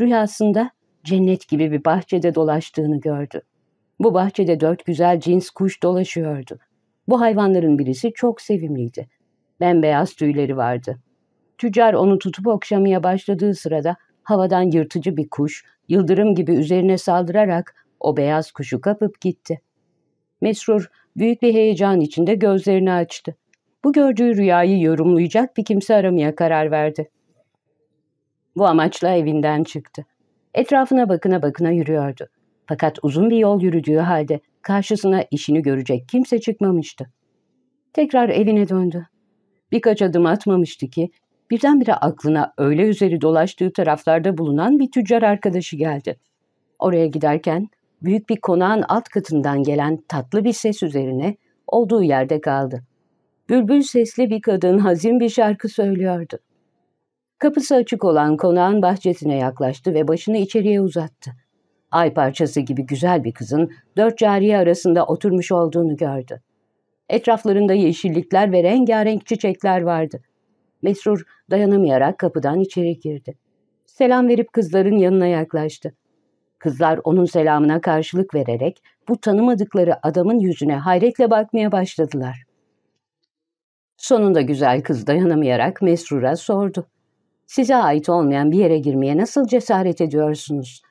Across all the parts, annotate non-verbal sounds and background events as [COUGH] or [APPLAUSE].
rüyasında cennet gibi bir bahçede dolaştığını gördü. Bu bahçede dört güzel cins kuş dolaşıyordu. Bu hayvanların birisi çok sevimliydi. Bembeyaz tüyleri vardı. Tüccar onu tutup okşamaya başladığı sırada havadan yırtıcı bir kuş yıldırım gibi üzerine saldırarak o beyaz kuşu kapıp gitti. Mesrur büyük bir heyecan içinde gözlerini açtı. Bu gördüğü rüyayı yorumlayacak bir kimse aramaya karar verdi. Bu amaçla evinden çıktı. Etrafına bakına bakına yürüyordu. Fakat uzun bir yol yürüdüğü halde karşısına işini görecek kimse çıkmamıştı. Tekrar evine döndü. Birkaç adım atmamıştı ki birdenbire aklına öyle üzeri dolaştığı taraflarda bulunan bir tüccar arkadaşı geldi. Oraya giderken büyük bir konağın alt katından gelen tatlı bir ses üzerine olduğu yerde kaldı. Bülbül sesli bir kadın hazin bir şarkı söylüyordu. Kapısı açık olan konağın bahçesine yaklaştı ve başını içeriye uzattı. Ay parçası gibi güzel bir kızın dört cariye arasında oturmuş olduğunu gördü. Etraflarında yeşillikler ve rengarenk çiçekler vardı. Mesrur dayanamayarak kapıdan içeri girdi. Selam verip kızların yanına yaklaştı. Kızlar onun selamına karşılık vererek bu tanımadıkları adamın yüzüne hayretle bakmaya başladılar. Sonunda güzel kız dayanamayarak Mesrur'a sordu. Size ait olmayan bir yere girmeye nasıl cesaret ediyorsunuz?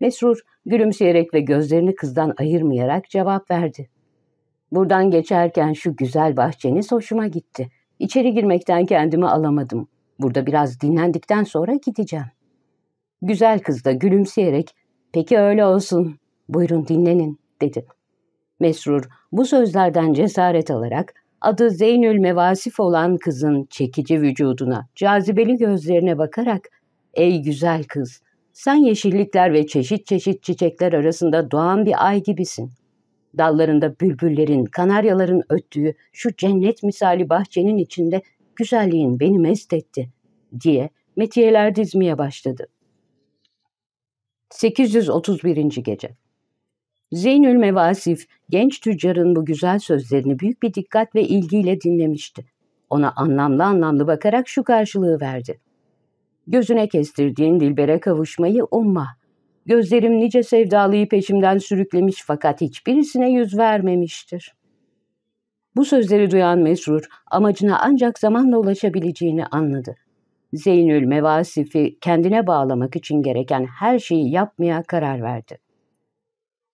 Mesrur gülümseyerek ve gözlerini kızdan ayırmayarak cevap verdi. Buradan geçerken şu güzel bahçeniz hoşuma gitti. İçeri girmekten kendimi alamadım. Burada biraz dinlendikten sonra gideceğim. Güzel kız da gülümseyerek, peki öyle olsun, buyurun dinlenin, dedi. Mesrur bu sözlerden cesaret alarak adı Zeynül Mevasif olan kızın çekici vücuduna, cazibeli gözlerine bakarak, ''Ey güzel kız, sen yeşillikler ve çeşit çeşit çiçekler arasında doğan bir ay gibisin. Dallarında bülbüllerin, kanaryaların öttüğü şu cennet misali bahçenin içinde güzelliğin beni mest etti, diye metiyeler dizmeye başladı. 831. Gece Zeynül Mevasif, genç tüccarın bu güzel sözlerini büyük bir dikkat ve ilgiyle dinlemişti. Ona anlamlı anlamlı bakarak şu karşılığı verdi. Gözüne kestirdiğin dilbere kavuşmayı umma. Gözlerim nice sevdalıyı peşimden sürüklemiş fakat hiçbirisine yüz vermemiştir. Bu sözleri duyan Mesrur amacına ancak zamanla ulaşabileceğini anladı. Zeynül Mevasif'i kendine bağlamak için gereken her şeyi yapmaya karar verdi.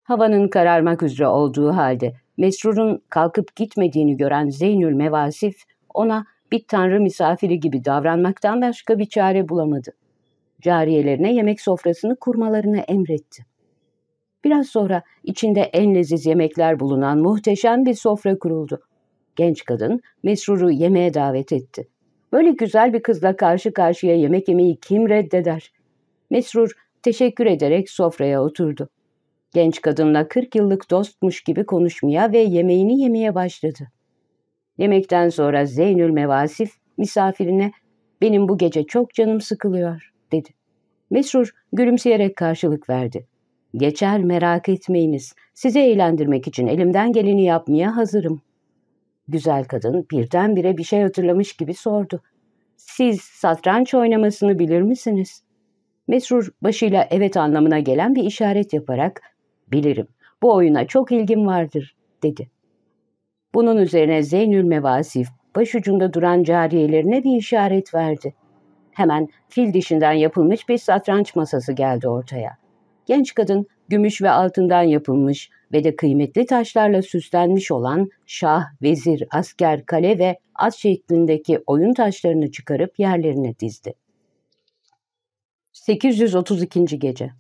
Havanın kararmak üzere olduğu halde Mesrur'un kalkıp gitmediğini gören Zeynül Mevasif ona bir tanrı misafiri gibi davranmaktan başka bir çare bulamadı. Cariyelerine yemek sofrasını kurmalarını emretti. Biraz sonra içinde en leziz yemekler bulunan muhteşem bir sofra kuruldu. Genç kadın Mesrur'u yemeğe davet etti. Böyle güzel bir kızla karşı karşıya yemek yemeyi kim reddeder? Mesrur teşekkür ederek sofraya oturdu. Genç kadınla kırk yıllık dostmuş gibi konuşmaya ve yemeğini yemeye başladı. Yemekten sonra Zeynül Mevasif misafirine benim bu gece çok canım sıkılıyor dedi. Mesrur gülümseyerek karşılık verdi. Geçer merak etmeyiniz. Sizi eğlendirmek için elimden geleni yapmaya hazırım. Güzel kadın birdenbire bir şey hatırlamış gibi sordu. Siz satranç oynamasını bilir misiniz? Mesrur başıyla evet anlamına gelen bir işaret yaparak bilirim bu oyuna çok ilgim vardır dedi. Bunun üzerine Zeynül Mevasif başucunda duran cariyelerine bir işaret verdi. Hemen fil dişinden yapılmış bir satranç masası geldi ortaya. Genç kadın gümüş ve altından yapılmış ve de kıymetli taşlarla süslenmiş olan şah, vezir, asker, kale ve at şeklindeki oyun taşlarını çıkarıp yerlerine dizdi. 832. Gece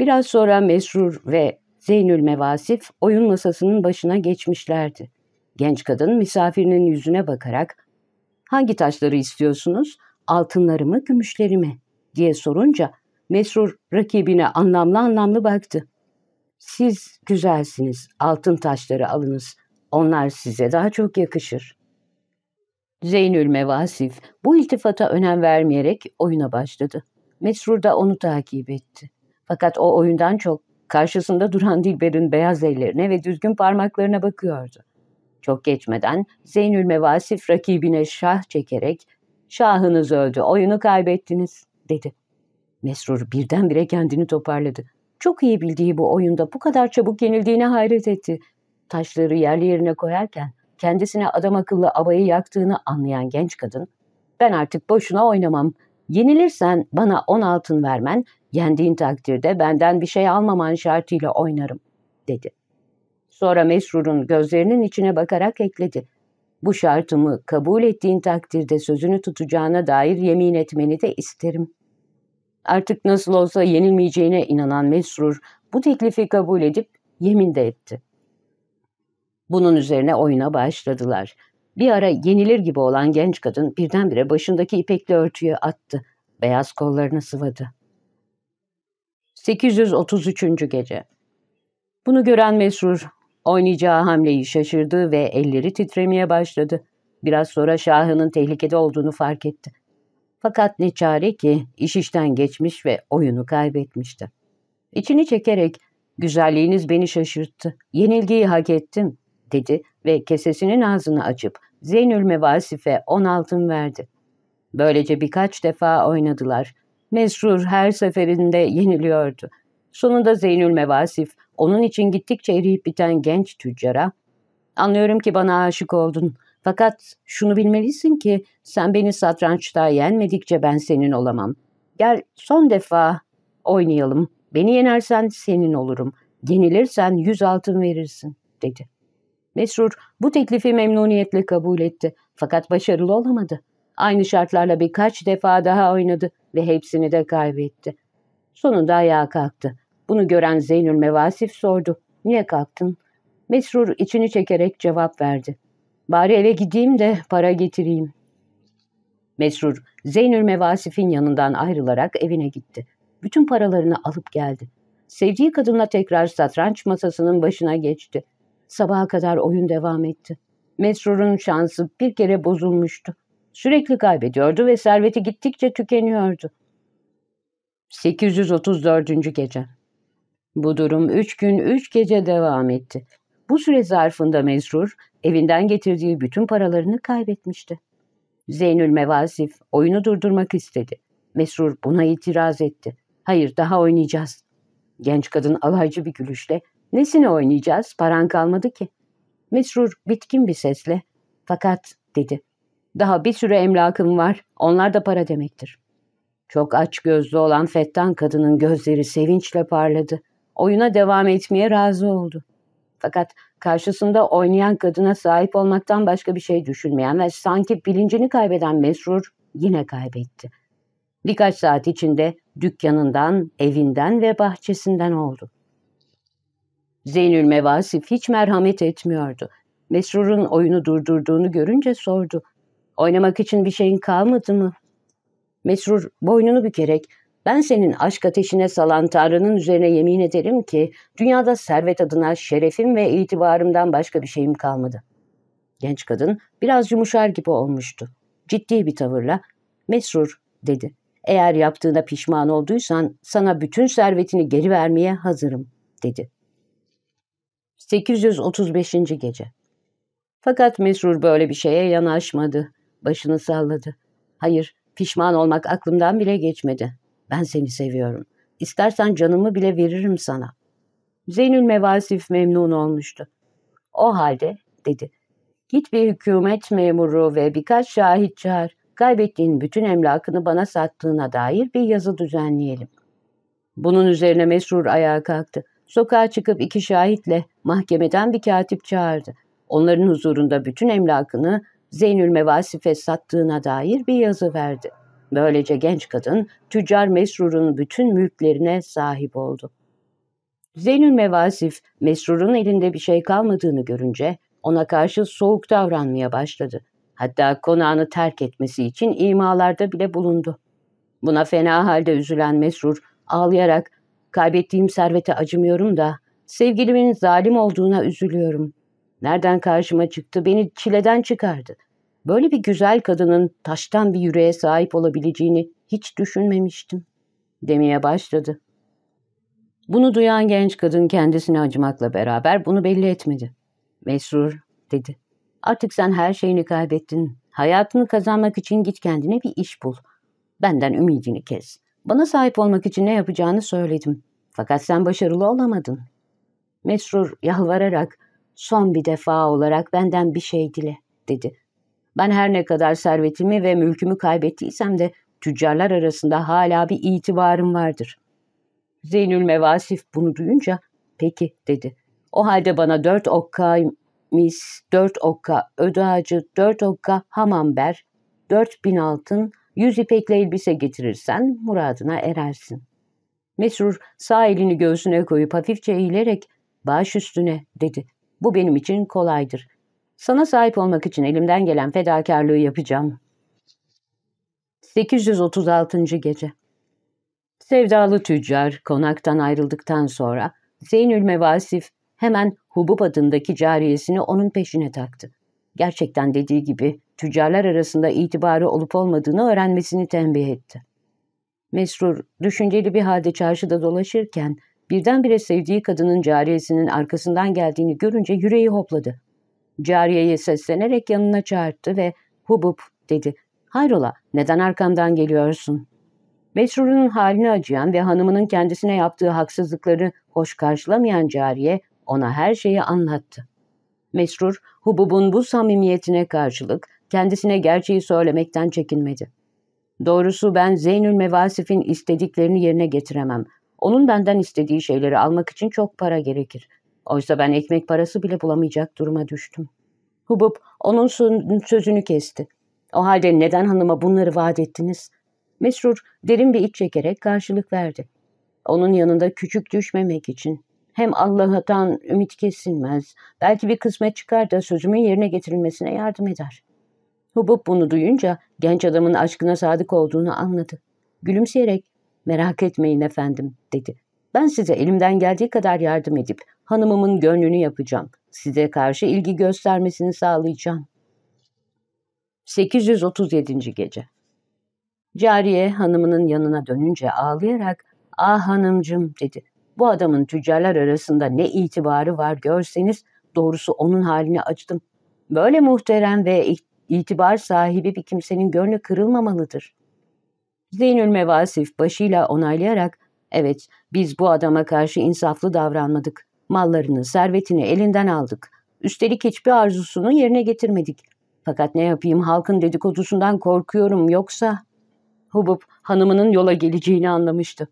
Biraz sonra Mesrur ve Zeynül Mevasif oyun masasının başına geçmişlerdi. Genç kadın misafirinin yüzüne bakarak ''Hangi taşları istiyorsunuz? Altınları mı, gümüşleri mi?'' diye sorunca Mesrur rakibine anlamlı anlamlı baktı. ''Siz güzelsiniz, altın taşları alınız. Onlar size daha çok yakışır.'' Zeynül Mevasif bu iltifata önem vermeyerek oyuna başladı. Mesrur da onu takip etti. Fakat o oyundan çok karşısında duran Dilber'in beyaz ellerine ve düzgün parmaklarına bakıyordu. Çok geçmeden Zeynül Mevasif rakibine şah çekerek ''Şahınız öldü, oyunu kaybettiniz.'' dedi. Mesrur birdenbire kendini toparladı. Çok iyi bildiği bu oyunda bu kadar çabuk yenildiğine hayret etti. Taşları yerli yerine koyarken kendisine adam akıllı abayı yaktığını anlayan genç kadın, ben artık boşuna oynamam. Yenilirsen bana on altın vermen, yendiğin takdirde benden bir şey almaman şartıyla oynarım, dedi. Sonra Mesrur'un gözlerinin içine bakarak ekledi. Bu şartımı kabul ettiğin takdirde sözünü tutacağına dair yemin etmeni de isterim. Artık nasıl olsa yenilmeyeceğine inanan Mesrur bu teklifi kabul edip yemin de etti. Bunun üzerine oyuna başladılar. Bir ara yenilir gibi olan genç kadın birdenbire başındaki ipekli örtüyü attı. Beyaz kollarını sıvadı. 833. Gece Bunu gören Mesrur oynayacağı hamleyi şaşırdı ve elleri titremeye başladı. Biraz sonra Şahı'nın tehlikede olduğunu fark etti. Fakat ne çare ki iş işten geçmiş ve oyunu kaybetmişti. İçini çekerek güzelliğiniz beni şaşırttı, yenilgiyi hak ettim dedi ve kesesinin ağzını açıp Zeynül Mevasif'e on altın verdi. Böylece birkaç defa oynadılar. Mesrur her seferinde yeniliyordu. Sonunda Zeynül Mevasif onun için gittikçe eriyip biten genç tüccara ''Anlıyorum ki bana aşık oldun. Fakat şunu bilmelisin ki sen beni satrançta yenmedikçe ben senin olamam. Gel son defa oynayalım. Beni yenersen senin olurum. Yenilirsen yüz altın verirsin.'' dedi. Mesrur bu teklifi memnuniyetle kabul etti fakat başarılı olamadı. Aynı şartlarla birkaç defa daha oynadı ve hepsini de kaybetti. Sonunda ayağa kalktı. Bunu gören Zeynül Mevasif sordu. Niye kalktın? Mesrur içini çekerek cevap verdi. Bari eve gideyim de para getireyim. Mesrur, Zeynül Mevasif'in yanından ayrılarak evine gitti. Bütün paralarını alıp geldi. Sevdiği kadınla tekrar satranç masasının başına geçti. Sabaha kadar oyun devam etti. Mesrur'un şansı bir kere bozulmuştu. Sürekli kaybediyordu ve serveti gittikçe tükeniyordu. 834. Gece Bu durum üç gün üç gece devam etti. Bu süre zarfında Mesrur, evinden getirdiği bütün paralarını kaybetmişti. Zeynül Mevasif oyunu durdurmak istedi. Mesrur buna itiraz etti. Hayır daha oynayacağız. Genç kadın alaycı bir gülüşle nesine oynayacağız paran kalmadı ki. Mesrur bitkin bir sesle fakat dedi daha bir sürü emlakım var onlar da para demektir. Çok aç gözlü olan Fettan kadının gözleri sevinçle parladı. Oyuna devam etmeye razı oldu. Fakat karşısında oynayan kadına sahip olmaktan başka bir şey düşünmeyen ve sanki bilincini kaybeden Mesrur yine kaybetti. Birkaç saat içinde dükkanından, evinden ve bahçesinden oldu. Zeynül Mevasif hiç merhamet etmiyordu. Mesrur'un oyunu durdurduğunu görünce sordu. Oynamak için bir şeyin kalmadı mı? Mesrur boynunu bükerek ben senin aşk ateşine salan Tanrı'nın üzerine yemin ederim ki dünyada servet adına şerefim ve itibarımdan başka bir şeyim kalmadı. Genç kadın biraz yumuşar gibi olmuştu. Ciddi bir tavırla Mesrur dedi. Eğer yaptığına pişman olduysan sana bütün servetini geri vermeye hazırım dedi. 835. Gece Fakat Mesrur böyle bir şeye yanaşmadı. Başını salladı. Hayır, pişman olmak aklımdan bile geçmedi. Ben seni seviyorum. İstersen canımı bile veririm sana. Zeynül Mevasif memnun olmuştu. O halde, dedi, git bir hükümet memuru ve birkaç şahit çağır. Kaybettiğin bütün emlakını bana sattığına dair bir yazı düzenleyelim. Bunun üzerine Mesrur ayağa kalktı. Sokağa çıkıp iki şahitle mahkemeden bir katip çağırdı. Onların huzurunda bütün emlakını Zeynül Mevasif'e sattığına dair bir yazı verdi. Böylece genç kadın tüccar Mesrur'un bütün mülklerine sahip oldu. Zeynül Mevasif, Mesrur'un elinde bir şey kalmadığını görünce ona karşı soğuk davranmaya başladı. Hatta konağını terk etmesi için imalarda bile bulundu. Buna fena halde üzülen Mesrur ağlayarak kaybettiğim servete acımıyorum da sevgilimin zalim olduğuna üzülüyorum. Nereden karşıma çıktı beni çileden çıkardı. Böyle bir güzel kadının taştan bir yüreğe sahip olabileceğini hiç düşünmemiştim, demeye başladı. Bunu duyan genç kadın kendisine acımakla beraber bunu belli etmedi. Mesrur, dedi. Artık sen her şeyini kaybettin. Hayatını kazanmak için git kendine bir iş bul. Benden ümidini kes. Bana sahip olmak için ne yapacağını söyledim. Fakat sen başarılı olamadın. Mesrur yalvararak son bir defa olarak benden bir şey dile dedi. Ben her ne kadar servetimi ve mülkümü kaybettiysem de tüccarlar arasında hala bir itibarım vardır. Zeynül Mevasif bunu duyunca peki dedi. O halde bana dört okka mis, dört okka ödağacı, dört okka hamamber, dört bin altın, yüz ipekle elbise getirirsen muradına erersin. Mesrur sağ elini göğsüne koyup hafifçe eğilerek baş üstüne dedi. Bu benim için kolaydır. Sana sahip olmak için elimden gelen fedakarlığı yapacağım. 836. Gece Sevdalı tüccar konaktan ayrıldıktan sonra Zeynül Mevasif hemen Hubub adındaki cariyesini onun peşine taktı. Gerçekten dediği gibi tüccarlar arasında itibarı olup olmadığını öğrenmesini tembih etti. Mesrur, düşünceli bir halde çarşıda dolaşırken birdenbire sevdiği kadının cariyesinin arkasından geldiğini görünce yüreği hopladı. Cariyeye seslenerek yanına çağırdı ve hubub dedi. Hayrola neden arkamdan geliyorsun? Mesrur'un halini acıyan ve hanımının kendisine yaptığı haksızlıkları hoş karşılamayan cariye ona her şeyi anlattı. Mesrur, Hubub'un bu samimiyetine karşılık kendisine gerçeği söylemekten çekinmedi. Doğrusu ben Zeynül Mevasif'in istediklerini yerine getiremem. Onun benden istediği şeyleri almak için çok para gerekir. Oysa ben ekmek parası bile bulamayacak duruma düştüm. Hubub onun sözünü kesti. O halde neden hanıma bunları vaat ettiniz? Mesrur derin bir iç çekerek karşılık verdi. Onun yanında küçük düşmemek için. Hem Allah'tan ümit kesilmez. Belki bir kısmet çıkar da sözümün yerine getirilmesine yardım eder. Hubub bunu duyunca genç adamın aşkına sadık olduğunu anladı. Gülümseyerek merak etmeyin efendim dedi. Ben size elimden geldiği kadar yardım edip hanımımın gönlünü yapacağım. Size karşı ilgi göstermesini sağlayacağım. 837. Gece Cariye hanımının yanına dönünce ağlayarak ''Ah hanımcım'' dedi. ''Bu adamın tüccarlar arasında ne itibarı var görseniz doğrusu onun halini acıdım. Böyle muhterem ve itibar sahibi bir kimsenin gönlü kırılmamalıdır.'' Zeynül Mevasif başıyla onaylayarak ''Evet biz bu adama karşı insaflı davranmadık. Mallarını, servetini elinden aldık. Üstelik hiçbir arzusunu yerine getirmedik. Fakat ne yapayım halkın dedikodusundan korkuyorum yoksa... Hubub hanımının yola geleceğini anlamıştı.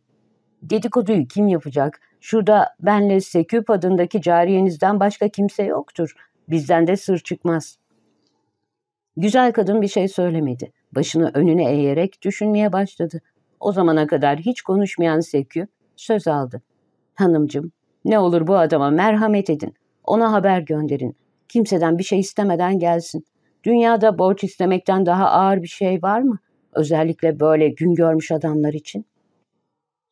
Dedikoduyu kim yapacak? Şurada benle Seküp adındaki cariyenizden başka kimse yoktur. Bizden de sır çıkmaz. Güzel kadın bir şey söylemedi. Başını önüne eğerek düşünmeye başladı. O zamana kadar hiç konuşmayan Sekü söz aldı. Hanımcım, ne olur bu adama merhamet edin. Ona haber gönderin. Kimseden bir şey istemeden gelsin. Dünyada borç istemekten daha ağır bir şey var mı? Özellikle böyle gün görmüş adamlar için.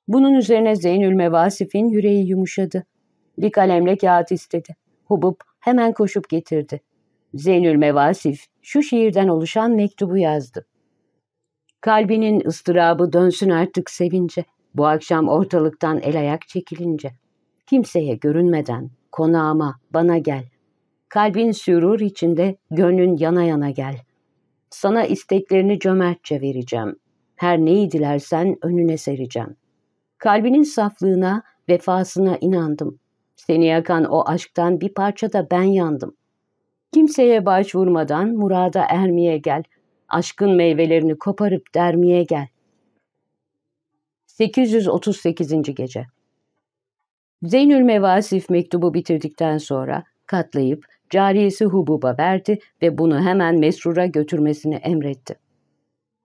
Bunun üzerine Zeynül Mevasif'in yüreği yumuşadı. Bir kalemle kağıt istedi. Hubub hemen koşup getirdi. Zeynül Mevasif şu şiirden oluşan mektubu yazdı. Kalbinin ıstırabı dönsün artık sevince, bu akşam ortalıktan el ayak çekilince. Kimseye görünmeden konağıma bana gel. Kalbin sürur içinde gönlün yana yana gel. Sana isteklerini cömertçe vereceğim. Her neyi dilersen önüne sereceğim. Kalbinin saflığına, vefasına inandım. Seni yakan o aşktan bir parça da ben yandım. Kimseye başvurmadan murada ermeye gel. Aşkın meyvelerini koparıp dermeye gel. 838. Gece Zeynül Mevasif mektubu bitirdikten sonra katlayıp cariyesi Hubub'a verdi ve bunu hemen Mesrur'a götürmesini emretti.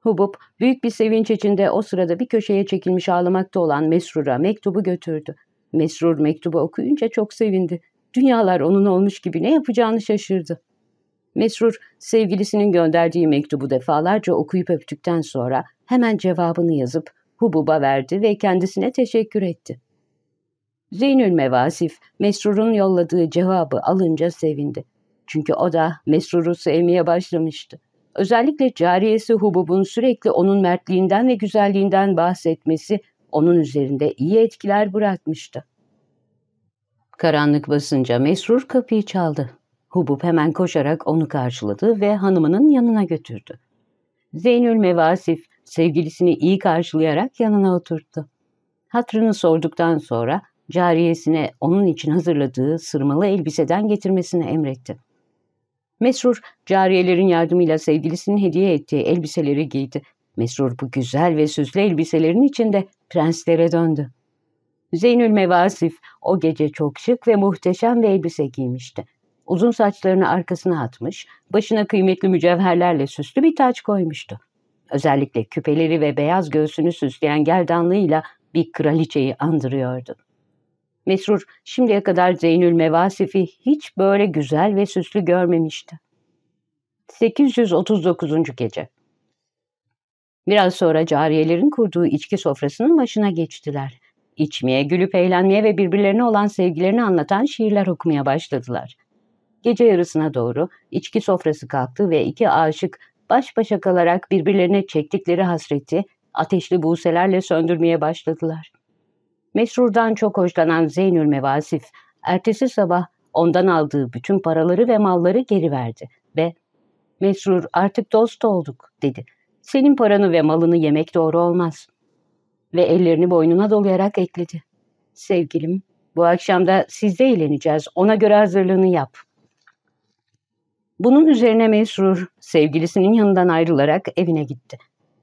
Hubub büyük bir sevinç içinde o sırada bir köşeye çekilmiş ağlamakta olan Mesrur'a mektubu götürdü. Mesrur mektubu okuyunca çok sevindi. Dünyalar onun olmuş gibi ne yapacağını şaşırdı. Mesrur sevgilisinin gönderdiği mektubu defalarca okuyup öptükten sonra hemen cevabını yazıp Hubub'a verdi ve kendisine teşekkür etti. Zeynül Mevasif, Mesrur'un yolladığı cevabı alınca sevindi. Çünkü o da Mesrur'u sevmeye başlamıştı. Özellikle cariyesi Hubub'un sürekli onun mertliğinden ve güzelliğinden bahsetmesi onun üzerinde iyi etkiler bırakmıştı. Karanlık basınca Mesrur kapıyı çaldı. Hubub hemen koşarak onu karşıladı ve hanımının yanına götürdü. Zeynül Mevasif sevgilisini iyi karşılayarak yanına oturttu. Hatrını sorduktan sonra cariyesine onun için hazırladığı sırmalı elbiseden getirmesini emretti. Mesrur, cariyelerin yardımıyla sevgilisinin hediye ettiği elbiseleri giydi. Mesrur bu güzel ve süslü elbiselerin içinde prenslere döndü. Zeynül Mevasif o gece çok şık ve muhteşem bir elbise giymişti. Uzun saçlarını arkasına atmış, başına kıymetli mücevherlerle süslü bir taç koymuştu. Özellikle küpeleri ve beyaz göğsünü süsleyen gerdanlığıyla bir kraliçeyi andırıyordu. Mesrur şimdiye kadar Zeynül Mevasif'i hiç böyle güzel ve süslü görmemişti. 839. Gece Biraz sonra cariyelerin kurduğu içki sofrasının başına geçtiler. İçmeye, gülüp eğlenmeye ve birbirlerine olan sevgilerini anlatan şiirler okumaya başladılar. Gece yarısına doğru içki sofrası kalktı ve iki aşık baş başa kalarak birbirlerine çektikleri hasreti ateşli buselerle söndürmeye başladılar. Mesrur'dan çok hoşlanan Zeynül Mevasif, ertesi sabah ondan aldığı bütün paraları ve malları geri verdi ve ''Mesrur artık dost olduk.'' dedi. ''Senin paranı ve malını yemek doğru olmaz.'' Ve ellerini boynuna dolayarak ekledi. ''Sevgilim, bu akşam da sizde eğleneceğiz. Ona göre hazırlığını yap.'' Bunun üzerine Mesrur sevgilisinin yanından ayrılarak evine gitti.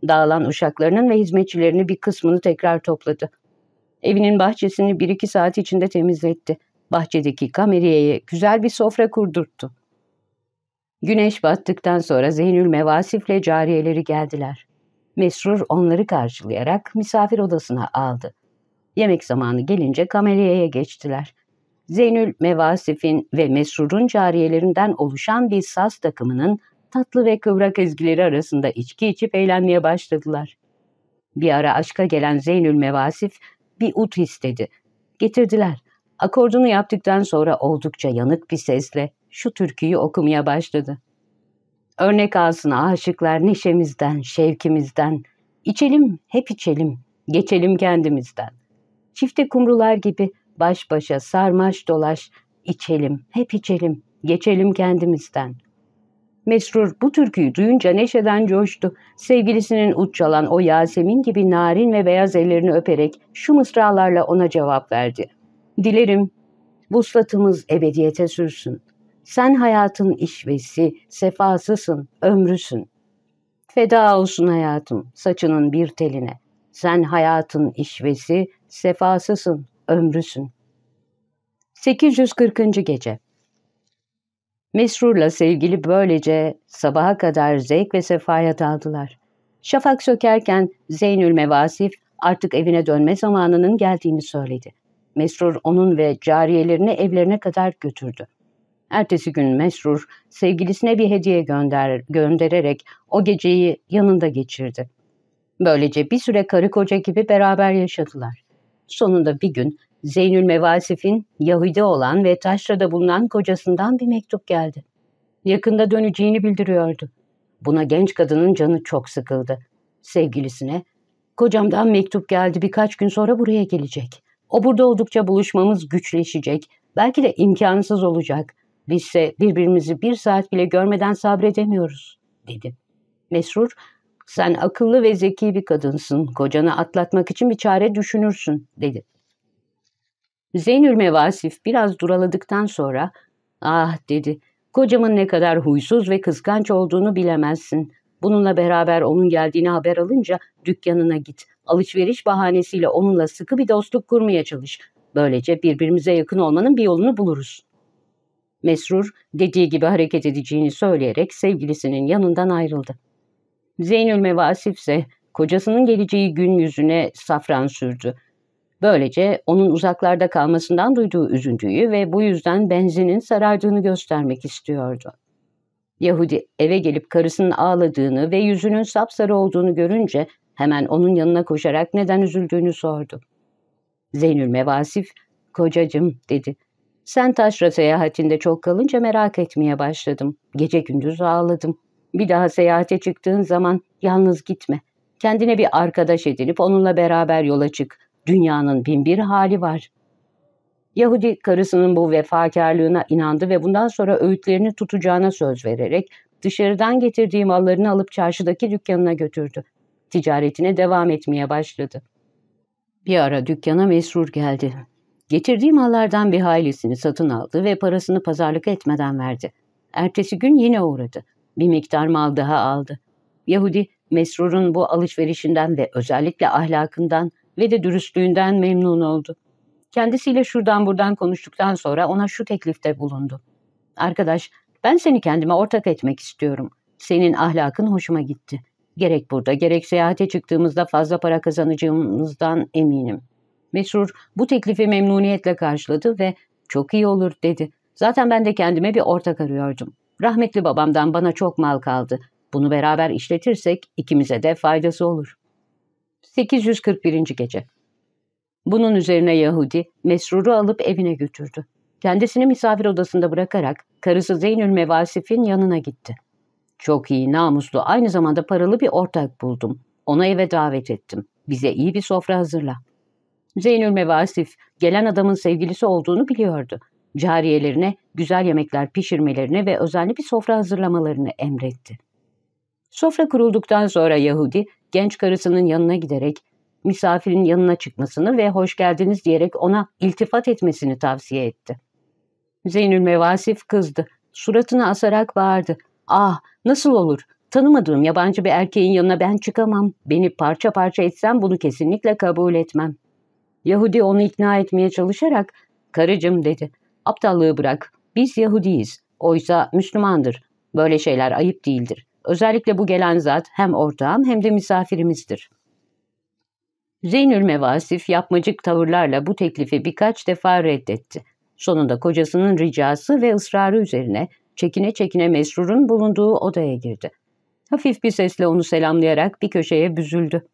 Dağılan uşaklarının ve hizmetçilerini bir kısmını tekrar topladı. Evinin bahçesini bir iki saat içinde temizletti. Bahçedeki kameriyeye güzel bir sofra kurdurttu. Güneş battıktan sonra Zeynül Mevasif'le cariyeleri geldiler. Mesrur onları karşılayarak misafir odasına aldı. Yemek zamanı gelince kameriyeye geçtiler. Zeynül Mevasif'in ve Mesrur'un cariyelerinden oluşan bir saz takımının tatlı ve kıvrak ezgileri arasında içki içip eğlenmeye başladılar. Bir ara aşka gelen Zeynül Mevasif bir ut istedi. Getirdiler. Akordunu yaptıktan sonra oldukça yanık bir sesle şu türküyü okumaya başladı. Örnek alsın aşıklar neşemizden, şevkimizden. İçelim, hep içelim, geçelim kendimizden. Çifte kumrular gibi baş başa sarmaş dolaş, içelim, hep içelim, geçelim kendimizden. Mesrur bu türküyü duyunca neşeden coştu. Sevgilisinin uç çalan o Yasemin gibi narin ve beyaz ellerini öperek şu mısralarla ona cevap verdi. Dilerim vuslatımız ebediyete sürsün. Sen hayatın işvesi, sefasısın, ömrüsün. Feda olsun hayatım, saçının bir teline. Sen hayatın işvesi, sefasısın, ömrüsün. 840. Gece Mesrur'la sevgili böylece sabaha kadar zevk ve sefaya daldılar. Şafak sökerken Zeynül Mevasif artık evine dönme zamanının geldiğini söyledi. Mesrur onun ve cariyelerini evlerine kadar götürdü. Ertesi gün Mesrur sevgilisine bir hediye gönder, göndererek o geceyi yanında geçirdi. Böylece bir süre karı koca gibi beraber yaşadılar. Sonunda bir gün Zeynül Mevasif'in Yahudi olan ve taşrada bulunan kocasından bir mektup geldi. Yakında döneceğini bildiriyordu. Buna genç kadının canı çok sıkıldı. Sevgilisine, kocamdan mektup geldi birkaç gün sonra buraya gelecek. O burada oldukça buluşmamız güçleşecek. Belki de imkansız olacak. Bizse birbirimizi bir saat bile görmeden sabredemiyoruz, dedi. Mesrur, sen akıllı ve zeki bir kadınsın. Kocanı atlatmak için bir çare düşünürsün, dedi. Zeynül Mevasif biraz duraladıktan sonra ah dedi kocamın ne kadar huysuz ve kıskanç olduğunu bilemezsin. Bununla beraber onun geldiğini haber alınca dükkanına git. Alışveriş bahanesiyle onunla sıkı bir dostluk kurmaya çalış. Böylece birbirimize yakın olmanın bir yolunu buluruz. Mesrur dediği gibi hareket edeceğini söyleyerek sevgilisinin yanından ayrıldı. Zeynül Mevasif ise kocasının geleceği gün yüzüne safran sürdü. Böylece onun uzaklarda kalmasından duyduğu üzüntüyü ve bu yüzden benzinin sarardığını göstermek istiyordu. Yahudi eve gelip karısının ağladığını ve yüzünün sapsarı olduğunu görünce hemen onun yanına koşarak neden üzüldüğünü sordu. Zeynül Mevasif, kocacım dedi. Sen taşra seyahatinde çok kalınca merak etmeye başladım. Gece gündüz ağladım. Bir daha seyahate çıktığın zaman yalnız gitme. Kendine bir arkadaş edinip onunla beraber yola çık. Dünyanın binbir hali var. Yahudi karısının bu vefakarlığına inandı ve bundan sonra öğütlerini tutacağına söz vererek dışarıdan getirdiği mallarını alıp çarşıdaki dükkanına götürdü. ticaretine devam etmeye başladı. Bir ara dükkana Mesrur geldi. Getirdiği mallardan bir haylesini satın aldı ve parasını pazarlık etmeden verdi. Ertesi gün yine uğradı. Bir miktar mal daha aldı. Yahudi, Mesrur'un bu alışverişinden ve özellikle ahlakından ve de dürüstlüğünden memnun oldu. Kendisiyle şuradan buradan konuştuktan sonra ona şu teklifte bulundu. Arkadaş, ben seni kendime ortak etmek istiyorum. Senin ahlakın hoşuma gitti. Gerek burada gerek seyahate çıktığımızda fazla para kazanacağımızdan eminim. Mesrur bu teklifi memnuniyetle karşıladı ve çok iyi olur dedi. Zaten ben de kendime bir ortak arıyordum. Rahmetli babamdan bana çok mal kaldı. Bunu beraber işletirsek ikimize de faydası olur. 841. Gece Bunun üzerine Yahudi Mesrur'u alıp evine götürdü. Kendisini misafir odasında bırakarak karısı Zeynül Mevasif'in yanına gitti. Çok iyi, namuslu, aynı zamanda paralı bir ortak buldum. Onu eve davet ettim. Bize iyi bir sofra hazırla. Zeynül Mevasif, gelen adamın sevgilisi olduğunu biliyordu. Cariyelerine güzel yemekler pişirmelerini ve özenli bir sofra hazırlamalarını emretti. Sofra kurulduktan sonra Yahudi, genç karısının yanına giderek misafirin yanına çıkmasını ve hoş geldiniz diyerek ona iltifat etmesini tavsiye etti. Zeynül Mevasif kızdı. Suratını asarak bağırdı. Ah nasıl olur? Tanımadığım yabancı bir erkeğin yanına ben çıkamam. Beni parça parça etsem bunu kesinlikle kabul etmem. Yahudi onu ikna etmeye çalışarak karıcım dedi. Aptallığı bırak. Biz Yahudiyiz. Oysa Müslümandır. Böyle şeyler ayıp değildir. Özellikle bu gelen zat hem ortağım hem de misafirimizdir. Zeynül Mevasif yapmacık tavırlarla bu teklifi birkaç defa reddetti. Sonunda kocasının ricası ve ısrarı üzerine çekine çekine Mesrur'un bulunduğu odaya girdi. Hafif bir sesle onu selamlayarak bir köşeye büzüldü.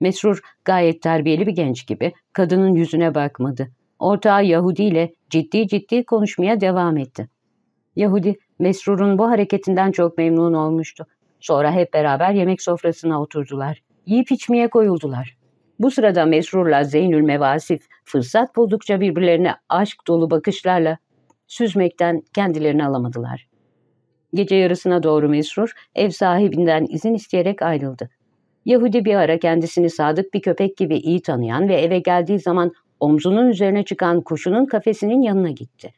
Mesrur gayet terbiyeli bir genç gibi kadının yüzüne bakmadı. Ortağı Yahudi ile ciddi ciddi konuşmaya devam etti. Yahudi, Mesrur'un bu hareketinden çok memnun olmuştu. Sonra hep beraber yemek sofrasına oturdular. Yiyip içmeye koyuldular. Bu sırada Mesrur'la Zeynül Mevasif fırsat buldukça birbirlerine aşk dolu bakışlarla süzmekten kendilerini alamadılar. Gece yarısına doğru Mesrur ev sahibinden izin isteyerek ayrıldı. Yahudi bir ara kendisini sadık bir köpek gibi iyi tanıyan ve eve geldiği zaman omzunun üzerine çıkan kuşunun kafesinin yanına gitti.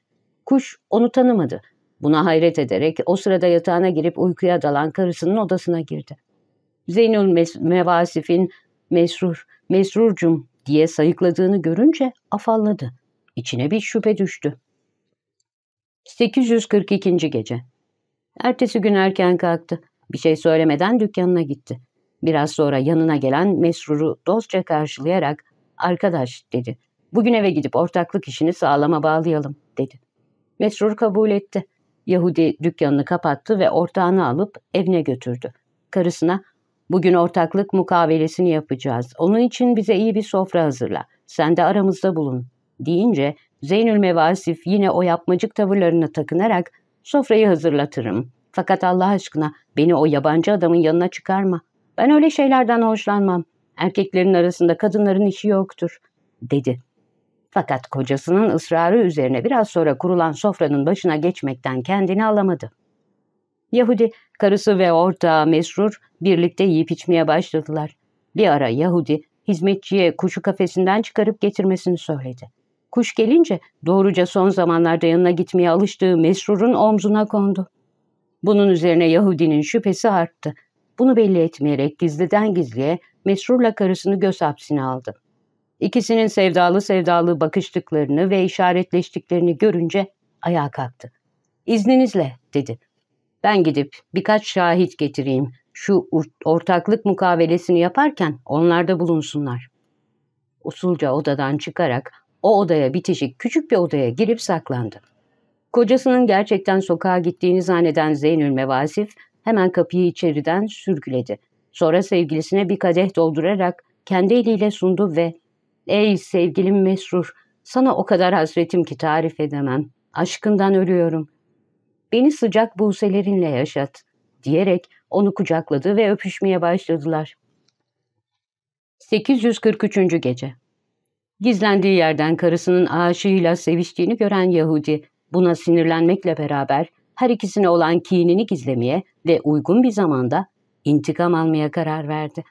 Kuş onu tanımadı. Buna hayret ederek o sırada yatağına girip uykuya dalan karısının odasına girdi. Zeynül Mes Mevasif'in Mesrur, Mesrurcum diye sayıkladığını görünce afalladı. İçine bir şüphe düştü. 842. Gece Ertesi gün erken kalktı. Bir şey söylemeden dükkanına gitti. Biraz sonra yanına gelen Mesrur'u dostça karşılayarak ''Arkadaş'' dedi. ''Bugün eve gidip ortaklık işini sağlama bağlayalım.'' dedi. Mesrur kabul etti. Yahudi dükkanını kapattı ve ortağını alıp evine götürdü. Karısına ''Bugün ortaklık mukavelesini yapacağız. Onun için bize iyi bir sofra hazırla. Sen de aramızda bulun.'' deyince Zeynül Mevasif yine o yapmacık tavırlarına takınarak ''Sofrayı hazırlatırım. Fakat Allah aşkına beni o yabancı adamın yanına çıkarma. Ben öyle şeylerden hoşlanmam. Erkeklerin arasında kadınların işi yoktur.'' dedi. Fakat kocasının ısrarı üzerine biraz sonra kurulan sofranın başına geçmekten kendini alamadı. Yahudi, karısı ve ortağı Mesrur birlikte yiyip içmeye başladılar. Bir ara Yahudi, hizmetçiye kuşu kafesinden çıkarıp getirmesini söyledi. Kuş gelince doğruca son zamanlarda yanına gitmeye alıştığı Mesrur'un omzuna kondu. Bunun üzerine Yahudinin şüphesi arttı. Bunu belli etmeyerek gizliden gizliye Mesrur'la karısını göz hapsine aldı. İkisinin sevdalı sevdalı bakıştıklarını ve işaretleştiklerini görünce ayağa kalktı. İzninizle dedi. Ben gidip birkaç şahit getireyim. Şu ortaklık mukavelesini yaparken onlar da bulunsunlar. Usulca odadan çıkarak o odaya bitişik küçük bir odaya girip saklandı. Kocasının gerçekten sokağa gittiğini zanneden Zeynül Mevasif hemen kapıyı içeriden sürgüledi. Sonra sevgilisine bir kadeh doldurarak kendi eliyle sundu ve ''Ey sevgilim Mesrur, sana o kadar hasretim ki tarif edemem. Aşkından ölüyorum. Beni sıcak buğselerinle yaşat.'' diyerek onu kucakladı ve öpüşmeye başladılar. 843. Gece Gizlendiği yerden karısının aşığıyla seviştiğini gören Yahudi buna sinirlenmekle beraber her ikisine olan kinini gizlemeye ve uygun bir zamanda intikam almaya karar verdi.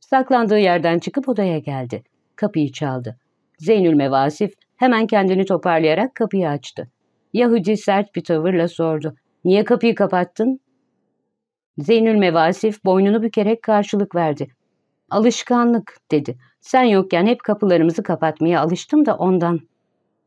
Saklandığı yerden çıkıp odaya geldi. Kapıyı çaldı. Zeynül Mevasif hemen kendini toparlayarak kapıyı açtı. Yahudi sert bir tavırla sordu. Niye kapıyı kapattın? Zeynül Mevasif boynunu bükerek karşılık verdi. Alışkanlık dedi. Sen yokken hep kapılarımızı kapatmaya alıştım da ondan.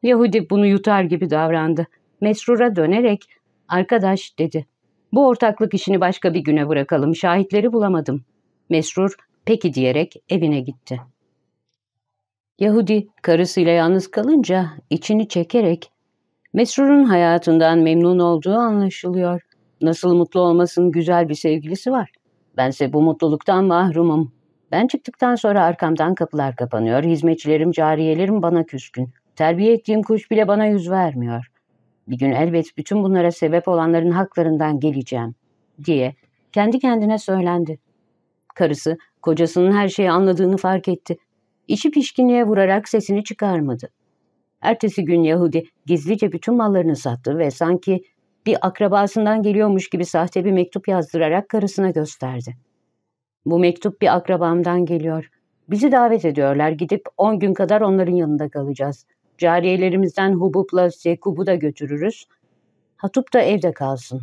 Yahudi bunu yutar gibi davrandı. Mesrur'a dönerek arkadaş dedi. Bu ortaklık işini başka bir güne bırakalım. Şahitleri bulamadım. Mesrur peki diyerek evine gitti. Yahudi karısıyla yalnız kalınca içini çekerek Mesrur'un hayatından memnun olduğu anlaşılıyor. Nasıl mutlu olmasın güzel bir sevgilisi var. Bense bu mutluluktan mahrumum. Ben çıktıktan sonra arkamdan kapılar kapanıyor. Hizmetçilerim, cariyelerim bana küskün. Terbiye ettiğim kuş bile bana yüz vermiyor. Bir gün elbet bütün bunlara sebep olanların haklarından geleceğim diye kendi kendine söylendi. Karısı kocasının her şeyi anladığını fark etti. İşi pişkinliğe vurarak sesini çıkarmadı. Ertesi gün Yahudi gizlice bütün mallarını sattı ve sanki bir akrabasından geliyormuş gibi sahte bir mektup yazdırarak karısına gösterdi. Bu mektup bir akrabamdan geliyor. Bizi davet ediyorlar. Gidip on gün kadar onların yanında kalacağız. Cariyelerimizden Hubub'la Sekub'u da götürürüz. Hatup da evde kalsın.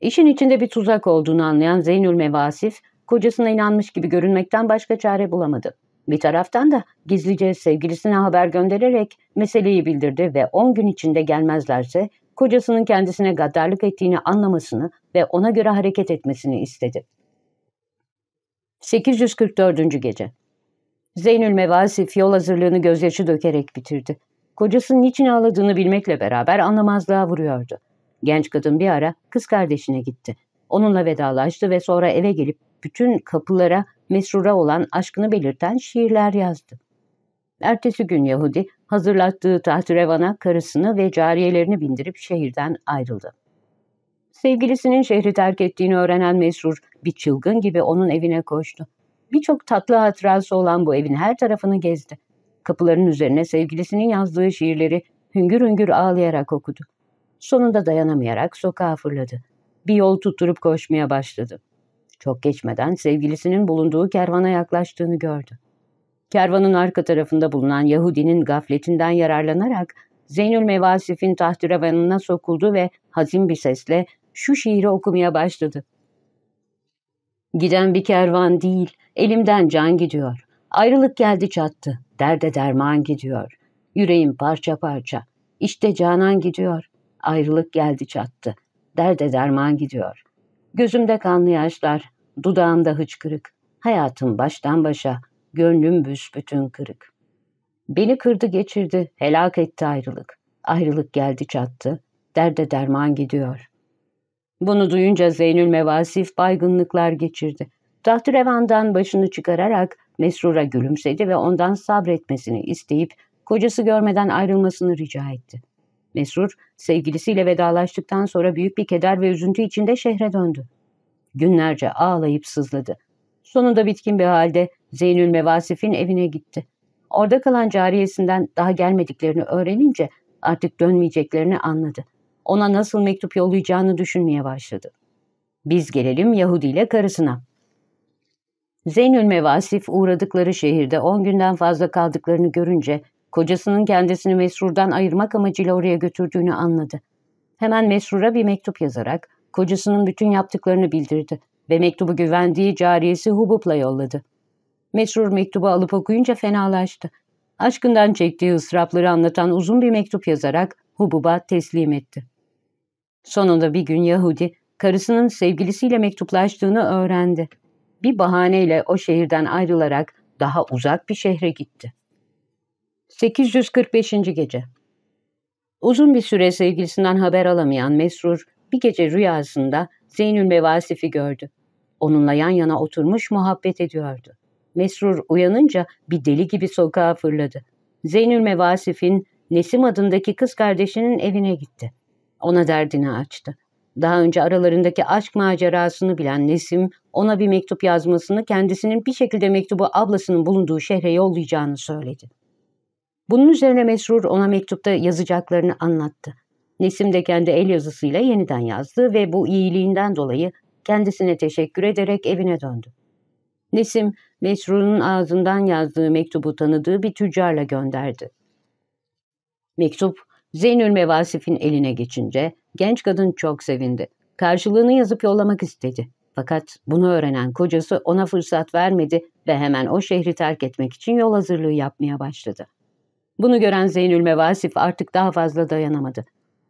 İşin içinde bir tuzak olduğunu anlayan Zeynül Mevasif, kocasına inanmış gibi görünmekten başka çare bulamadı. Bir taraftan da gizlice sevgilisine haber göndererek meseleyi bildirdi ve 10 gün içinde gelmezlerse kocasının kendisine gaddarlık ettiğini anlamasını ve ona göre hareket etmesini istedi. 844. Gece Zeynül Mevasif yol hazırlığını gözyaşı dökerek bitirdi. Kocasının niçin ağladığını bilmekle beraber anlamazlığa vuruyordu. Genç kadın bir ara kız kardeşine gitti. Onunla vedalaştı ve sonra eve gelip bütün kapılara Mesrur'a olan aşkını belirten şiirler yazdı. Ertesi gün Yahudi hazırlattığı tahtirevana karısını ve cariyelerini bindirip şehirden ayrıldı. Sevgilisinin şehri terk ettiğini öğrenen Mesrur bir çılgın gibi onun evine koştu. Birçok tatlı hatırası olan bu evin her tarafını gezdi. Kapıların üzerine sevgilisinin yazdığı şiirleri hüngür hüngür ağlayarak okudu. Sonunda dayanamayarak sokağa fırladı. Bir yol tutturup koşmaya başladı. Çok geçmeden sevgilisinin bulunduğu kervana yaklaştığını gördü. Kervanın arka tarafında bulunan Yahudinin gafletinden yararlanarak Zeynül Mevasif'in tahtiravanına sokuldu ve hazin bir sesle şu şiiri okumaya başladı. Giden bir kervan değil, elimden can gidiyor. Ayrılık geldi çattı, derde derman gidiyor. Yüreğim parça parça, işte canan gidiyor. Ayrılık geldi çattı, derde derman gidiyor. Gözümde kanlı yaşlar, dudağımda hıçkırık. Hayatım baştan başa, gönlüm büsbütün kırık. Beni kırdı geçirdi, helak etti ayrılık. Ayrılık geldi çattı, derde derman gidiyor. Bunu duyunca Zeynül Mevasif baygınlıklar geçirdi. Tahtrevandan başını çıkararak Mesrur'a gülümsedi ve ondan sabretmesini isteyip kocası görmeden ayrılmasını rica etti. Mesrur sevgilisiyle vedalaştıktan sonra büyük bir keder ve üzüntü içinde şehre döndü. Günlerce ağlayıp sızladı. Sonunda bitkin bir halde Zeynül Mevasif'in evine gitti. Orada kalan cariyesinden daha gelmediklerini öğrenince artık dönmeyeceklerini anladı. Ona nasıl mektup yollayacağını düşünmeye başladı. Biz gelelim Yahudi ile karısına. Zeynül Mevasif uğradıkları şehirde on günden fazla kaldıklarını görünce kocasının kendisini Mesrur'dan ayırmak amacıyla oraya götürdüğünü anladı. Hemen Mesrur'a bir mektup yazarak kocasının bütün yaptıklarını bildirdi ve mektubu güvendiği cariyesi Hubub'la yolladı. Mesrur mektubu alıp okuyunca fenalaştı. Aşkından çektiği ıstırapları anlatan uzun bir mektup yazarak Hubub'a teslim etti. Sonunda bir gün Yahudi karısının sevgilisiyle mektuplaştığını öğrendi. Bir bahaneyle o şehirden ayrılarak daha uzak bir şehre gitti. 845. Gece Uzun bir süre sevgilisinden haber alamayan Mesrur bir gece rüyasında Zeynül Mevasif'i gördü. Onunla yan yana oturmuş muhabbet ediyordu. Mesrur uyanınca bir deli gibi sokağa fırladı. Zeynül Mevasif'in Nesim adındaki kız kardeşinin evine gitti. Ona derdini açtı. Daha önce aralarındaki aşk macerasını bilen Nesim ona bir mektup yazmasını kendisinin bir şekilde mektubu ablasının bulunduğu şehre yollayacağını söyledi. Bunun üzerine Mesrur ona mektupta yazacaklarını anlattı. Nesim de kendi el yazısıyla yeniden yazdı ve bu iyiliğinden dolayı kendisine teşekkür ederek evine döndü. Nesim, Mesrur'un ağzından yazdığı mektubu tanıdığı bir tüccarla gönderdi. Mektup, Zeynül Mevasif'in eline geçince genç kadın çok sevindi. Karşılığını yazıp yollamak istedi. Fakat bunu öğrenen kocası ona fırsat vermedi ve hemen o şehri terk etmek için yol hazırlığı yapmaya başladı. Bunu gören Zeynül Mevasif artık daha fazla dayanamadı.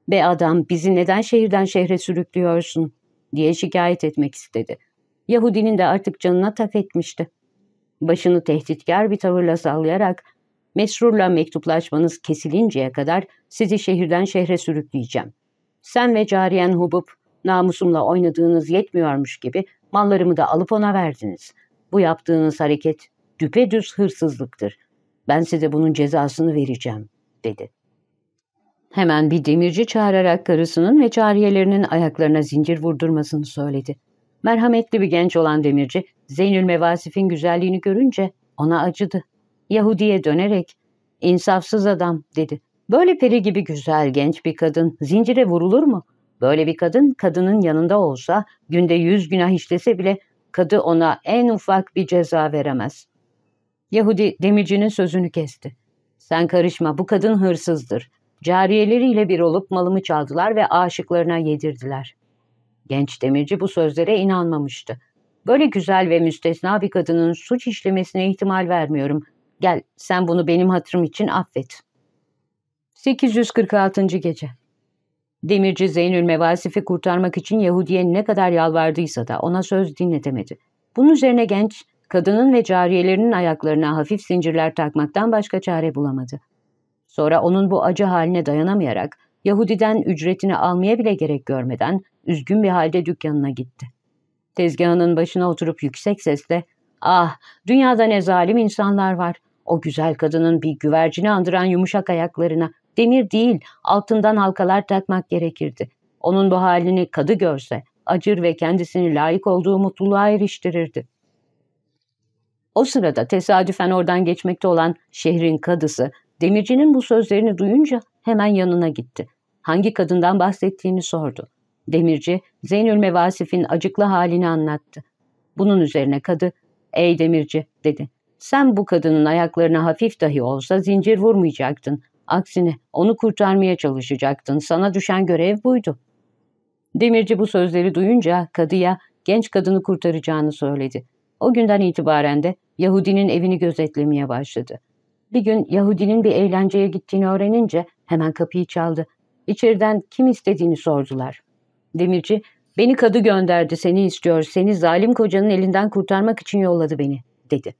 Be adam bizi neden şehirden şehre sürüklüyorsun diye şikayet etmek istedi. Yahudinin de artık canına tak etmişti. Başını tehditkar bir tavırla sallayarak Mesrur'la mektuplaşmanız kesilinceye kadar sizi şehirden şehre sürükleyeceğim. Sen ve cariyen Hubub namusumla oynadığınız yetmiyormuş gibi mallarımı da alıp ona verdiniz. Bu yaptığınız hareket düpedüz hırsızlıktır. Ben size bunun cezasını vereceğim, dedi. Hemen bir demirci çağırarak karısının ve cariyelerinin ayaklarına zincir vurdurmasını söyledi. Merhametli bir genç olan demirci, Zeynül Mevasif'in güzelliğini görünce ona acıdı. Yahudi'ye dönerek, insafsız adam, dedi. Böyle peri gibi güzel genç bir kadın zincire vurulur mu? Böyle bir kadın kadının yanında olsa günde yüz günah işlese bile kadı ona en ufak bir ceza veremez. Yahudi demircinin sözünü kesti. Sen karışma bu kadın hırsızdır. Cariyeleriyle bir olup malımı çaldılar ve aşıklarına yedirdiler. Genç demirci bu sözlere inanmamıştı. Böyle güzel ve müstesna bir kadının suç işlemesine ihtimal vermiyorum. Gel sen bunu benim hatırım için affet. 846. Gece Demirci Zeynül Mevasif'i kurtarmak için Yahudi'ye ne kadar yalvardıysa da ona söz dinletemedi. Bunun üzerine genç, kadının ve cariyelerinin ayaklarına hafif zincirler takmaktan başka çare bulamadı. Sonra onun bu acı haline dayanamayarak Yahudi'den ücretini almaya bile gerek görmeden üzgün bir halde dükkanına gitti. Tezgahının başına oturup yüksek sesle ''Ah, dünyada ne zalim insanlar var. O güzel kadının bir güvercini andıran yumuşak ayaklarına demir değil altından halkalar takmak gerekirdi. Onun bu halini kadı görse acır ve kendisini layık olduğu mutluluğa eriştirirdi. O sırada tesadüfen oradan geçmekte olan şehrin kadısı demircinin bu sözlerini duyunca hemen yanına gitti. Hangi kadından bahsettiğini sordu. Demirci Zeynül Mevasif'in acıklı halini anlattı. Bunun üzerine kadı, ''Ey demirci'' dedi. ''Sen bu kadının ayaklarına hafif dahi olsa zincir vurmayacaktın. Aksine onu kurtarmaya çalışacaktın. Sana düşen görev buydu. Demirci bu sözleri duyunca kadıya genç kadını kurtaracağını söyledi. O günden itibaren de Yahudinin evini gözetlemeye başladı. Bir gün Yahudinin bir eğlenceye gittiğini öğrenince hemen kapıyı çaldı. İçeriden kim istediğini sordular. Demirci, beni kadı gönderdi, seni istiyor, seni zalim kocanın elinden kurtarmak için yolladı beni, dedi.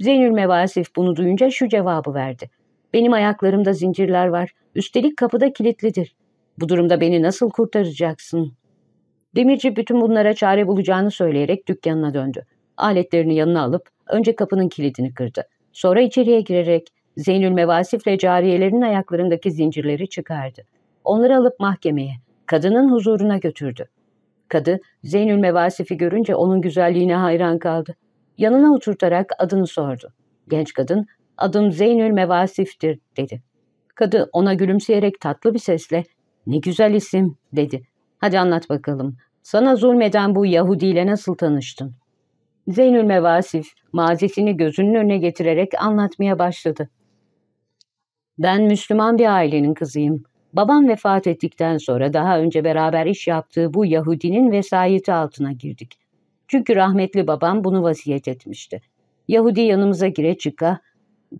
Zeynül Mevasif bunu duyunca şu cevabı verdi. Benim ayaklarımda zincirler var. Üstelik kapıda kilitlidir. Bu durumda beni nasıl kurtaracaksın? Demirci bütün bunlara çare bulacağını söyleyerek dükkanına döndü. Aletlerini yanına alıp önce kapının kilidini kırdı. Sonra içeriye girerek Zeynül Mevasif'le cariyelerinin ayaklarındaki zincirleri çıkardı. Onları alıp mahkemeye, kadının huzuruna götürdü. Kadı Zeynül Mevasif'i görünce onun güzelliğine hayran kaldı. Yanına oturtarak adını sordu. Genç kadın Adım Zeynül Mevasif'tir dedi. Kadı ona gülümseyerek tatlı bir sesle ne güzel isim dedi. Hadi anlat bakalım. Sana zulmeden bu Yahudi ile nasıl tanıştın? Zeynül Mevasif mazisini gözünün önüne getirerek anlatmaya başladı. Ben Müslüman bir ailenin kızıyım. Babam vefat ettikten sonra daha önce beraber iş yaptığı bu Yahudinin vesayeti altına girdik. Çünkü rahmetli babam bunu vasiyet etmişti. Yahudi yanımıza gire çıka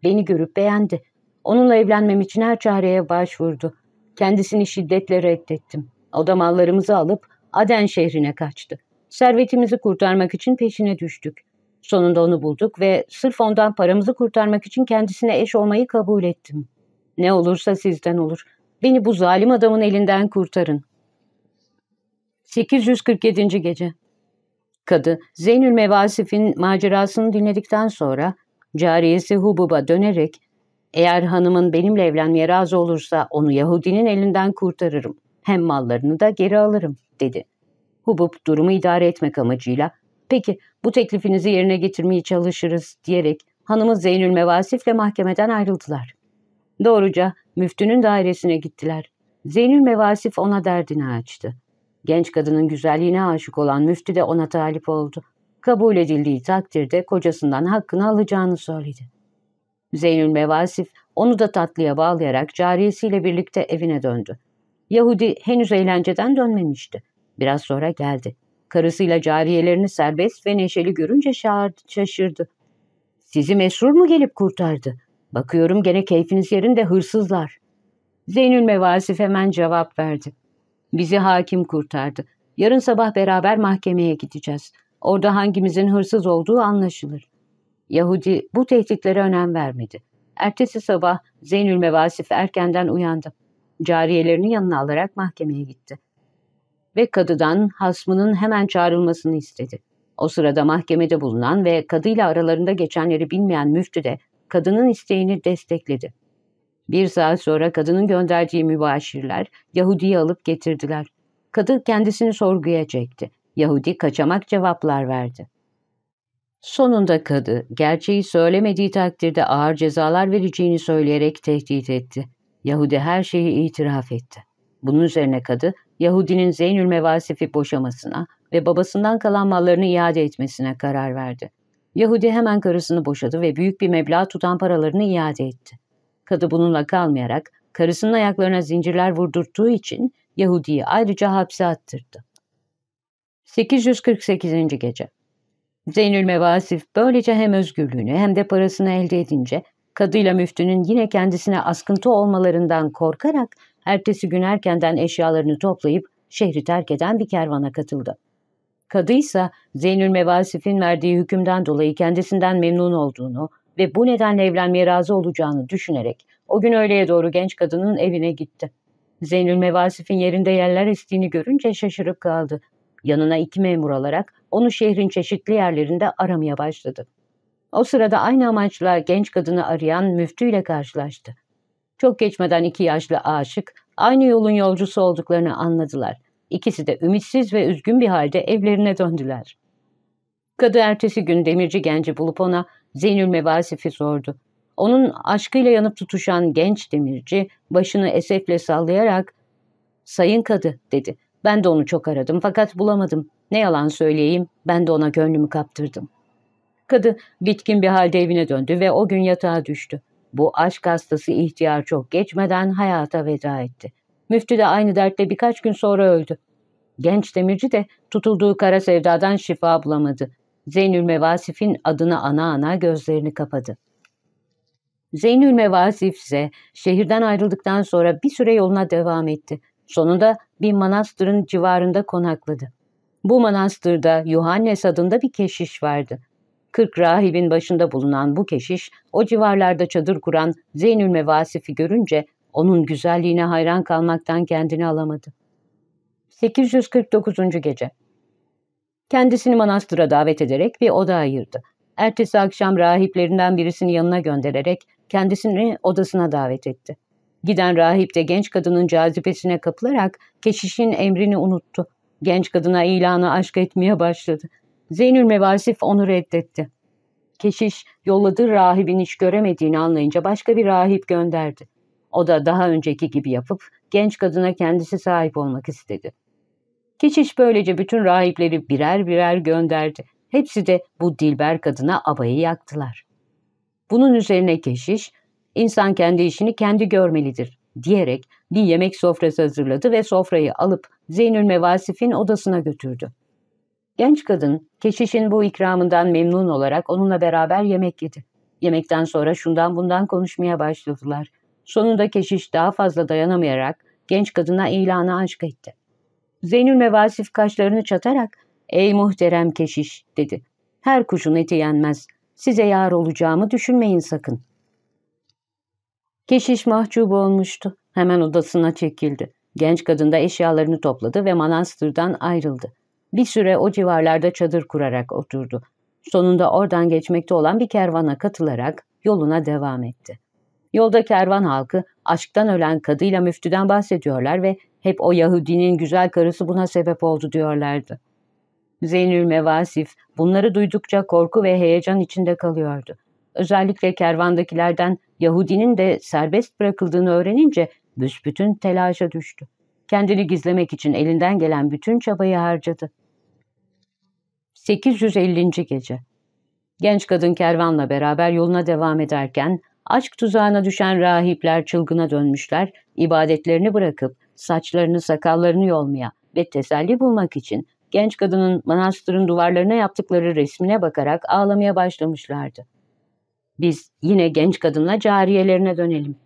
Beni görüp beğendi. Onunla evlenmem için her çareye başvurdu. Kendisini şiddetle reddettim. O da mallarımızı alıp Aden şehrine kaçtı. Servetimizi kurtarmak için peşine düştük. Sonunda onu bulduk ve sırf ondan paramızı kurtarmak için kendisine eş olmayı kabul ettim. Ne olursa sizden olur. Beni bu zalim adamın elinden kurtarın. 847. Gece Kadı, Zeynül Mevasif'in macerasını dinledikten sonra Cariyesi Hubub'a dönerek eğer hanımın benimle evlenmeye razı olursa onu Yahudinin elinden kurtarırım. Hem mallarını da geri alırım dedi. Hubub durumu idare etmek amacıyla peki bu teklifinizi yerine getirmeye çalışırız diyerek hanımı Zeynül Mevasif'le mahkemeden ayrıldılar. Doğruca müftünün dairesine gittiler. Zeynül Mevasif ona derdini açtı. Genç kadının güzelliğine aşık olan müftü de ona talip oldu. Kabul edildiği takdirde kocasından hakkını alacağını söyledi. Zeynül Mevasif onu da tatlıya bağlayarak cariyesiyle birlikte evine döndü. Yahudi henüz eğlenceden dönmemişti. Biraz sonra geldi. Karısıyla cariyelerini serbest ve neşeli görünce şaşırdı. Sizi mesrur mu gelip kurtardı? Bakıyorum gene keyfiniz yerinde hırsızlar. Zeynül Mevasif hemen cevap verdi. Bizi hakim kurtardı. Yarın sabah beraber mahkemeye gideceğiz. Orada hangimizin hırsız olduğu anlaşılır. Yahudi bu tehditlere önem vermedi. Ertesi sabah Zeynül Mevasif erkenden uyandı. Cariyelerini yanına alarak mahkemeye gitti. Ve kadıdan hasmının hemen çağrılmasını istedi. O sırada mahkemede bulunan ve kadıyla aralarında geçenleri bilmeyen müftü de kadının isteğini destekledi. Bir saat sonra kadının gönderdiği mübaşirler Yahudi'yi alıp getirdiler. Kadı kendisini sorguya çekti. Yahudi kaçamak cevaplar verdi. Sonunda kadı gerçeği söylemediği takdirde ağır cezalar vereceğini söyleyerek tehdit etti. Yahudi her şeyi itiraf etti. Bunun üzerine kadı Yahudinin Zeynül Mevasif'i boşamasına ve babasından kalan mallarını iade etmesine karar verdi. Yahudi hemen karısını boşadı ve büyük bir meblağ tutan paralarını iade etti. Kadı bununla kalmayarak karısının ayaklarına zincirler vurdurttuğu için Yahudi'yi ayrıca hapse attırdı. 848. Gece Zeynül Mevasif böylece hem özgürlüğünü hem de parasını elde edince kadıyla müftünün yine kendisine askıntı olmalarından korkarak ertesi gün erkenden eşyalarını toplayıp şehri terk eden bir kervana katıldı. Kadı ise Zeynül Mevasif'in verdiği hükümden dolayı kendisinden memnun olduğunu ve bu nedenle evlenmeye razı olacağını düşünerek o gün öğleye doğru genç kadının evine gitti. Zeynül Mevasif'in yerinde yerler estiğini görünce şaşırıp kaldı. Yanına iki memur alarak onu şehrin çeşitli yerlerinde aramaya başladı. O sırada aynı amaçla genç kadını arayan müftüyle karşılaştı. Çok geçmeden iki yaşlı aşık aynı yolun yolcusu olduklarını anladılar. İkisi de ümitsiz ve üzgün bir halde evlerine döndüler. Kadı ertesi gün demirci genci bulup ona Zeynül Mevasif'i sordu. Onun aşkıyla yanıp tutuşan genç demirci başını esefle sallayarak ''Sayın Kadı'' dedi. ''Ben de onu çok aradım fakat bulamadım. Ne yalan söyleyeyim ben de ona gönlümü kaptırdım.'' Kadı bitkin bir halde evine döndü ve o gün yatağa düştü. Bu aşk hastası ihtiyar çok geçmeden hayata veda etti. Müftü de aynı dertle birkaç gün sonra öldü. Genç demirci de tutulduğu kara sevdadan şifa bulamadı. Zeynül Mevasif'in adını ana ana gözlerini kapadı. Zeynül Mevasif ise şehirden ayrıldıktan sonra bir süre yoluna devam etti. Sonunda bir manastırın civarında konakladı. Bu manastırda Yuhannes adında bir keşiş vardı. Kırk rahibin başında bulunan bu keşiş, o civarlarda çadır kuran Zeynül Mevasif'i görünce onun güzelliğine hayran kalmaktan kendini alamadı. 849. Gece Kendisini manastıra davet ederek bir oda ayırdı. Ertesi akşam rahiplerinden birisini yanına göndererek kendisini odasına davet etti. Giden rahip de genç kadının cazibesine kapılarak keşişin emrini unuttu. Genç kadına ilanı aşk etmeye başladı. Zeynül Mevasif onu reddetti. Keşiş yolladığı rahibin iş göremediğini anlayınca başka bir rahip gönderdi. O da daha önceki gibi yapıp genç kadına kendisi sahip olmak istedi. Keşiş böylece bütün rahipleri birer birer gönderdi. Hepsi de bu dilber kadına abayı yaktılar. Bunun üzerine keşiş, insan kendi işini kendi görmelidir diyerek bir yemek sofrası hazırladı ve sofrayı alıp Zeynül Mevasif'in odasına götürdü. Genç kadın keşişin bu ikramından memnun olarak onunla beraber yemek yedi. Yemekten sonra şundan bundan konuşmaya başladılar. Sonunda keşiş daha fazla dayanamayarak genç kadına ilanı aşk etti. Zeynül Mevasif kaşlarını çatarak ''Ey muhterem keşiş'' dedi. ''Her kuşun eti yenmez. Size yar olacağımı düşünmeyin sakın.'' Keşiş mahcup olmuştu. Hemen odasına çekildi. Genç kadın da eşyalarını topladı ve manastırdan ayrıldı. Bir süre o civarlarda çadır kurarak oturdu. Sonunda oradan geçmekte olan bir kervana katılarak yoluna devam etti. Yolda kervan halkı aşktan ölen kadıyla müftüden bahsediyorlar ve hep o Yahudinin güzel karısı buna sebep oldu diyorlardı. Zeynül Mevasif bunları duydukça korku ve heyecan içinde kalıyordu. Özellikle kervandakilerden Yahudinin de serbest bırakıldığını öğrenince büsbütün telaşa düştü. Kendini gizlemek için elinden gelen bütün çabayı harcadı. 850. Gece Genç kadın kervanla beraber yoluna devam ederken aşk tuzağına düşen rahipler çılgına dönmüşler, ibadetlerini bırakıp saçlarını sakallarını yolmaya ve teselli bulmak için genç kadının manastırın duvarlarına yaptıkları resmine bakarak ağlamaya başlamışlardı. Biz yine genç kadınla cariyelerine dönelim.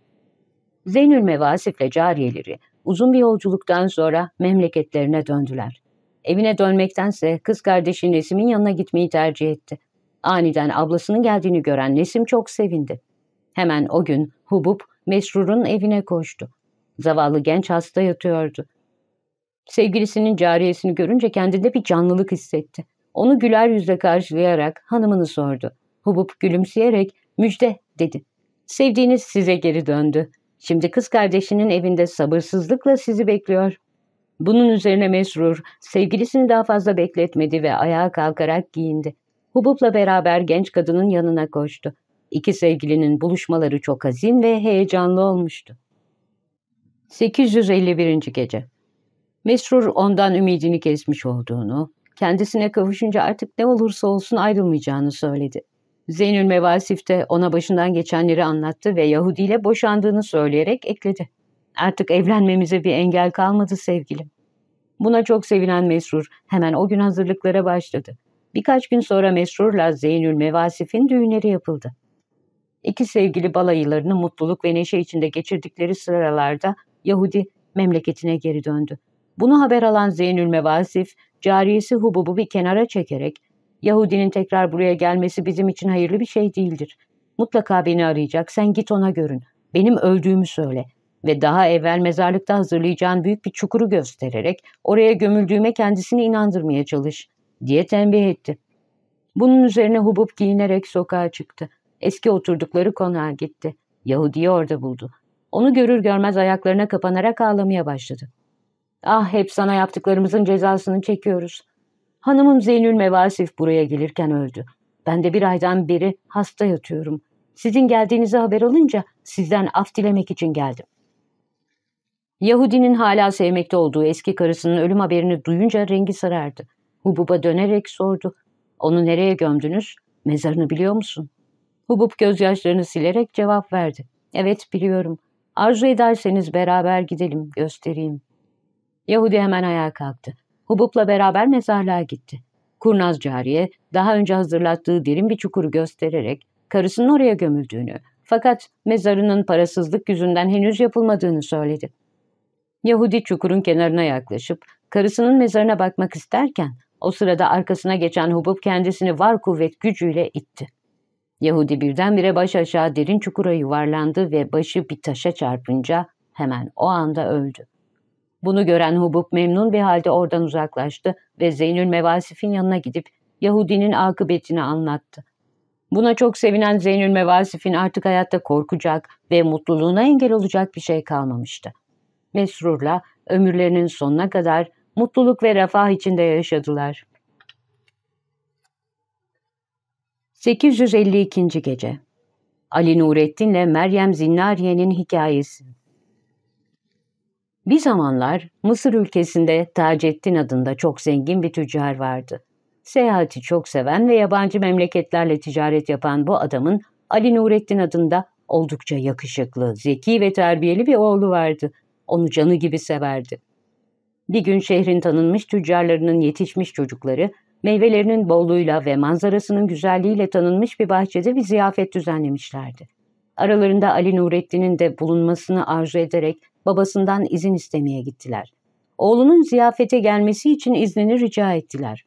Zeynül Mevasif'le cariyeleri uzun bir yolculuktan sonra memleketlerine döndüler. Evine dönmektense kız kardeşi Nesim'in yanına gitmeyi tercih etti. Aniden ablasının geldiğini gören Nesim çok sevindi. Hemen o gün Hubub Mesrur'un evine koştu. Zavallı genç hasta yatıyordu. Sevgilisinin cariyesini görünce kendinde bir canlılık hissetti. Onu güler yüzle karşılayarak hanımını sordu. Hubub gülümseyerek müjde dedi. Sevdiğiniz size geri döndü. Şimdi kız kardeşinin evinde sabırsızlıkla sizi bekliyor. Bunun üzerine Mesrur sevgilisini daha fazla bekletmedi ve ayağa kalkarak giyindi. Hubub'la beraber genç kadının yanına koştu. İki sevgilinin buluşmaları çok hazin ve heyecanlı olmuştu. 851. Gece Mesrur ondan ümidini kesmiş olduğunu, kendisine kavuşunca artık ne olursa olsun ayrılmayacağını söyledi. Zeynül Mevasif de ona başından geçenleri anlattı ve Yahudi ile boşandığını söyleyerek ekledi. Artık evlenmemize bir engel kalmadı sevgilim. Buna çok sevinen Mesrur hemen o gün hazırlıklara başladı. Birkaç gün sonra Mesrur'la Zeynül Mevasif'in düğünleri yapıldı. İki sevgili balayılarını mutluluk ve neşe içinde geçirdikleri sıralarda Yahudi memleketine geri döndü. Bunu haber alan Zeynül Mevasif, cariyesi Hubub'u bir kenara çekerek, Yahudinin tekrar buraya gelmesi bizim için hayırlı bir şey değildir. Mutlaka beni arayacak, sen git ona görün. Benim öldüğümü söyle ve daha evvel mezarlıkta hazırlayacağın büyük bir çukuru göstererek oraya gömüldüğüme kendisini inandırmaya çalış, diye tembih etti. Bunun üzerine Hubub giyinerek sokağa çıktı. Eski oturdukları konağa gitti. Yahudi'yi orada buldu. Onu görür görmez ayaklarına kapanarak ağlamaya başladı. Ah hep sana yaptıklarımızın cezasını çekiyoruz. Hanımım Zeynül Mevasif buraya gelirken öldü. Ben de bir aydan beri hasta yatıyorum. Sizin geldiğinizi haber alınca sizden af dilemek için geldim. Yahudinin hala sevmekte olduğu eski karısının ölüm haberini duyunca rengi sarardı. Hubub'a dönerek sordu. Onu nereye gömdünüz? Mezarını biliyor musun? Hubub gözyaşlarını silerek cevap verdi. Evet biliyorum. Arzu ederseniz beraber gidelim, göstereyim. Yahudi hemen ayağa kalktı. Hubub'la beraber mezarlığa gitti. Kurnaz cariye daha önce hazırlattığı derin bir çukuru göstererek karısının oraya gömüldüğünü fakat mezarının parasızlık yüzünden henüz yapılmadığını söyledi. Yahudi çukurun kenarına yaklaşıp karısının mezarına bakmak isterken o sırada arkasına geçen Hubub kendisini var kuvvet gücüyle itti. Yahudi birdenbire baş aşağı derin çukura yuvarlandı ve başı bir taşa çarpınca hemen o anda öldü. Bunu gören Hubub memnun bir halde oradan uzaklaştı ve Zeynül Mevasif'in yanına gidip Yahudinin akıbetini anlattı. Buna çok sevinen Zeynül Mevasif'in artık hayatta korkacak ve mutluluğuna engel olacak bir şey kalmamıştı. Mesrur'la ömürlerinin sonuna kadar mutluluk ve refah içinde yaşadılar. 852. Gece Ali Nurettin ile Meryem Zinnariye'nin hikayesi Bir zamanlar Mısır ülkesinde Taceddin adında çok zengin bir tüccar vardı. Seyahati çok seven ve yabancı memleketlerle ticaret yapan bu adamın Ali Nurettin adında oldukça yakışıklı, zeki ve terbiyeli bir oğlu vardı. Onu canı gibi severdi. Bir gün şehrin tanınmış tüccarlarının yetişmiş çocukları, meyvelerinin bolluğuyla ve manzarasının güzelliğiyle tanınmış bir bahçede bir ziyafet düzenlemişlerdi. Aralarında Ali Nurettin'in de bulunmasını arzu ederek babasından izin istemeye gittiler. Oğlunun ziyafete gelmesi için iznini rica ettiler.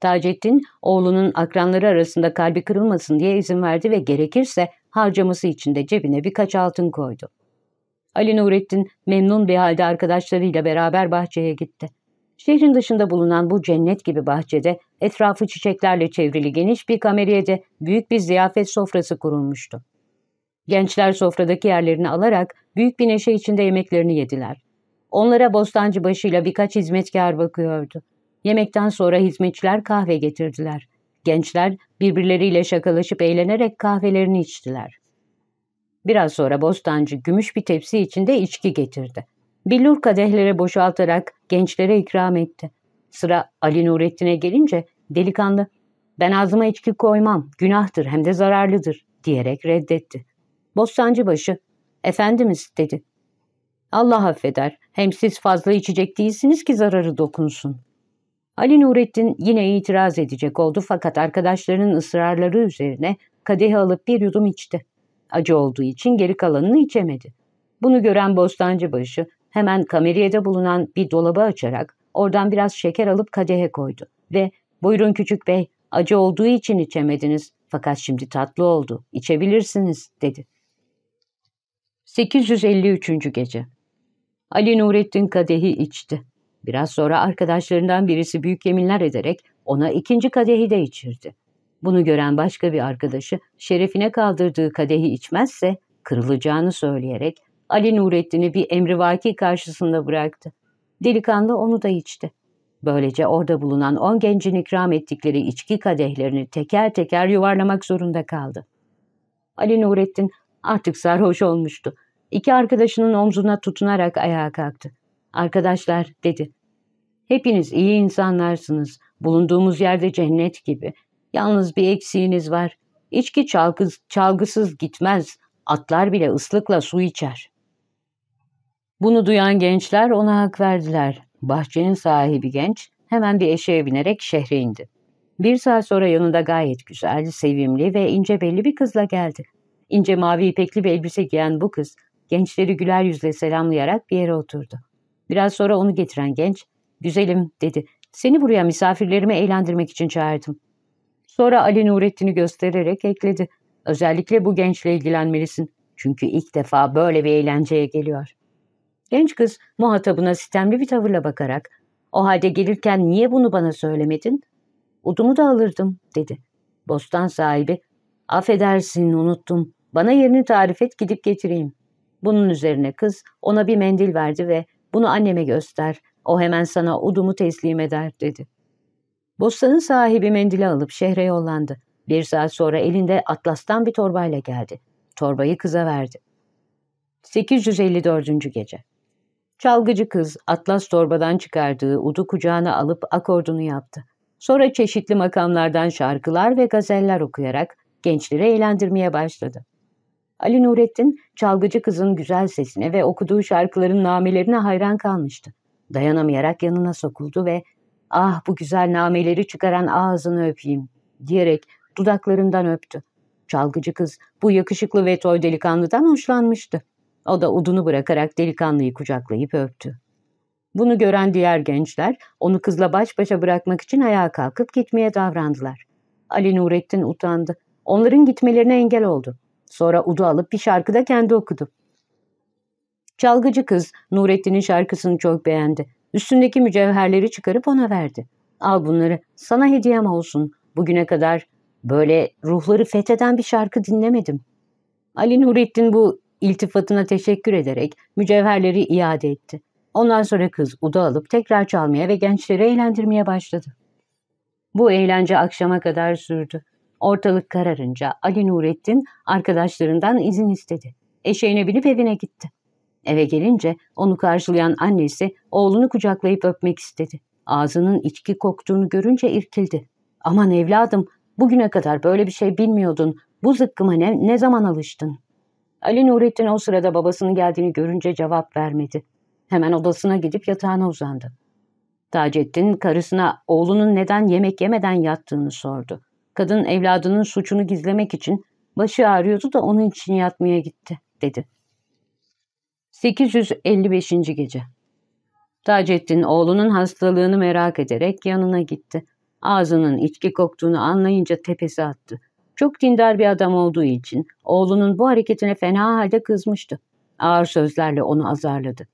Taceddin, oğlunun akranları arasında kalbi kırılmasın diye izin verdi ve gerekirse harcaması için de cebine birkaç altın koydu. Ali Nurettin memnun bir halde arkadaşlarıyla beraber bahçeye gitti. Şehrin dışında bulunan bu cennet gibi bahçede etrafı çiçeklerle çevrili geniş bir kameriyede büyük bir ziyafet sofrası kurulmuştu. Gençler sofradaki yerlerini alarak büyük bir neşe içinde yemeklerini yediler. Onlara bostancı başıyla birkaç hizmetkar bakıyordu. Yemekten sonra hizmetçiler kahve getirdiler. Gençler birbirleriyle şakalaşıp eğlenerek kahvelerini içtiler. Biraz sonra bostancı gümüş bir tepsi içinde içki getirdi. Billur kadehlere boşaltarak gençlere ikram etti. Sıra Ali Nurettin'e gelince Delikanlı, ben ağzıma içki koymam, günahtır hem de zararlıdır diyerek reddetti. Bostancıbaşı, efendimiz dedi. Allah affeder, hem siz fazla içecek değilsiniz ki zararı dokunsun. Ali Nurettin yine itiraz edecek oldu fakat arkadaşlarının ısrarları üzerine kadehi alıp bir yudum içti. Acı olduğu için geri kalanını içemedi. Bunu gören bostancıbaşı hemen kameriyede bulunan bir dolabı açarak oradan biraz şeker alıp kadehe koydu ve ''Buyurun küçük bey, acı olduğu için içemediniz fakat şimdi tatlı oldu, içebilirsiniz.'' dedi. 853. Gece Ali Nurettin kadehi içti. Biraz sonra arkadaşlarından birisi büyük yeminler ederek ona ikinci kadehi de içirdi. Bunu gören başka bir arkadaşı şerefine kaldırdığı kadehi içmezse kırılacağını söyleyerek Ali Nurettin'i bir emrivaki karşısında bıraktı. Delikanlı onu da içti. Böylece orada bulunan on gencin ikram ettikleri içki kadehlerini teker teker yuvarlamak zorunda kaldı. Ali Nurettin artık sarhoş olmuştu. İki arkadaşının omzuna tutunarak ayağa kalktı. Arkadaşlar dedi. Hepiniz iyi insanlarsınız. Bulunduğumuz yerde cennet gibi. Yalnız bir eksiğiniz var. İçki çalgız, çalgısız gitmez. Atlar bile ıslıkla su içer. Bunu duyan gençler ona hak verdiler. Bahçenin sahibi genç hemen bir eşeğe binerek şehre indi. Bir saat sonra yanında gayet güzel, sevimli ve ince belli bir kızla geldi. İnce mavi ipekli bir elbise giyen bu kız, gençleri güler yüzle selamlayarak bir yere oturdu. Biraz sonra onu getiren genç, ''Güzelim'' dedi. ''Seni buraya misafirlerimi eğlendirmek için çağırdım.'' Sonra Ali Nurettin'i göstererek ekledi. ''Özellikle bu gençle ilgilenmelisin. Çünkü ilk defa böyle bir eğlenceye geliyor.'' Genç kız muhatabına sistemli bir tavırla bakarak ''O halde gelirken niye bunu bana söylemedin?'' ''Udumu da alırdım.'' dedi. Bostan sahibi ''Affedersin unuttum. Bana yerini tarif et gidip getireyim.'' Bunun üzerine kız ona bir mendil verdi ve ''Bunu anneme göster. O hemen sana udumu teslim eder.'' dedi. Bostanın sahibi mendili alıp şehre yollandı. Bir saat sonra elinde atlastan bir torbayla geldi. Torbayı kıza verdi. 854. Gece Çalgıcı kız atlas torbadan çıkardığı udu kucağına alıp akordunu yaptı. Sonra çeşitli makamlardan şarkılar ve gazeller okuyarak gençleri eğlendirmeye başladı. Ali Nurettin, çalgıcı kızın güzel sesine ve okuduğu şarkıların namelerine hayran kalmıştı. Dayanamayarak yanına sokuldu ve ''Ah bu güzel nameleri çıkaran ağzını öpeyim.'' diyerek dudaklarından öptü. Çalgıcı kız bu yakışıklı ve toy delikanlıdan hoşlanmıştı. O da udunu bırakarak delikanlıyı kucaklayıp öptü. Bunu gören diğer gençler onu kızla baş başa bırakmak için ayağa kalkıp gitmeye davrandılar. Ali Nurettin utandı. Onların gitmelerine engel oldu. Sonra udu alıp bir şarkı da kendi okudu. Çalgıcı kız Nurettin'in şarkısını çok beğendi. Üstündeki mücevherleri çıkarıp ona verdi. Al bunları sana hediyem olsun. Bugüne kadar böyle ruhları fetheden bir şarkı dinlemedim. Ali Nurettin bu iltifatına teşekkür ederek mücevherleri iade etti. Ondan sonra kız uda alıp tekrar çalmaya ve gençleri eğlendirmeye başladı. Bu eğlence akşama kadar sürdü. Ortalık kararınca Ali Nurettin arkadaşlarından izin istedi. Eşeğine binip evine gitti. Eve gelince onu karşılayan annesi oğlunu kucaklayıp öpmek istedi. Ağzının içki koktuğunu görünce irkildi. Aman evladım bugüne kadar böyle bir şey bilmiyordun. Bu zıkkıma ne, ne zaman alıştın? Ali Nurettin o sırada babasının geldiğini görünce cevap vermedi. Hemen odasına gidip yatağına uzandı. Taceddin karısına oğlunun neden yemek yemeden yattığını sordu. Kadın evladının suçunu gizlemek için başı ağrıyordu da onun için yatmaya gitti, dedi. 855. Gece Taceddin oğlunun hastalığını merak ederek yanına gitti. Ağzının içki koktuğunu anlayınca tepesi attı. Çok dindar bir adam olduğu için oğlunun bu hareketine fena halde kızmıştı. Ağır sözlerle onu azarladı.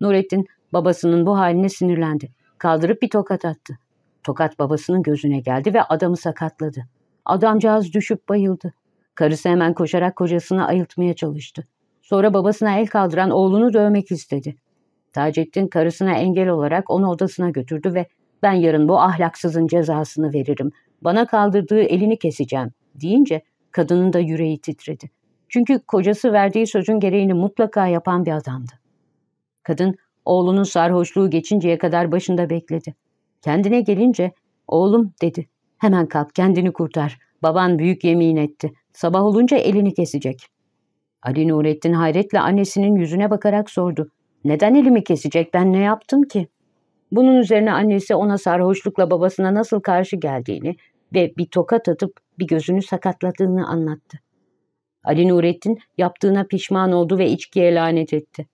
Nurettin babasının bu haline sinirlendi. Kaldırıp bir tokat attı. Tokat babasının gözüne geldi ve adamı sakatladı. Adamcağız düşüp bayıldı. Karısı hemen koşarak kocasını ayıltmaya çalıştı. Sonra babasına el kaldıran oğlunu dövmek istedi. Taceddin karısına engel olarak onu odasına götürdü ve ben yarın bu ahlaksızın cezasını veririm. Bana kaldırdığı elini keseceğim deyince kadının da yüreği titredi. Çünkü kocası verdiği sözün gereğini mutlaka yapan bir adamdı. Kadın oğlunun sarhoşluğu geçinceye kadar başında bekledi. Kendine gelince Oğlum dedi. Hemen kalk kendini kurtar. Baban büyük yemin etti. Sabah olunca elini kesecek. Ali Nurettin hayretle annesinin yüzüne bakarak sordu. Neden elimi kesecek ben ne yaptım ki? Bunun üzerine annesi ona sarhoşlukla babasına nasıl karşı geldiğini ve bir tokat atıp bir gözünü sakatladığını anlattı. Ali Nurettin yaptığına pişman oldu ve içkiye lanet etti.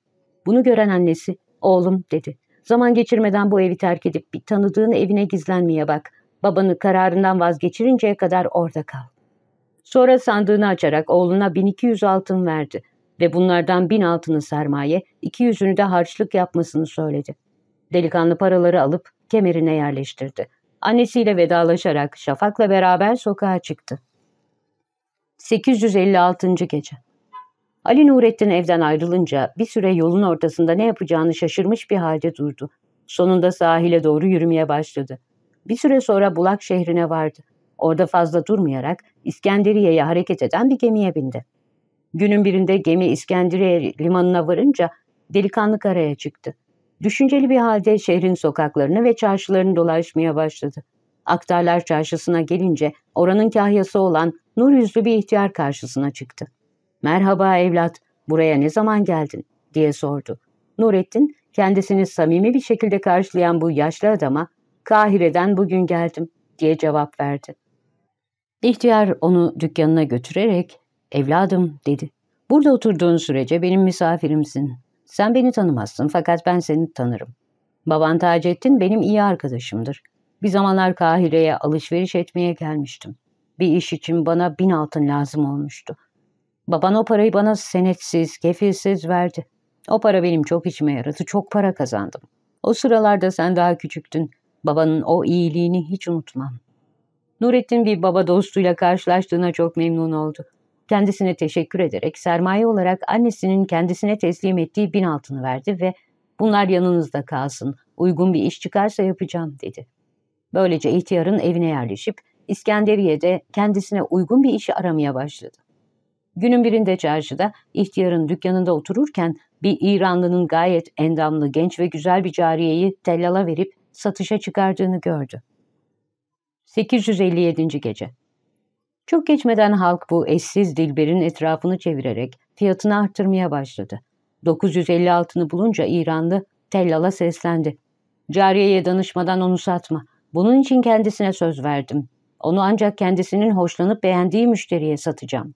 Bunu gören annesi, oğlum dedi. Zaman geçirmeden bu evi terk edip bir tanıdığın evine gizlenmeye bak. Babanı kararından vazgeçirinceye kadar orada kal. Sonra sandığını açarak oğluna 1200 altın verdi ve bunlardan 1000 altını sermaye, 200'ünü de harçlık yapmasını söyledi. Delikanlı paraları alıp kemerine yerleştirdi. Annesiyle vedalaşarak Şafak'la beraber sokağa çıktı. 856. Gece Ali Nurettin evden ayrılınca bir süre yolun ortasında ne yapacağını şaşırmış bir halde durdu. Sonunda sahile doğru yürümeye başladı. Bir süre sonra Bulak şehrine vardı. Orada fazla durmayarak İskenderiye'ye hareket eden bir gemiye bindi. Günün birinde gemi İskenderiye limanına varınca delikanlı karaya çıktı. Düşünceli bir halde şehrin sokaklarını ve çarşılarını dolaşmaya başladı. Aktarlar çarşısına gelince oranın kahyası olan nur yüzlü bir ihtiyar karşısına çıktı. ''Merhaba evlat, buraya ne zaman geldin?'' diye sordu. Nurettin kendisini samimi bir şekilde karşılayan bu yaşlı adama ''Kahire'den bugün geldim.'' diye cevap verdi. İhtiyar onu dükkanına götürerek ''Evladım'' dedi. ''Burada oturduğun sürece benim misafirimsin. Sen beni tanımazsın fakat ben seni tanırım. Baban Taceddin benim iyi arkadaşımdır. Bir zamanlar Kahire'ye alışveriş etmeye gelmiştim. Bir iş için bana bin altın lazım olmuştu. Baban o parayı bana senetsiz, kefilsiz verdi. O para benim çok içime yaradı, çok para kazandım. O sıralarda sen daha küçüktün. Babanın o iyiliğini hiç unutmam. Nurettin bir baba dostuyla karşılaştığına çok memnun oldu. Kendisine teşekkür ederek sermaye olarak annesinin kendisine teslim ettiği bin altını verdi ve bunlar yanınızda kalsın, uygun bir iş çıkarsa yapacağım dedi. Böylece ihtiyarın evine yerleşip İskenderiye'de kendisine uygun bir işi aramaya başladı. Günün birinde çarşıda ihtiyarın dükkanında otururken bir İranlının gayet endamlı, genç ve güzel bir cariyeyi tellala verip satışa çıkardığını gördü. 857. Gece Çok geçmeden halk bu eşsiz Dilber'in etrafını çevirerek fiyatını arttırmaya başladı. 956'ını bulunca İranlı tellala seslendi. Cariyeye danışmadan onu satma. Bunun için kendisine söz verdim. Onu ancak kendisinin hoşlanıp beğendiği müşteriye satacağım.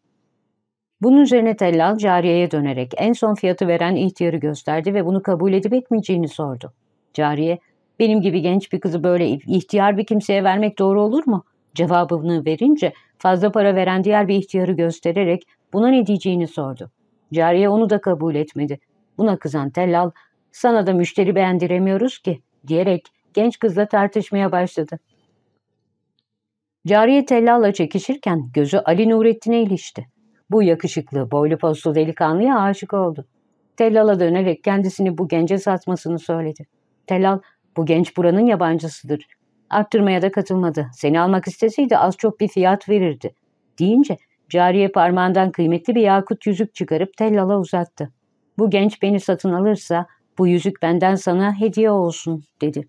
Bunun üzerine tellal cariyeye dönerek en son fiyatı veren ihtiyarı gösterdi ve bunu kabul edip etmeyeceğini sordu. Cariye, benim gibi genç bir kızı böyle ihtiyar bir kimseye vermek doğru olur mu? Cevabını verince fazla para veren diğer bir ihtiyarı göstererek buna ne diyeceğini sordu. Cariye onu da kabul etmedi. Buna kızan tellal, sana da müşteri beğendiremiyoruz ki diyerek genç kızla tartışmaya başladı. Cariye tellalla çekişirken gözü Ali Nurettin'e ilişti. Bu yakışıklı, boylu postlu delikanlıya aşık oldu. Tellal'a dönerek kendisini bu gence satmasını söyledi. Tellal, bu genç buranın yabancısıdır. Arttırmaya da katılmadı. Seni almak isteseydi az çok bir fiyat verirdi. Deyince cariye parmağından kıymetli bir yakut yüzük çıkarıp Tellal'a uzattı. Bu genç beni satın alırsa bu yüzük benden sana hediye olsun dedi.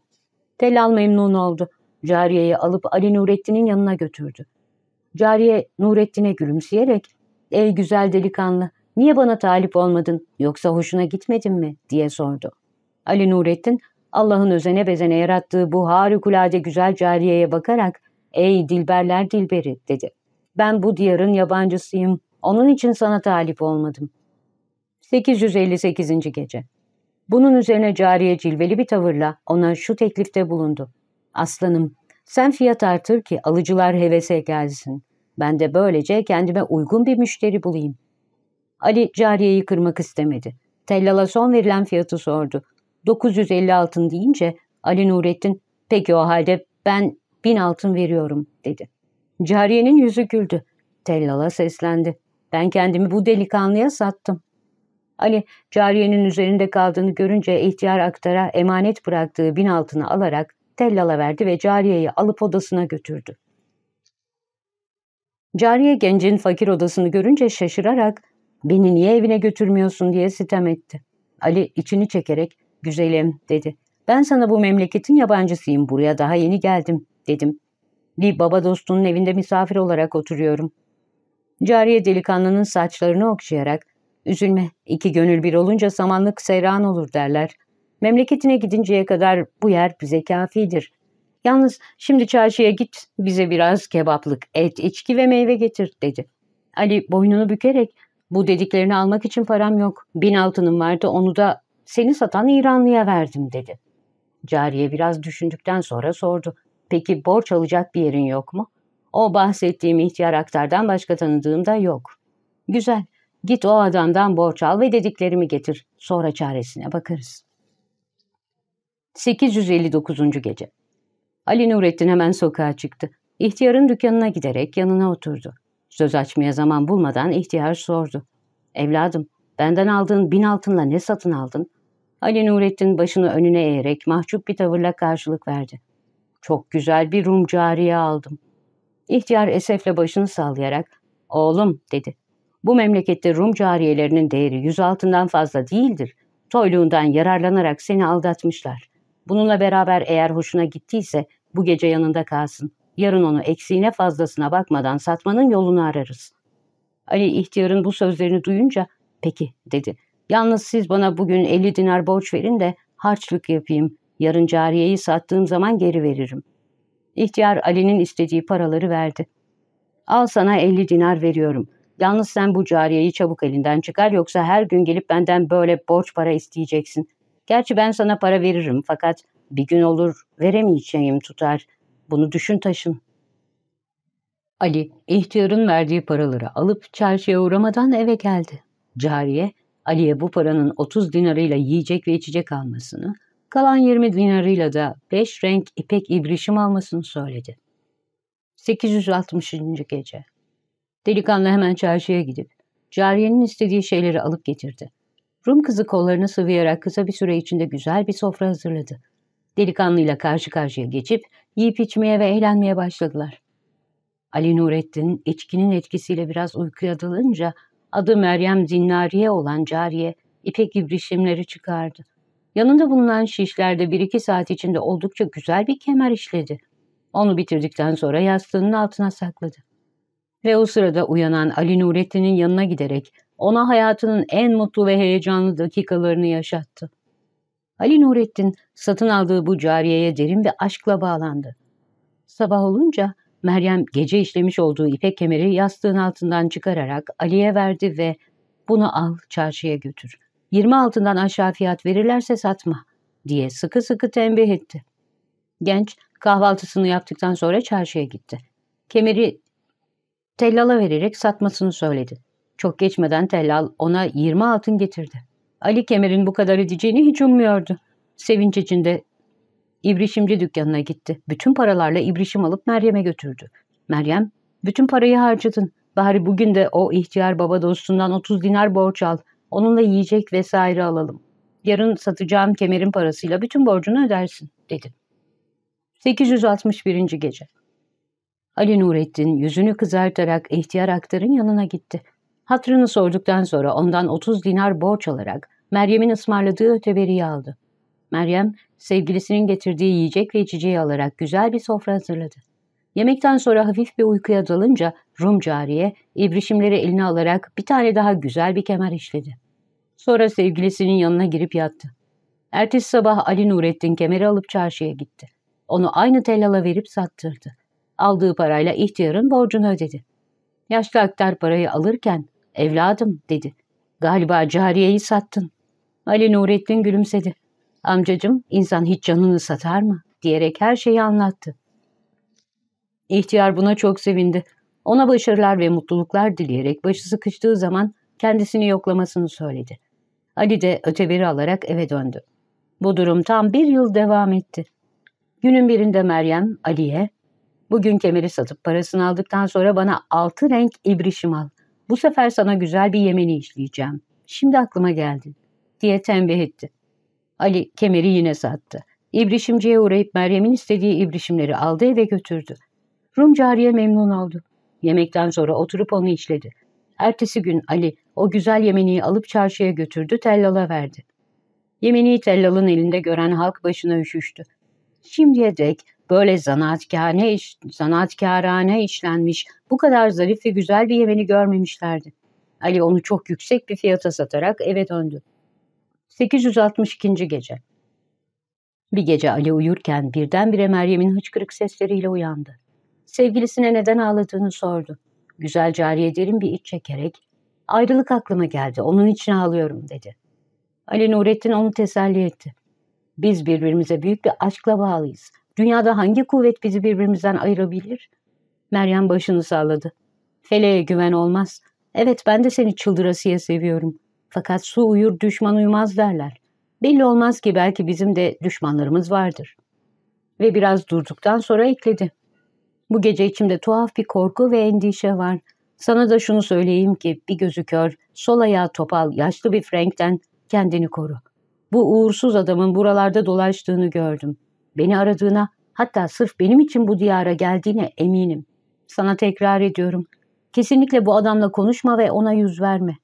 Tellal memnun oldu. Cariyeyi alıp Ali Nurettin'in yanına götürdü. Cariye Nurettin'e gülümseyerek ''Ey güzel delikanlı, niye bana talip olmadın yoksa hoşuna gitmedin mi?'' diye sordu. Ali Nurettin Allah'ın özene bezene yarattığı bu harikulade güzel cariyeye bakarak ''Ey dilberler dilberi'' dedi. ''Ben bu diyarın yabancısıyım. Onun için sana talip olmadım.'' 858. Gece Bunun üzerine cariye cilveli bir tavırla ona şu teklifte bulundu. ''Aslanım, sen fiyat artır ki alıcılar hevese gelsin. Ben de böylece kendime uygun bir müşteri bulayım. Ali cariyeyi kırmak istemedi. Tellala son verilen fiyatı sordu. 950 altın deyince Ali Nurettin peki o halde ben bin altın veriyorum dedi. Cariyenin yüzü güldü. Tellala seslendi. Ben kendimi bu delikanlıya sattım. Ali cariyenin üzerinde kaldığını görünce ihtiyar aktara emanet bıraktığı bin altını alarak tellala verdi ve cariyeyi alıp odasına götürdü. Cariye gencin fakir odasını görünce şaşırarak beni niye evine götürmüyorsun diye sitem etti. Ali içini çekerek güzelim dedi. Ben sana bu memleketin yabancısıyım buraya daha yeni geldim. dedim. Bir baba dostunun evinde misafir olarak oturuyorum. Cariye delikanlının saçlarını okşayarak, üzülme, iki gönül bir olunca samanlık seyran olur derler. Memleketine gidinceye kadar bu yer bize kafidir. Yalnız şimdi çarşıya git, bize biraz kebaplık, et, içki ve meyve getir, dedi. Ali boynunu bükerek, bu dediklerini almak için param yok. Bin altınım vardı, onu da seni satan İranlıya verdim, dedi. Cariye biraz düşündükten sonra sordu. Peki borç alacak bir yerin yok mu? O bahsettiğim ihtiyar aktardan başka tanıdığım da yok. Güzel. Git o adamdan borç al ve dediklerimi getir. Sonra çaresine bakarız. 859. Gece Ali Nurettin hemen sokağa çıktı. İhtiyarın dükkanına giderek yanına oturdu. Söz açmaya zaman bulmadan ihtiyar sordu. Evladım, benden aldığın bin altınla ne satın aldın? Ali Nurettin başını önüne eğerek mahcup bir tavırla karşılık verdi. Çok güzel bir Rum cariye aldım. İhtiyar esefle başını sallayarak, oğlum dedi. Bu memlekette Rum cariyelerinin değeri yüz altından fazla değildir. Toyluğundan yararlanarak seni aldatmışlar. Bununla beraber eğer hoşuna gittiyse bu gece yanında kalsın. Yarın onu eksiğine fazlasına bakmadan satmanın yolunu ararız. Ali ihtiyarın bu sözlerini duyunca peki dedi. Yalnız siz bana bugün 50 dinar borç verin de harçlık yapayım. Yarın cariyeyi sattığım zaman geri veririm. İhtiyar Ali'nin istediği paraları verdi. Al sana 50 dinar veriyorum. Yalnız sen bu cariyeyi çabuk elinden çıkar yoksa her gün gelip benden böyle borç para isteyeceksin. Gerçi ben sana para veririm fakat bir gün olur veremeyeceğim tutar. Bunu düşün taşın. Ali ihtiyarın verdiği paraları alıp çarşıya uğramadan eve geldi. Cariye Ali'ye bu paranın 30 dinarıyla yiyecek ve içecek almasını, kalan 20 dinarıyla da 5 renk ipek ibrişim almasını söyledi. 860. Gece Delikanlı hemen çarşıya gidip cariyenin istediği şeyleri alıp getirdi. Rum kızı kollarını sıvayarak kısa bir süre içinde güzel bir sofra hazırladı. Delikanlıyla karşı karşıya geçip yiyip içmeye ve eğlenmeye başladılar. Ali Nurettin içkinin etkisiyle biraz uykuya dalınca adı Meryem Zinnariye olan cariye ipek ibrişimleri çıkardı. Yanında bulunan şişlerde bir iki saat içinde oldukça güzel bir kemer işledi. Onu bitirdikten sonra yastığının altına sakladı. Ve o sırada uyanan Ali Nurettin'in yanına giderek ona hayatının en mutlu ve heyecanlı dakikalarını yaşattı. Ali Nurettin satın aldığı bu cariyeye derin bir aşkla bağlandı. Sabah olunca Meryem gece işlemiş olduğu ipek kemeri yastığın altından çıkararak Ali'ye verdi ve bunu al çarşıya götür. 20 altından aşağı fiyat verirlerse satma diye sıkı sıkı tembih etti. Genç kahvaltısını yaptıktan sonra çarşıya gitti. Kemeri tellala vererek satmasını söyledi. Çok geçmeden tellal ona 20 altın getirdi. Ali kemerin bu kadar edeceğini hiç ummuyordu. Sevinç içinde İbrişimci dükkanına gitti. Bütün paralarla ibrişim alıp Meryem'e götürdü. Meryem, bütün parayı harcadın. Bari bugün de o ihtiyar baba dostundan 30 dinar borç al. Onunla yiyecek vesaire alalım. Yarın satacağım kemerin parasıyla bütün borcunu ödersin, dedi. 861. Gece Ali Nurettin yüzünü kızartarak ihtiyar aktarın yanına gitti. Hatrını sorduktan sonra ondan 30 dinar borç alarak Meryem'in ısmarladığı öteberiyi aldı. Meryem, sevgilisinin getirdiği yiyecek ve içeceği alarak güzel bir sofra hazırladı. Yemekten sonra hafif bir uykuya dalınca Rum cariye ibrişimleri eline alarak bir tane daha güzel bir kemer işledi. Sonra sevgilisinin yanına girip yattı. Ertesi sabah Ali Nurettin kemeri alıp çarşıya gitti. Onu aynı tellala verip sattırdı. Aldığı parayla ihtiyarın borcunu ödedi. Yaşlı aktar parayı alırken evladım dedi. Galiba cariyeyi sattın. Ali Nurettin gülümsedi. Amcacım insan hiç canını satar mı? diyerek her şeyi anlattı. İhtiyar buna çok sevindi. Ona başarılar ve mutluluklar dileyerek başı sıkıştığı zaman kendisini yoklamasını söyledi. Ali de öteberi alarak eve döndü. Bu durum tam bir yıl devam etti. Günün birinde Meryem Ali'ye Bugün kemeri satıp parasını aldıktan sonra bana altı renk ibrişim al. Bu sefer sana güzel bir yemeni işleyeceğim. Şimdi aklıma geldin diye tembih etti. Ali kemeri yine sattı. İbrişimciye uğrayıp Meryem'in istediği ibrişimleri aldı eve götürdü. Rum cariye memnun oldu. Yemekten sonra oturup onu işledi. Ertesi gün Ali o güzel yemeniyi alıp çarşıya götürdü, tellala verdi. Yemeniyi tellalın elinde gören halk başına üşüştü. Şimdiye dek böyle zanaatkâne iş, zanaatkârane işlenmiş, bu kadar zarif ve güzel bir yemeni görmemişlerdi. Ali onu çok yüksek bir fiyata satarak eve döndü. 862. Gece Bir gece Ali uyurken birdenbire Meryem'in hıçkırık sesleriyle uyandı. Sevgilisine neden ağladığını sordu. Güzel cariye derin bir iç çekerek, ayrılık aklıma geldi, onun için ağlıyorum dedi. Ali Nurettin onu teselli etti. Biz birbirimize büyük bir aşkla bağlıyız. Dünyada hangi kuvvet bizi birbirimizden ayırabilir? Meryem başını salladı. Feleğe güven olmaz. Evet ben de seni çıldırasıya seviyorum. Fakat su uyur düşman uyumaz derler. Belli olmaz ki belki bizim de düşmanlarımız vardır. Ve biraz durduktan sonra ekledi. Bu gece içimde tuhaf bir korku ve endişe var. Sana da şunu söyleyeyim ki bir gözü kör, sol ayağı topal, yaşlı bir Frank'ten kendini koru. Bu uğursuz adamın buralarda dolaştığını gördüm. Beni aradığına, hatta sırf benim için bu diyara geldiğine eminim. Sana tekrar ediyorum. Kesinlikle bu adamla konuşma ve ona yüz verme.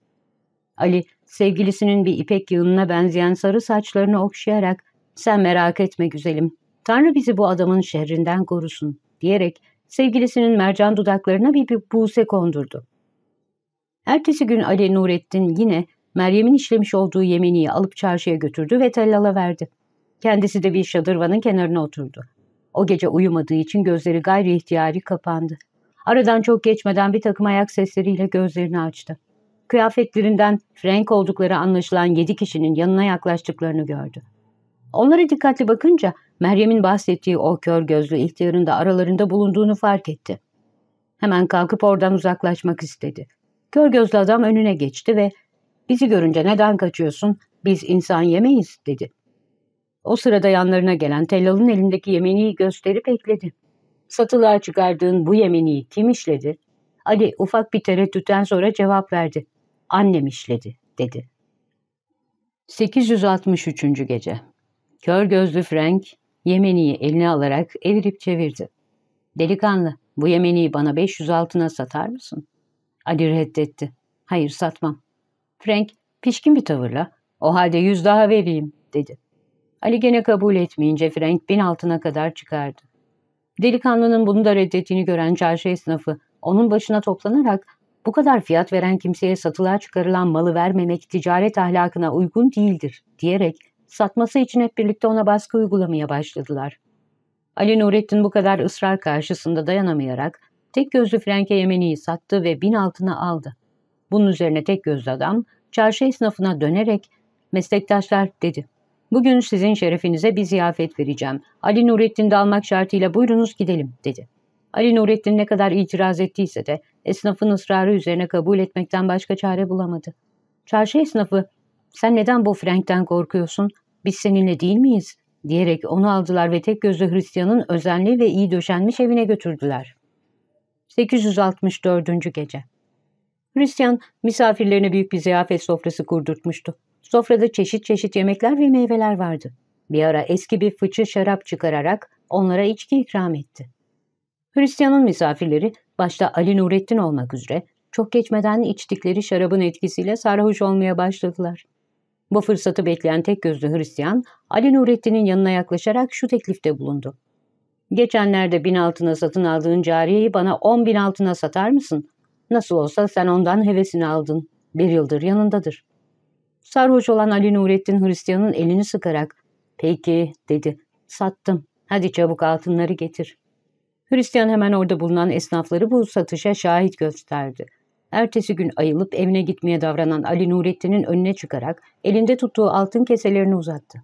Ali, sevgilisinin bir ipek yığınına benzeyen sarı saçlarını okşayarak, sen merak etme güzelim, Tanrı bizi bu adamın şerrinden korusun, diyerek sevgilisinin mercan dudaklarına bir, bir buğse kondurdu. Ertesi gün Ali Nurettin yine Meryem'in işlemiş olduğu yemeniyi alıp çarşıya götürdü ve tellala verdi. Kendisi de bir şadırvanın kenarına oturdu. O gece uyumadığı için gözleri gayri ihtiyari kapandı. Aradan çok geçmeden bir takım ayak sesleriyle gözlerini açtı. Kıyafetlerinden Frank oldukları anlaşılan yedi kişinin yanına yaklaştıklarını gördü. Onlara dikkatli bakınca Meryem'in bahsettiği o kör gözlü ihtiyarın da aralarında bulunduğunu fark etti. Hemen kalkıp oradan uzaklaşmak istedi. Kör gözlü adam önüne geçti ve ''Bizi görünce neden kaçıyorsun? Biz insan yemeyiz.'' dedi. O sırada yanlarına gelen tellalın elindeki yemeniyi gösterip ekledi. ''Satılığa çıkardığın bu yemeniyi kim işledi?'' Ali ufak bir tereddütten sonra cevap verdi. ''Annem işledi.'' dedi. 863. Gece Kör gözlü Frank Yemeni'yi eline alarak evirip çevirdi. Delikanlı, bu Yemeni'yi bana 500 altına satar mısın? Ali reddetti. Hayır satmam. Frank pişkin bir tavırla, o halde yüz daha vereyim, dedi. Ali gene kabul etmeyince Frank bin altına kadar çıkardı. Delikanlının bunu da reddettiğini gören çarşı esnafı onun başına toplanarak bu kadar fiyat veren kimseye satılığa çıkarılan malı vermemek ticaret ahlakına uygun değildir diyerek satması için hep birlikte ona baskı uygulamaya başladılar. Ali Nurettin bu kadar ısrar karşısında dayanamayarak tek gözlü Franke Yemeni'yi sattı ve bin altına aldı. Bunun üzerine tek gözlü adam çarşı esnafına dönerek meslektaşlar dedi. Bugün sizin şerefinize bir ziyafet vereceğim. Ali Nurettin de almak şartıyla buyurunuz gidelim dedi. Ali Nurettin ne kadar itiraz ettiyse de esnafın ısrarı üzerine kabul etmekten başka çare bulamadı. Çarşı esnafı sen neden bu Frank'ten korkuyorsun? Biz seninle değil miyiz? diyerek onu aldılar ve tek gözlü Hristiyanın özenli ve iyi döşenmiş evine götürdüler. 864. Gece Hristiyan misafirlerine büyük bir ziyafet sofrası kurdurtmuştu. Sofrada çeşit çeşit yemekler ve meyveler vardı. Bir ara eski bir fıçı şarap çıkararak onlara içki ikram etti. Hristiyanın misafirleri başta Ali Nurettin olmak üzere çok geçmeden içtikleri şarabın etkisiyle sarhoş olmaya başladılar. Bu fırsatı bekleyen tek gözlü Hristiyan, Ali Nurettin'in yanına yaklaşarak şu teklifte bulundu. Geçenlerde bin altına satın aldığın cariyeyi bana on bin altına satar mısın? Nasıl olsa sen ondan hevesini aldın. Bir yıldır yanındadır. Sarhoş olan Ali Nurettin Hristiyan'ın elini sıkarak, peki dedi, sattım, hadi çabuk altınları getir. Hristiyan hemen orada bulunan esnafları bu satışa şahit gösterdi. Ertesi gün ayılıp evine gitmeye davranan Ali Nurettin'in önüne çıkarak elinde tuttuğu altın keselerini uzattı.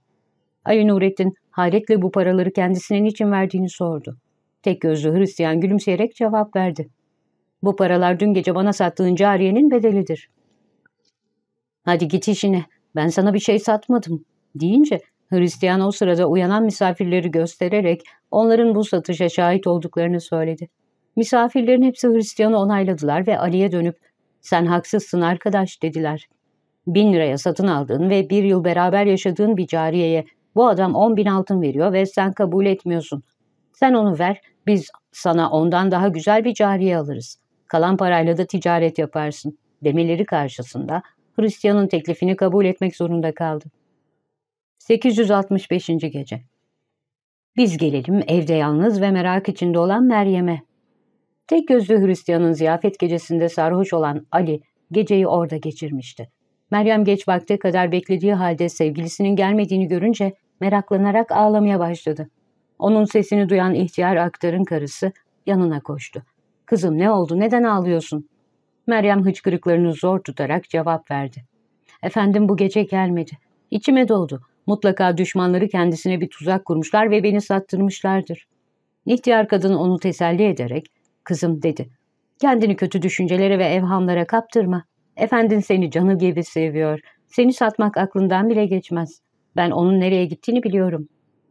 Ali Nurettin hayretle bu paraları kendisine niçin verdiğini sordu. Tek gözlü Hristiyan gülümseyerek cevap verdi. Bu paralar dün gece bana sattığın cariyenin bedelidir. Hadi git işine, ben sana bir şey satmadım, deyince Hristiyan o sırada uyanan misafirleri göstererek onların bu satışa şahit olduklarını söyledi. Misafirlerin hepsi Hristiyan'ı onayladılar ve Ali'ye dönüp ''Sen haksızsın arkadaş'' dediler. Bin liraya satın aldığın ve bir yıl beraber yaşadığın bir cariyeye bu adam on bin altın veriyor ve sen kabul etmiyorsun. Sen onu ver, biz sana ondan daha güzel bir cariye alırız. Kalan parayla da ticaret yaparsın. Demeleri karşısında Hristiyan'ın teklifini kabul etmek zorunda kaldı. 865. Gece Biz gelelim evde yalnız ve merak içinde olan Meryem'e. Tek gözlü Hristiyanın ziyafet gecesinde sarhoş olan Ali geceyi orada geçirmişti. Meryem geç vakte kadar beklediği halde sevgilisinin gelmediğini görünce meraklanarak ağlamaya başladı. Onun sesini duyan ihtiyar aktarın karısı yanına koştu. ''Kızım ne oldu, neden ağlıyorsun?'' Meryem hıçkırıklarını zor tutarak cevap verdi. ''Efendim bu gece gelmedi. İçime doldu. Mutlaka düşmanları kendisine bir tuzak kurmuşlar ve beni sattırmışlardır.'' İhtiyar kadın onu teselli ederek ''Kızım'' dedi. ''Kendini kötü düşüncelere ve evhamlara kaptırma. Efendin seni canı gibi seviyor. Seni satmak aklından bile geçmez. Ben onun nereye gittiğini biliyorum.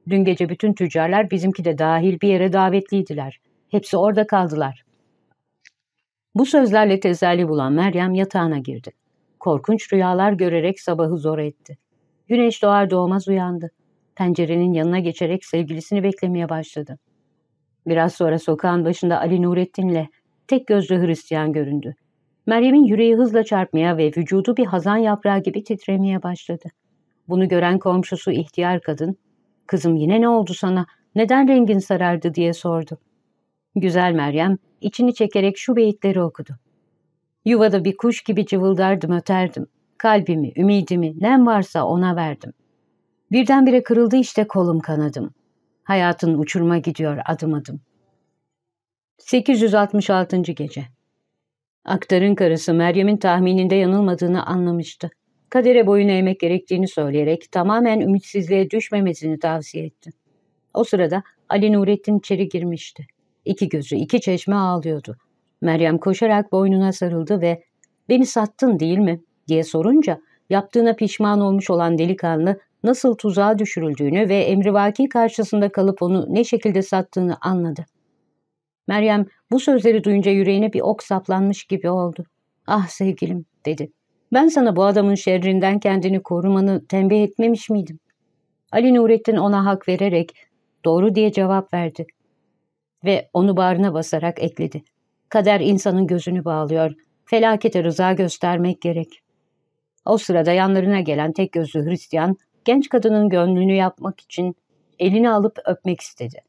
Dün gece bütün tüccarlar bizimki de dahil bir yere davetliydiler. Hepsi orada kaldılar. Bu sözlerle teselli bulan Meryem yatağına girdi. Korkunç rüyalar görerek sabahı zor etti. Güneş doğar doğmaz uyandı. Pencerenin yanına geçerek sevgilisini beklemeye başladı. Biraz sonra sokağın başında Ali Nurettin'le tek gözlü Hristiyan göründü. Meryem'in yüreği hızla çarpmaya ve vücudu bir hazan yaprağı gibi titremeye başladı. Bunu gören komşusu ihtiyar kadın, ''Kızım yine ne oldu sana? Neden rengin sarardı?'' diye sordu. Güzel Meryem içini çekerek şu beyitleri okudu. Yuvada bir kuş gibi cıvıldardım öterdim. Kalbimi, ümidimi, nem varsa ona verdim. Birdenbire kırıldı işte kolum kanadım. Hayatın uçurma gidiyor adım adım. 866. Gece Aktar'ın karısı Meryem'in tahmininde yanılmadığını anlamıştı. Kadere boyun eğmek gerektiğini söyleyerek tamamen ümitsizliğe düşmemesini tavsiye etti. O sırada Ali Nurettin içeri girmişti. İki gözü, iki çeşme ağlıyordu. Meryem koşarak boynuna sarıldı ve ''Beni sattın değil mi?'' Diye sorunca yaptığına pişman olmuş olan delikanlı nasıl tuzağa düşürüldüğünü ve emrivaki karşısında kalıp onu ne şekilde sattığını anladı. Meryem bu sözleri duyunca yüreğine bir ok saplanmış gibi oldu. ''Ah sevgilim'' dedi. ''Ben sana bu adamın şerrinden kendini korumanı tembih etmemiş miydim?'' Ali Nurettin ona hak vererek doğru diye cevap verdi ve onu bağrına basarak ekledi. Kader insanın gözünü bağlıyor. Felakete rıza göstermek gerek. O sırada yanlarına gelen tek gözlü Hristiyan, genç kadının gönlünü yapmak için elini alıp öpmek istedi.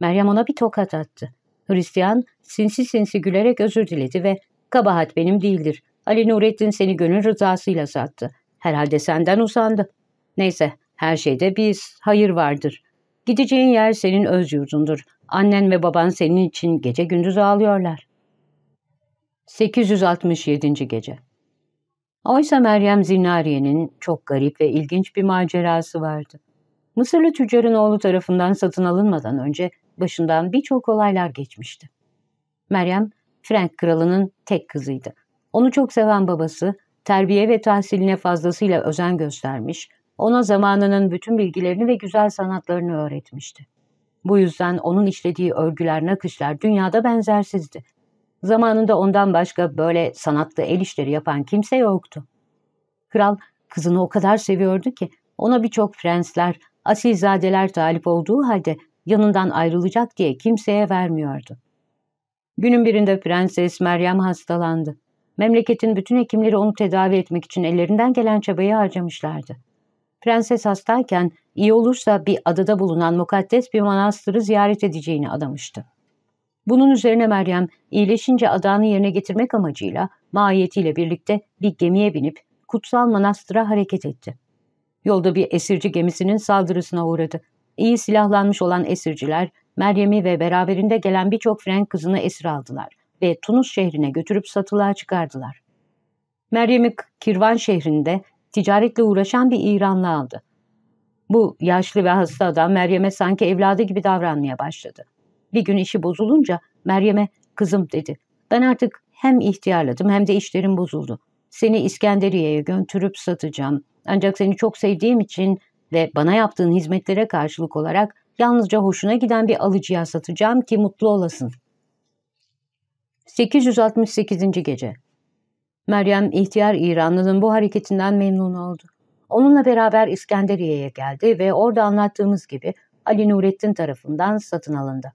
Meryem ona bir tokat attı. Hristiyan sinsi sinsi gülerek özür diledi ve ''Kabahat benim değildir. Ali Nurettin seni gönül rızasıyla sattı. Herhalde senden usandı. Neyse, her şeyde biz, hayır vardır. Gideceğin yer senin öz yurdundur. Annen ve baban senin için gece gündüz ağlıyorlar. 867. Gece Oysa Meryem Zinariye'nin çok garip ve ilginç bir macerası vardı. Mısırlı tüccarın oğlu tarafından satın alınmadan önce başından birçok olaylar geçmişti. Meryem, Frank kralının tek kızıydı. Onu çok seven babası, terbiye ve tahsiline fazlasıyla özen göstermiş, ona zamanının bütün bilgilerini ve güzel sanatlarını öğretmişti. Bu yüzden onun işlediği örgüler, nakışlar dünyada benzersizdi. Zamanında ondan başka böyle sanatlı el işleri yapan kimse yoktu. Kral kızını o kadar seviyordu ki ona birçok prensler, asilzadeler talip olduğu halde yanından ayrılacak diye kimseye vermiyordu. Günün birinde Prenses Meryem hastalandı. Memleketin bütün hekimleri onu tedavi etmek için ellerinden gelen çabayı harcamışlardı. Prenses hastayken iyi olursa bir adada bulunan mukaddes bir manastırı ziyaret edeceğini adamıştı. Bunun üzerine Meryem iyileşince adağını yerine getirmek amacıyla mahiyetiyle birlikte bir gemiye binip kutsal manastıra hareket etti. Yolda bir esirci gemisinin saldırısına uğradı. İyi silahlanmış olan esirciler Meryem'i ve beraberinde gelen birçok Frank kızını esir aldılar ve Tunus şehrine götürüp satılığa çıkardılar. Meryem'i Kirvan şehrinde ticaretle uğraşan bir İranlı aldı. Bu yaşlı ve hasta adam Meryem'e sanki evladı gibi davranmaya başladı. Bir gün işi bozulunca Meryem'e kızım dedi. Ben artık hem ihtiyarladım hem de işlerim bozuldu. Seni İskenderiye'ye götürüp satacağım. Ancak seni çok sevdiğim için ve bana yaptığın hizmetlere karşılık olarak yalnızca hoşuna giden bir alıcıya satacağım ki mutlu olasın. 868. Gece Meryem ihtiyar İranlı'nın bu hareketinden memnun oldu. Onunla beraber İskenderiye'ye geldi ve orada anlattığımız gibi Ali Nurettin tarafından satın alındı.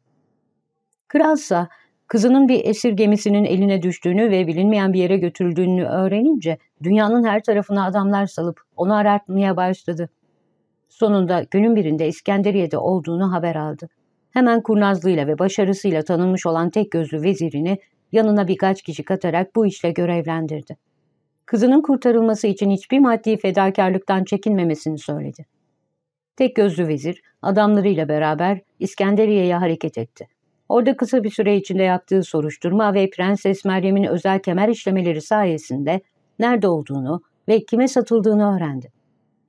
Kralsa kızının bir esir gemisinin eline düştüğünü ve bilinmeyen bir yere götürüldüğünü öğrenince dünyanın her tarafına adamlar salıp onu aratmaya başladı. Sonunda günün birinde İskenderiye'de olduğunu haber aldı. Hemen kurnazlığıyla ve başarısıyla tanınmış olan tek gözlü vezirini yanına birkaç kişi katarak bu işle görevlendirdi. Kızının kurtarılması için hiçbir maddi fedakarlıktan çekinmemesini söyledi. Tek gözlü vezir adamlarıyla beraber İskenderiye'ye hareket etti. Orada kısa bir süre içinde yaptığı soruşturma ve Prenses Meryem'in özel kemer işlemeleri sayesinde nerede olduğunu ve kime satıldığını öğrendi.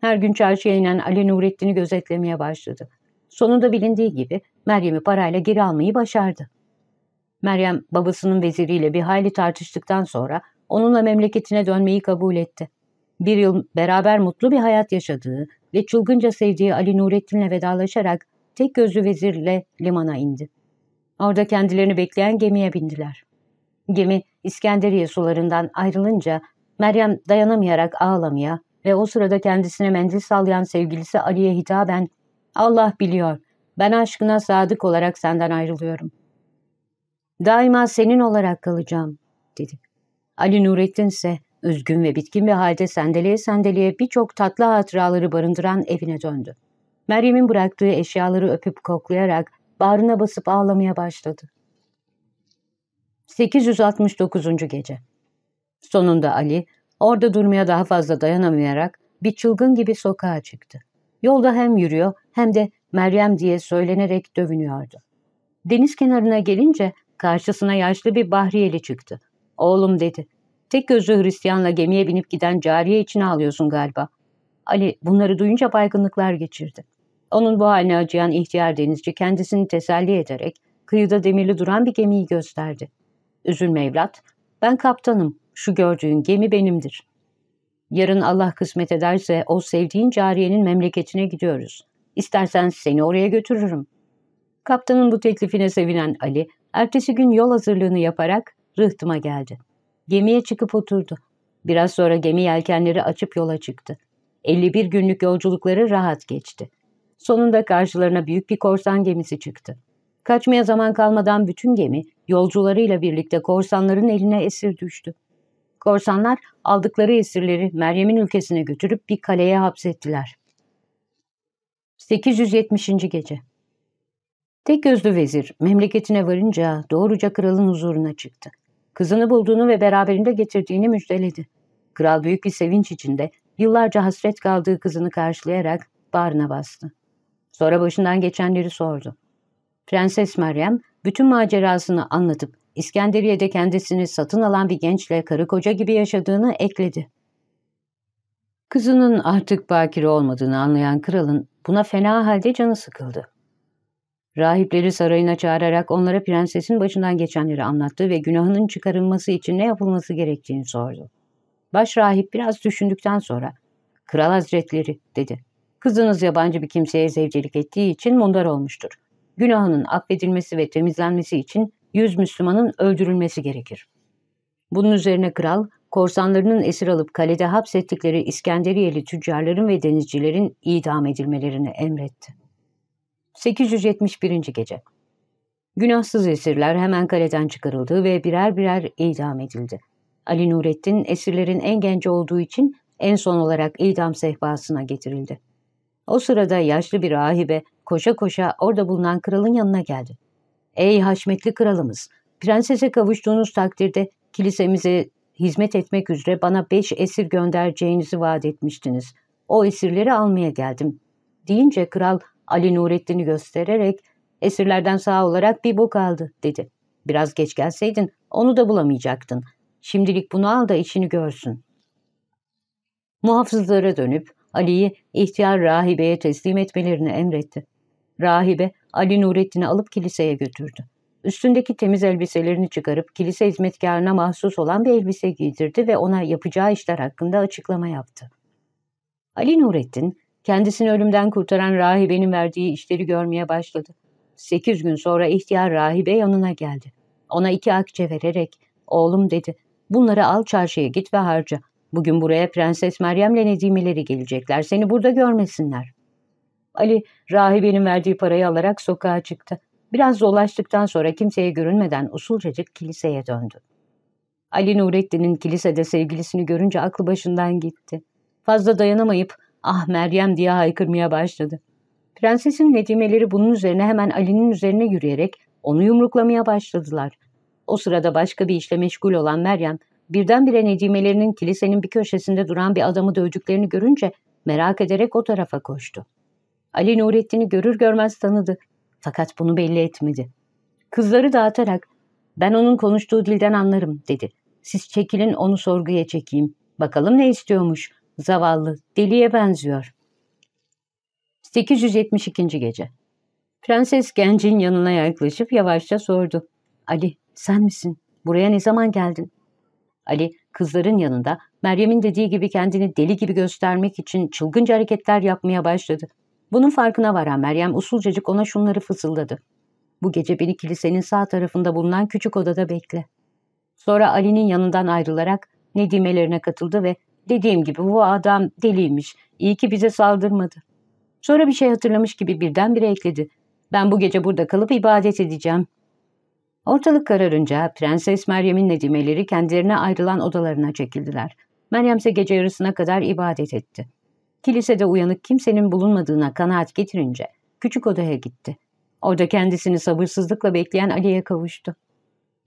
Her gün çarşıya inen Ali Nurettin'i gözetlemeye başladı. Sonunda bilindiği gibi Meryem'i parayla geri almayı başardı. Meryem babasının veziriyle bir hayli tartıştıktan sonra onunla memleketine dönmeyi kabul etti. Bir yıl beraber mutlu bir hayat yaşadığı ve çılgınca sevdiği Ali Nurettin'le vedalaşarak tek gözlü vezirle limana indi. Orada kendilerini bekleyen gemiye bindiler. Gemi İskenderiye sularından ayrılınca Meryem dayanamayarak ağlamaya ve o sırada kendisine mendil sallayan sevgilisi Ali'ye hitaben Allah biliyor, ben aşkına sadık olarak senden ayrılıyorum. Daima senin olarak kalacağım, dedi. Ali Nurettin ise üzgün ve bitkin bir halde sendeleye sendeleye birçok tatlı hatıraları barındıran evine döndü. Meryem'in bıraktığı eşyaları öpüp koklayarak bağrına basıp ağlamaya başladı. 869. Gece Sonunda Ali, orada durmaya daha fazla dayanamayarak bir çılgın gibi sokağa çıktı. Yolda hem yürüyor hem de Meryem diye söylenerek dövünüyordu. Deniz kenarına gelince karşısına yaşlı bir bahriyeli çıktı. Oğlum dedi, tek gözlü Hristiyanla gemiye binip giden cariye için ağlıyorsun galiba. Ali bunları duyunca baygınlıklar geçirdi. Onun bu haline acıyan ihtiyar denizci kendisini teselli ederek kıyıda demirli duran bir gemiyi gösterdi. Üzülme evlat, ben kaptanım, şu gördüğün gemi benimdir. Yarın Allah kısmet ederse o sevdiğin cariyenin memleketine gidiyoruz. İstersen seni oraya götürürüm. Kaptanın bu teklifine sevinen Ali, ertesi gün yol hazırlığını yaparak rıhtıma geldi. Gemiye çıkıp oturdu. Biraz sonra gemi yelkenleri açıp yola çıktı. 51 günlük yolculukları rahat geçti. Sonunda karşılarına büyük bir korsan gemisi çıktı. Kaçmaya zaman kalmadan bütün gemi yolcularıyla birlikte korsanların eline esir düştü. Korsanlar aldıkları esirleri Meryem'in ülkesine götürüp bir kaleye hapsettiler. 870. Gece Tek gözlü vezir memleketine varınca doğruca kralın huzuruna çıktı. Kızını bulduğunu ve beraberinde getirdiğini müjdeledi. Kral büyük bir sevinç içinde yıllarca hasret kaldığı kızını karşılayarak bağrına bastı. Sonra başından geçenleri sordu. Prenses Meryem bütün macerasını anlatıp İskenderiye'de kendisini satın alan bir gençle karı koca gibi yaşadığını ekledi. Kızının artık bakire olmadığını anlayan kralın buna fena halde canı sıkıldı. Rahipleri sarayına çağırarak onlara prensesin başından geçenleri anlattı ve günahının çıkarılması için ne yapılması gerektiğini sordu. Baş rahip biraz düşündükten sonra, ''Kral hazretleri'' dedi. ''Kızınız yabancı bir kimseye zevcelik ettiği için mundar olmuştur. Günahının affedilmesi ve temizlenmesi için yüz Müslümanın öldürülmesi gerekir.'' Bunun üzerine kral, korsanlarının esir alıp kalede hapsettikleri İskenderiyeli tüccarların ve denizcilerin idam edilmelerini emretti. 871. Gece Günahsız esirler hemen kaleden çıkarıldı ve birer birer idam edildi. Ali Nurettin esirlerin en genci olduğu için en son olarak idam sehpasına getirildi. O sırada yaşlı bir rahibe koşa koşa orada bulunan kralın yanına geldi. ''Ey haşmetli kralımız, prensese kavuştuğunuz takdirde kilisemize hizmet etmek üzere bana beş esir göndereceğinizi vaat etmiştiniz. O esirleri almaya geldim.'' deyince kral Ali Nurettin'i göstererek esirlerden sağ olarak bir bu kaldı dedi. Biraz geç gelseydin onu da bulamayacaktın. Şimdilik bunu al da işini görsün. Muhafızlara dönüp Ali'yi ihtiyar rahibeye teslim etmelerini emretti. Rahibe Ali Nurettin'i alıp kiliseye götürdü. Üstündeki temiz elbiselerini çıkarıp kilise hizmetkarına mahsus olan bir elbise giydirdi ve ona yapacağı işler hakkında açıklama yaptı. Ali Nurettin kendisini ölümden kurtaran rahibenin verdiği işleri görmeye başladı. Sekiz gün sonra ihtiyar rahibe yanına geldi. Ona iki akçe vererek, oğlum dedi, bunları al çarşıya git ve harca. Bugün buraya Prenses Meryem'le Nedimeleri gelecekler, seni burada görmesinler. Ali, rahibenin verdiği parayı alarak sokağa çıktı. Biraz dolaştıktan sonra kimseye görünmeden usulcacık kiliseye döndü. Ali Nurettin'in kilisede sevgilisini görünce aklı başından gitti. Fazla dayanamayıp Ah Meryem diye haykırmaya başladı. Prensesin nedimeleri bunun üzerine hemen Ali'nin üzerine yürüyerek onu yumruklamaya başladılar. O sırada başka bir işle meşgul olan Meryem, birdenbire nedimelerinin kilisenin bir köşesinde duran bir adamı dövdüklerini görünce merak ederek o tarafa koştu. Ali Nurettin'i görür görmez tanıdı. Fakat bunu belli etmedi. Kızları dağıtarak ben onun konuştuğu dilden anlarım dedi. Siz çekilin onu sorguya çekeyim. Bakalım ne istiyormuş. Zavallı, deliye benziyor. 872. Gece Prenses gencin yanına yaklaşıp yavaşça sordu. Ali, sen misin? Buraya ne zaman geldin? Ali, kızların yanında Meryem'in dediği gibi kendini deli gibi göstermek için çılgınca hareketler yapmaya başladı. Bunun farkına varan Meryem usulcacık ona şunları fısıldadı. Bu gece beni kilisenin sağ tarafında bulunan küçük odada bekle. Sonra Ali'nin yanından ayrılarak Nedimelerine katıldı ve dediğim gibi bu adam deliymiş. İyi ki bize saldırmadı. Sonra bir şey hatırlamış gibi birdenbire ekledi. Ben bu gece burada kalıp ibadet edeceğim. Ortalık kararınca Prenses Meryem'in Nedimeleri kendilerine ayrılan odalarına çekildiler. Meryem ise gece yarısına kadar ibadet etti. Kilisede uyanık kimsenin bulunmadığına kanaat getirince küçük odaya gitti. Orada kendisini sabırsızlıkla bekleyen Ali'ye kavuştu.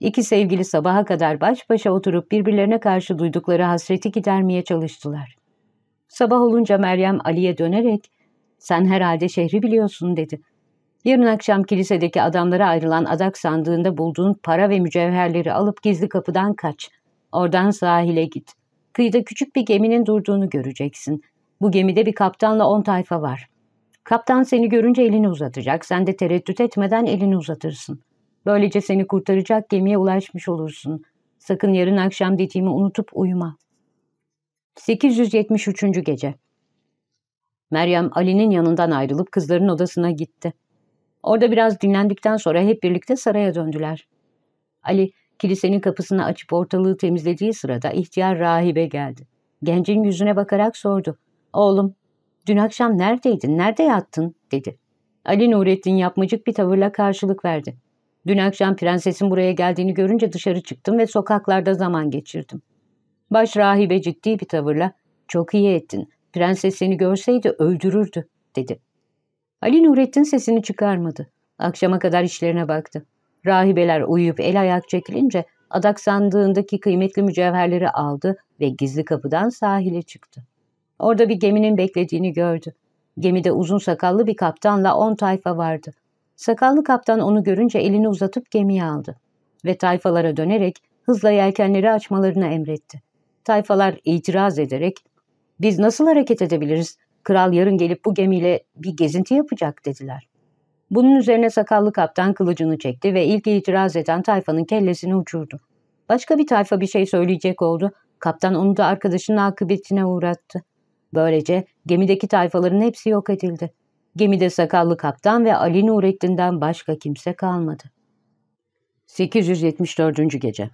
İki sevgili sabaha kadar baş başa oturup birbirlerine karşı duydukları hasreti gidermeye çalıştılar. Sabah olunca Meryem Ali'ye dönerek ''Sen herhalde şehri biliyorsun'' dedi. ''Yarın akşam kilisedeki adamlara ayrılan adak sandığında bulduğun para ve mücevherleri alıp gizli kapıdan kaç. Oradan sahile git. Kıyıda küçük bir geminin durduğunu göreceksin. Bu gemide bir kaptanla on tayfa var. Kaptan seni görünce elini uzatacak. Sen de tereddüt etmeden elini uzatırsın. Böylece seni kurtaracak gemiye ulaşmış olursun. Sakın yarın akşam dediğimi unutup uyuma. 873. Gece Meryem Ali'nin yanından ayrılıp kızların odasına gitti. Orada biraz dinlendikten sonra hep birlikte saraya döndüler. Ali, kilisenin kapısını açıp ortalığı temizlediği sırada ihtiyar rahibe geldi. Gencin yüzüne bakarak sordu. Oğlum, dün akşam neredeydin, nerede yattın? dedi. Ali Nurettin yapmacık bir tavırla karşılık verdi. Dün akşam prensesin buraya geldiğini görünce dışarı çıktım ve sokaklarda zaman geçirdim. Baş rahibe ciddi bir tavırla, çok iyi ettin, prenses seni görseydi öldürürdü, dedi. Ali Nurettin sesini çıkarmadı. Akşama kadar işlerine baktı. Rahibeler uyuyup el ayak çekilince adak sandığındaki kıymetli mücevherleri aldı ve gizli kapıdan sahile çıktı. Orada bir geminin beklediğini gördü. Gemide uzun sakallı bir kaptanla on tayfa vardı. Sakallı kaptan onu görünce elini uzatıp gemiye aldı ve tayfalara dönerek hızla yelkenleri açmalarını emretti. Tayfalar itiraz ederek ''Biz nasıl hareket edebiliriz? Kral yarın gelip bu gemiyle bir gezinti yapacak.'' dediler. Bunun üzerine sakallı kaptan kılıcını çekti ve ilk itiraz eden tayfanın kellesini uçurdu. Başka bir tayfa bir şey söyleyecek oldu. Kaptan onu da arkadaşının akıbetine uğrattı. Böylece gemideki tayfaların hepsi yok edildi. Gemide sakallı kaptan ve Ali Nurettin'den başka kimse kalmadı. 874. Gece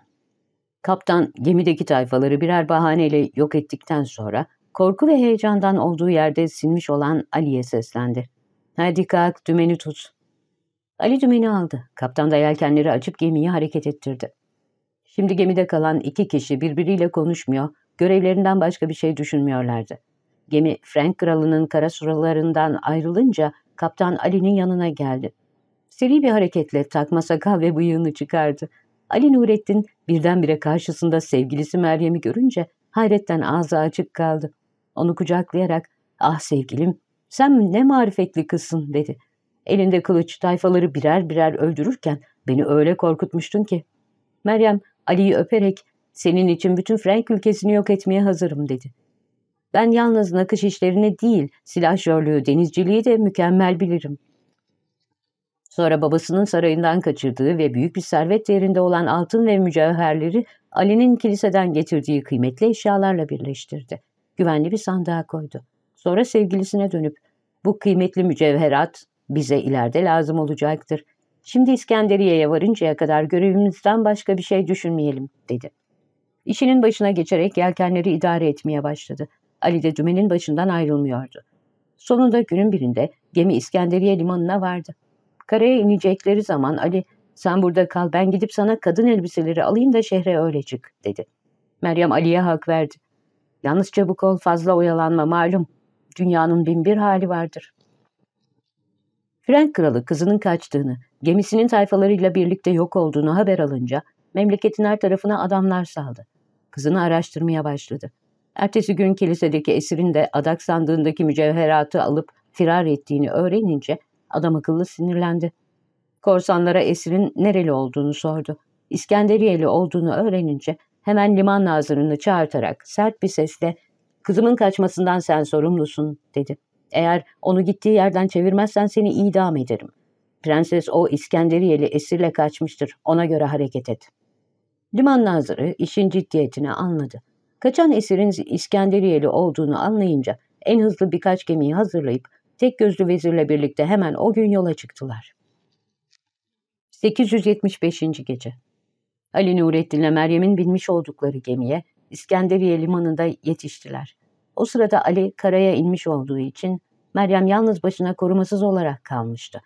Kaptan gemideki tayfaları birer bahaneyle yok ettikten sonra korku ve heyecandan olduğu yerde sinmiş olan Ali'ye seslendi. Hadi kalk dümeni tut. Ali dümeni aldı. Kaptan da yelkenleri açıp gemiyi hareket ettirdi. Şimdi gemide kalan iki kişi birbiriyle konuşmuyor, görevlerinden başka bir şey düşünmüyorlardı. Gemi Frank kralının kara suralarından ayrılınca kaptan Ali'nin yanına geldi. Seri bir hareketle takma sakal ve bıyığını çıkardı. Ali Nurettin birdenbire karşısında sevgilisi Meryem'i görünce hayretten ağzı açık kaldı. Onu kucaklayarak ''Ah sevgilim sen ne marifetli kızsın'' dedi. Elinde kılıç tayfaları birer birer öldürürken beni öyle korkutmuştun ki. Meryem Ali'yi öperek senin için bütün Frank ülkesini yok etmeye hazırım dedi. Ben yalnız nakış işlerini değil, silahşörlüğü, denizciliği de mükemmel bilirim. Sonra babasının sarayından kaçırdığı ve büyük bir servet değerinde olan altın ve mücevherleri Ali'nin kiliseden getirdiği kıymetli eşyalarla birleştirdi. Güvenli bir sandığa koydu. Sonra sevgilisine dönüp, bu kıymetli mücevherat bize ileride lazım olacaktır. Şimdi İskenderiye'ye varıncaya kadar görevimizden başka bir şey düşünmeyelim, dedi. İşinin başına geçerek yelkenleri idare etmeye başladı. Ali de dümenin başından ayrılmıyordu. Sonunda günün birinde gemi İskenderiye limanına vardı. Karaya inecekleri zaman Ali, sen burada kal ben gidip sana kadın elbiseleri alayım da şehre öyle çık, dedi. Meryem Ali'ye hak verdi. Yalnız çabuk ol fazla oyalanma malum. dünyanın binbir hali vardır. Frank kralı kızının kaçtığını, gemisinin tayfalarıyla birlikte yok olduğunu haber alınca memleketin her tarafına adamlar saldı. Kızını araştırmaya başladı. Ertesi gün kilisedeki esirin de adak sandığındaki mücevheratı alıp firar ettiğini öğrenince adam akıllı sinirlendi. Korsanlara esirin nereli olduğunu sordu. İskenderiyeli olduğunu öğrenince hemen liman nazırını çağırtarak sert bir sesle ''Kızımın kaçmasından sen sorumlusun'' dedi. ''Eğer onu gittiği yerden çevirmezsen seni idam ederim. Prenses o İskenderiyeli esirle kaçmıştır. Ona göre hareket et.'' Liman nazırı işin ciddiyetini anladı. Kaçan esirin İskenderiyeli olduğunu anlayınca en hızlı birkaç gemiyi hazırlayıp tek gözlü vezirle birlikte hemen o gün yola çıktılar. 875. Gece Ali Nurettin ile Meryem'in binmiş oldukları gemiye İskenderiye limanında yetiştiler. O sırada Ali karaya inmiş olduğu için Meryem yalnız başına korumasız olarak kalmıştı.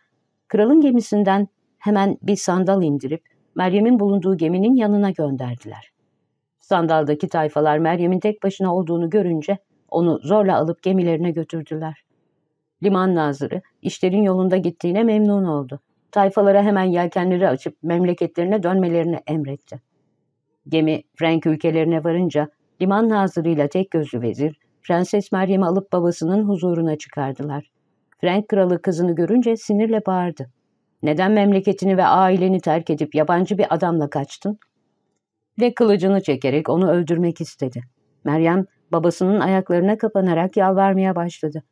Kralın gemisinden hemen bir sandal indirip Meryem'in bulunduğu geminin yanına gönderdiler. Sandaldaki tayfalar Meryem'in tek başına olduğunu görünce onu zorla alıp gemilerine götürdüler. Liman nazırı işlerin yolunda gittiğine memnun oldu. Tayfalara hemen yelkenleri açıp memleketlerine dönmelerini emretti. Gemi Frank ülkelerine varınca liman nazırıyla tek gözlü vezir Prenses Meryem'i alıp babasının huzuruna çıkardılar. Frank kralı kızını görünce sinirle bağırdı. Neden memleketini ve aileni terk edip yabancı bir adamla kaçtın? Ve kılıcını çekerek onu öldürmek istedi. Meryem babasının ayaklarına kapanarak yalvarmaya başladı.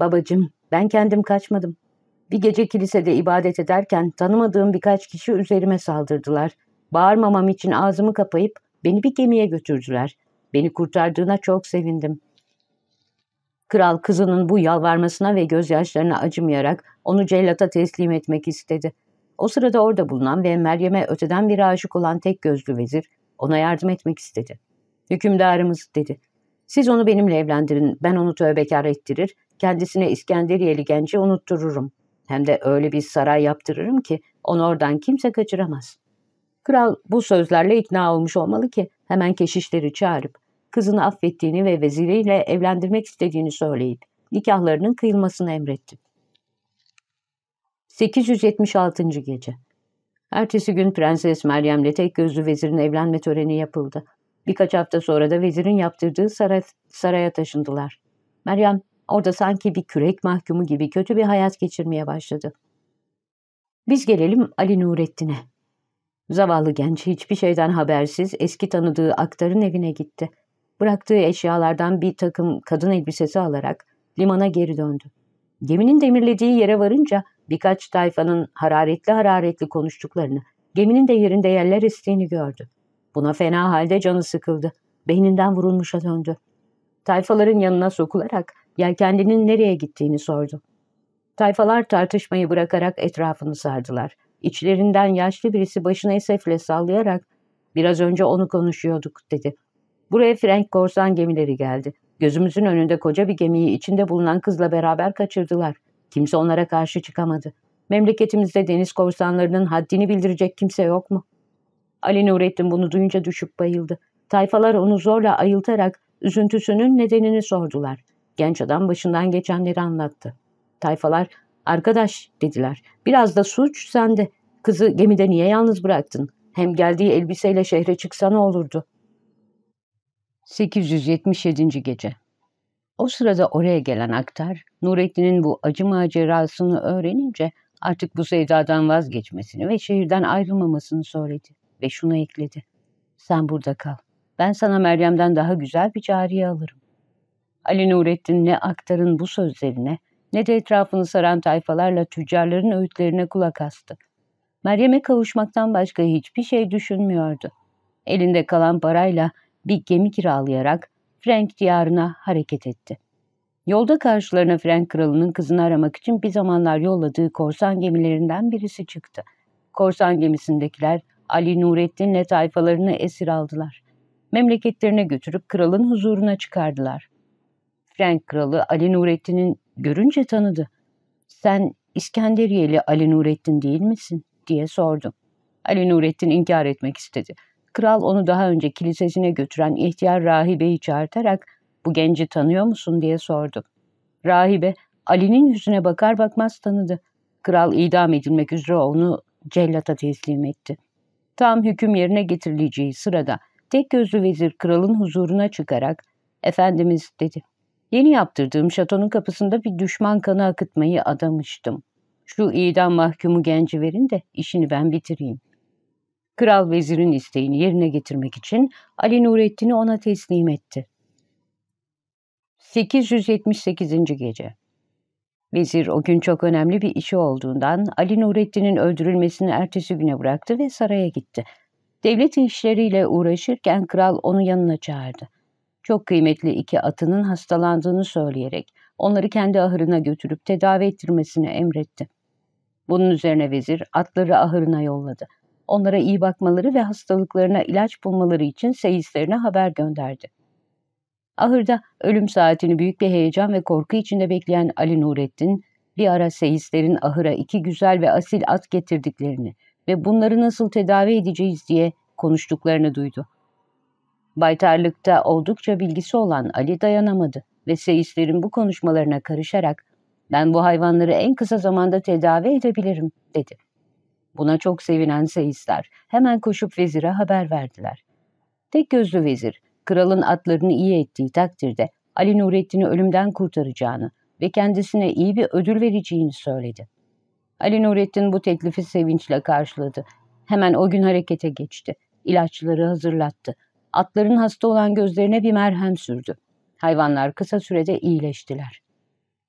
Babacım ben kendim kaçmadım. Bir gece kilisede ibadet ederken tanımadığım birkaç kişi üzerime saldırdılar. Bağırmamam için ağzımı kapayıp beni bir gemiye götürdüler. Beni kurtardığına çok sevindim. Kral kızının bu yalvarmasına ve gözyaşlarına acımayarak onu cellata teslim etmek istedi. O sırada orada bulunan ve Meryem'e öteden bir aşık olan tek gözlü vezir ona yardım etmek istedi. Hükümdarımız dedi. Siz onu benimle evlendirin, ben onu tövbekar ettirir, kendisine İskenderiyeli genci unuttururum. Hem de öyle bir saray yaptırırım ki onu oradan kimse kaçıramaz. Kral bu sözlerle ikna olmuş olmalı ki hemen keşişleri çağırıp kızını affettiğini ve veziriyle evlendirmek istediğini söyleyip nikahlarının kıyılmasını emretti. 876. Gece Ertesi gün Prenses Meryem'le tek gözlü vezirin evlenme töreni yapıldı. Birkaç hafta sonra da vezirin yaptırdığı saray, saraya taşındılar. Meryem orada sanki bir kürek mahkumu gibi kötü bir hayat geçirmeye başladı. Biz gelelim Ali Nurettin'e. Zavallı genç hiçbir şeyden habersiz eski tanıdığı aktarın evine gitti. Bıraktığı eşyalardan bir takım kadın elbisesi alarak limana geri döndü. Geminin demirlediği yere varınca birkaç tayfanın hararetli hararetli konuştuklarını, geminin de yerinde yerler estiğini gördü. Buna fena halde canı sıkıldı. Beyninden vurulmuşa döndü. Tayfaların yanına sokularak yelkenlinin nereye gittiğini sordu. Tayfalar tartışmayı bırakarak etrafını sardılar. İçlerinden yaşlı birisi başını esefle sallayarak ''Biraz önce onu konuşuyorduk'' dedi. Buraya Frank korsan gemileri geldi. Gözümüzün önünde koca bir gemiyi içinde bulunan kızla beraber kaçırdılar. Kimse onlara karşı çıkamadı. Memleketimizde deniz korsanlarının haddini bildirecek kimse yok mu? Ali Nurettin bunu duyunca düşüp bayıldı. Tayfalar onu zorla ayıltarak üzüntüsünün nedenini sordular. Genç adam başından geçenleri anlattı. Tayfalar, arkadaş dediler, biraz da suç sende. Kızı gemide niye yalnız bıraktın? Hem geldiği elbiseyle şehre çıksa ne olurdu? 877. Gece O sırada oraya gelen aktar, Nurettin'in bu acı macerasını öğrenince artık bu sevdadan vazgeçmesini ve şehirden ayrılmamasını söyledi ve şunu ekledi. Sen burada kal. Ben sana Meryem'den daha güzel bir cariye alırım. Ali Nurettin ne aktarın bu sözlerine ne de etrafını saran tayfalarla tüccarların öğütlerine kulak astı. Meryem'e kavuşmaktan başka hiçbir şey düşünmüyordu. Elinde kalan parayla bir gemi kiralayarak Frank diyarına hareket etti. Yolda karşılarına Frank kralının kızını aramak için bir zamanlar yolladığı korsan gemilerinden birisi çıktı. Korsan gemisindekiler Ali Nurettin'le tayfalarını esir aldılar. Memleketlerine götürüp kralın huzuruna çıkardılar. Frank kralı Ali Nurettin'in görünce tanıdı. Sen İskenderiyeli Ali Nurettin değil misin? diye sordu. Ali Nurettin inkar etmek istedi. Kral onu daha önce kilisesine götüren ihtiyar rahibeyi çağırtarak bu genci tanıyor musun diye sordu. Rahibe Ali'nin yüzüne bakar bakmaz tanıdı. Kral idam edilmek üzere onu cellata teslim etti. Tam hüküm yerine getirileceği sırada tek gözlü vezir kralın huzuruna çıkarak ''Efendimiz'' dedi. ''Yeni yaptırdığım şatonun kapısında bir düşman kanı akıtmayı adamıştım. Şu idam mahkumu genci verin de işini ben bitireyim.'' Kral vezirin isteğini yerine getirmek için Ali Nurettin'i ona teslim etti. 878. Gece Vezir o gün çok önemli bir işi olduğundan Ali Nurettin'in öldürülmesini ertesi güne bıraktı ve saraya gitti. Devlet işleriyle uğraşırken kral onu yanına çağırdı. Çok kıymetli iki atının hastalandığını söyleyerek onları kendi ahırına götürüp tedavi ettirmesini emretti. Bunun üzerine vezir atları ahırına yolladı. Onlara iyi bakmaları ve hastalıklarına ilaç bulmaları için seyislerine haber gönderdi. Ahırda ölüm saatini büyük bir heyecan ve korku içinde bekleyen Ali Nurettin, bir ara seyislerin ahıra iki güzel ve asil at getirdiklerini ve bunları nasıl tedavi edeceğiz diye konuştuklarını duydu. Baytarlıkta oldukça bilgisi olan Ali dayanamadı ve seyislerin bu konuşmalarına karışarak ben bu hayvanları en kısa zamanda tedavi edebilirim dedi. Buna çok sevinen seyisler hemen koşup vezire haber verdiler. Tek gözlü vezir kralın atlarını iyi ettiği takdirde Ali Nurettin'i ölümden kurtaracağını ve kendisine iyi bir ödül vereceğini söyledi. Ali Nurettin bu teklifi sevinçle karşıladı. Hemen o gün harekete geçti. İlaçları hazırlattı. Atların hasta olan gözlerine bir merhem sürdü. Hayvanlar kısa sürede iyileştiler.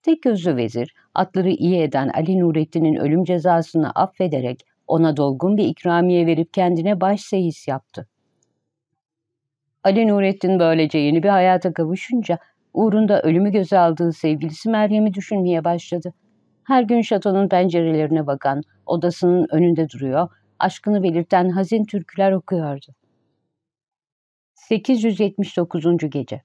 Tek gözlü vezir, atları iyi eden Ali Nurettin'in ölüm cezasını affederek ona dolgun bir ikramiye verip kendine baş seyis yaptı. Ali Nurettin böylece yeni bir hayata kavuşunca uğrunda ölümü göze aldığı sevgilisi Meryem'i düşünmeye başladı. Her gün şatonun pencerelerine bakan, odasının önünde duruyor, aşkını belirten hazin türküler okuyordu. 879. Gece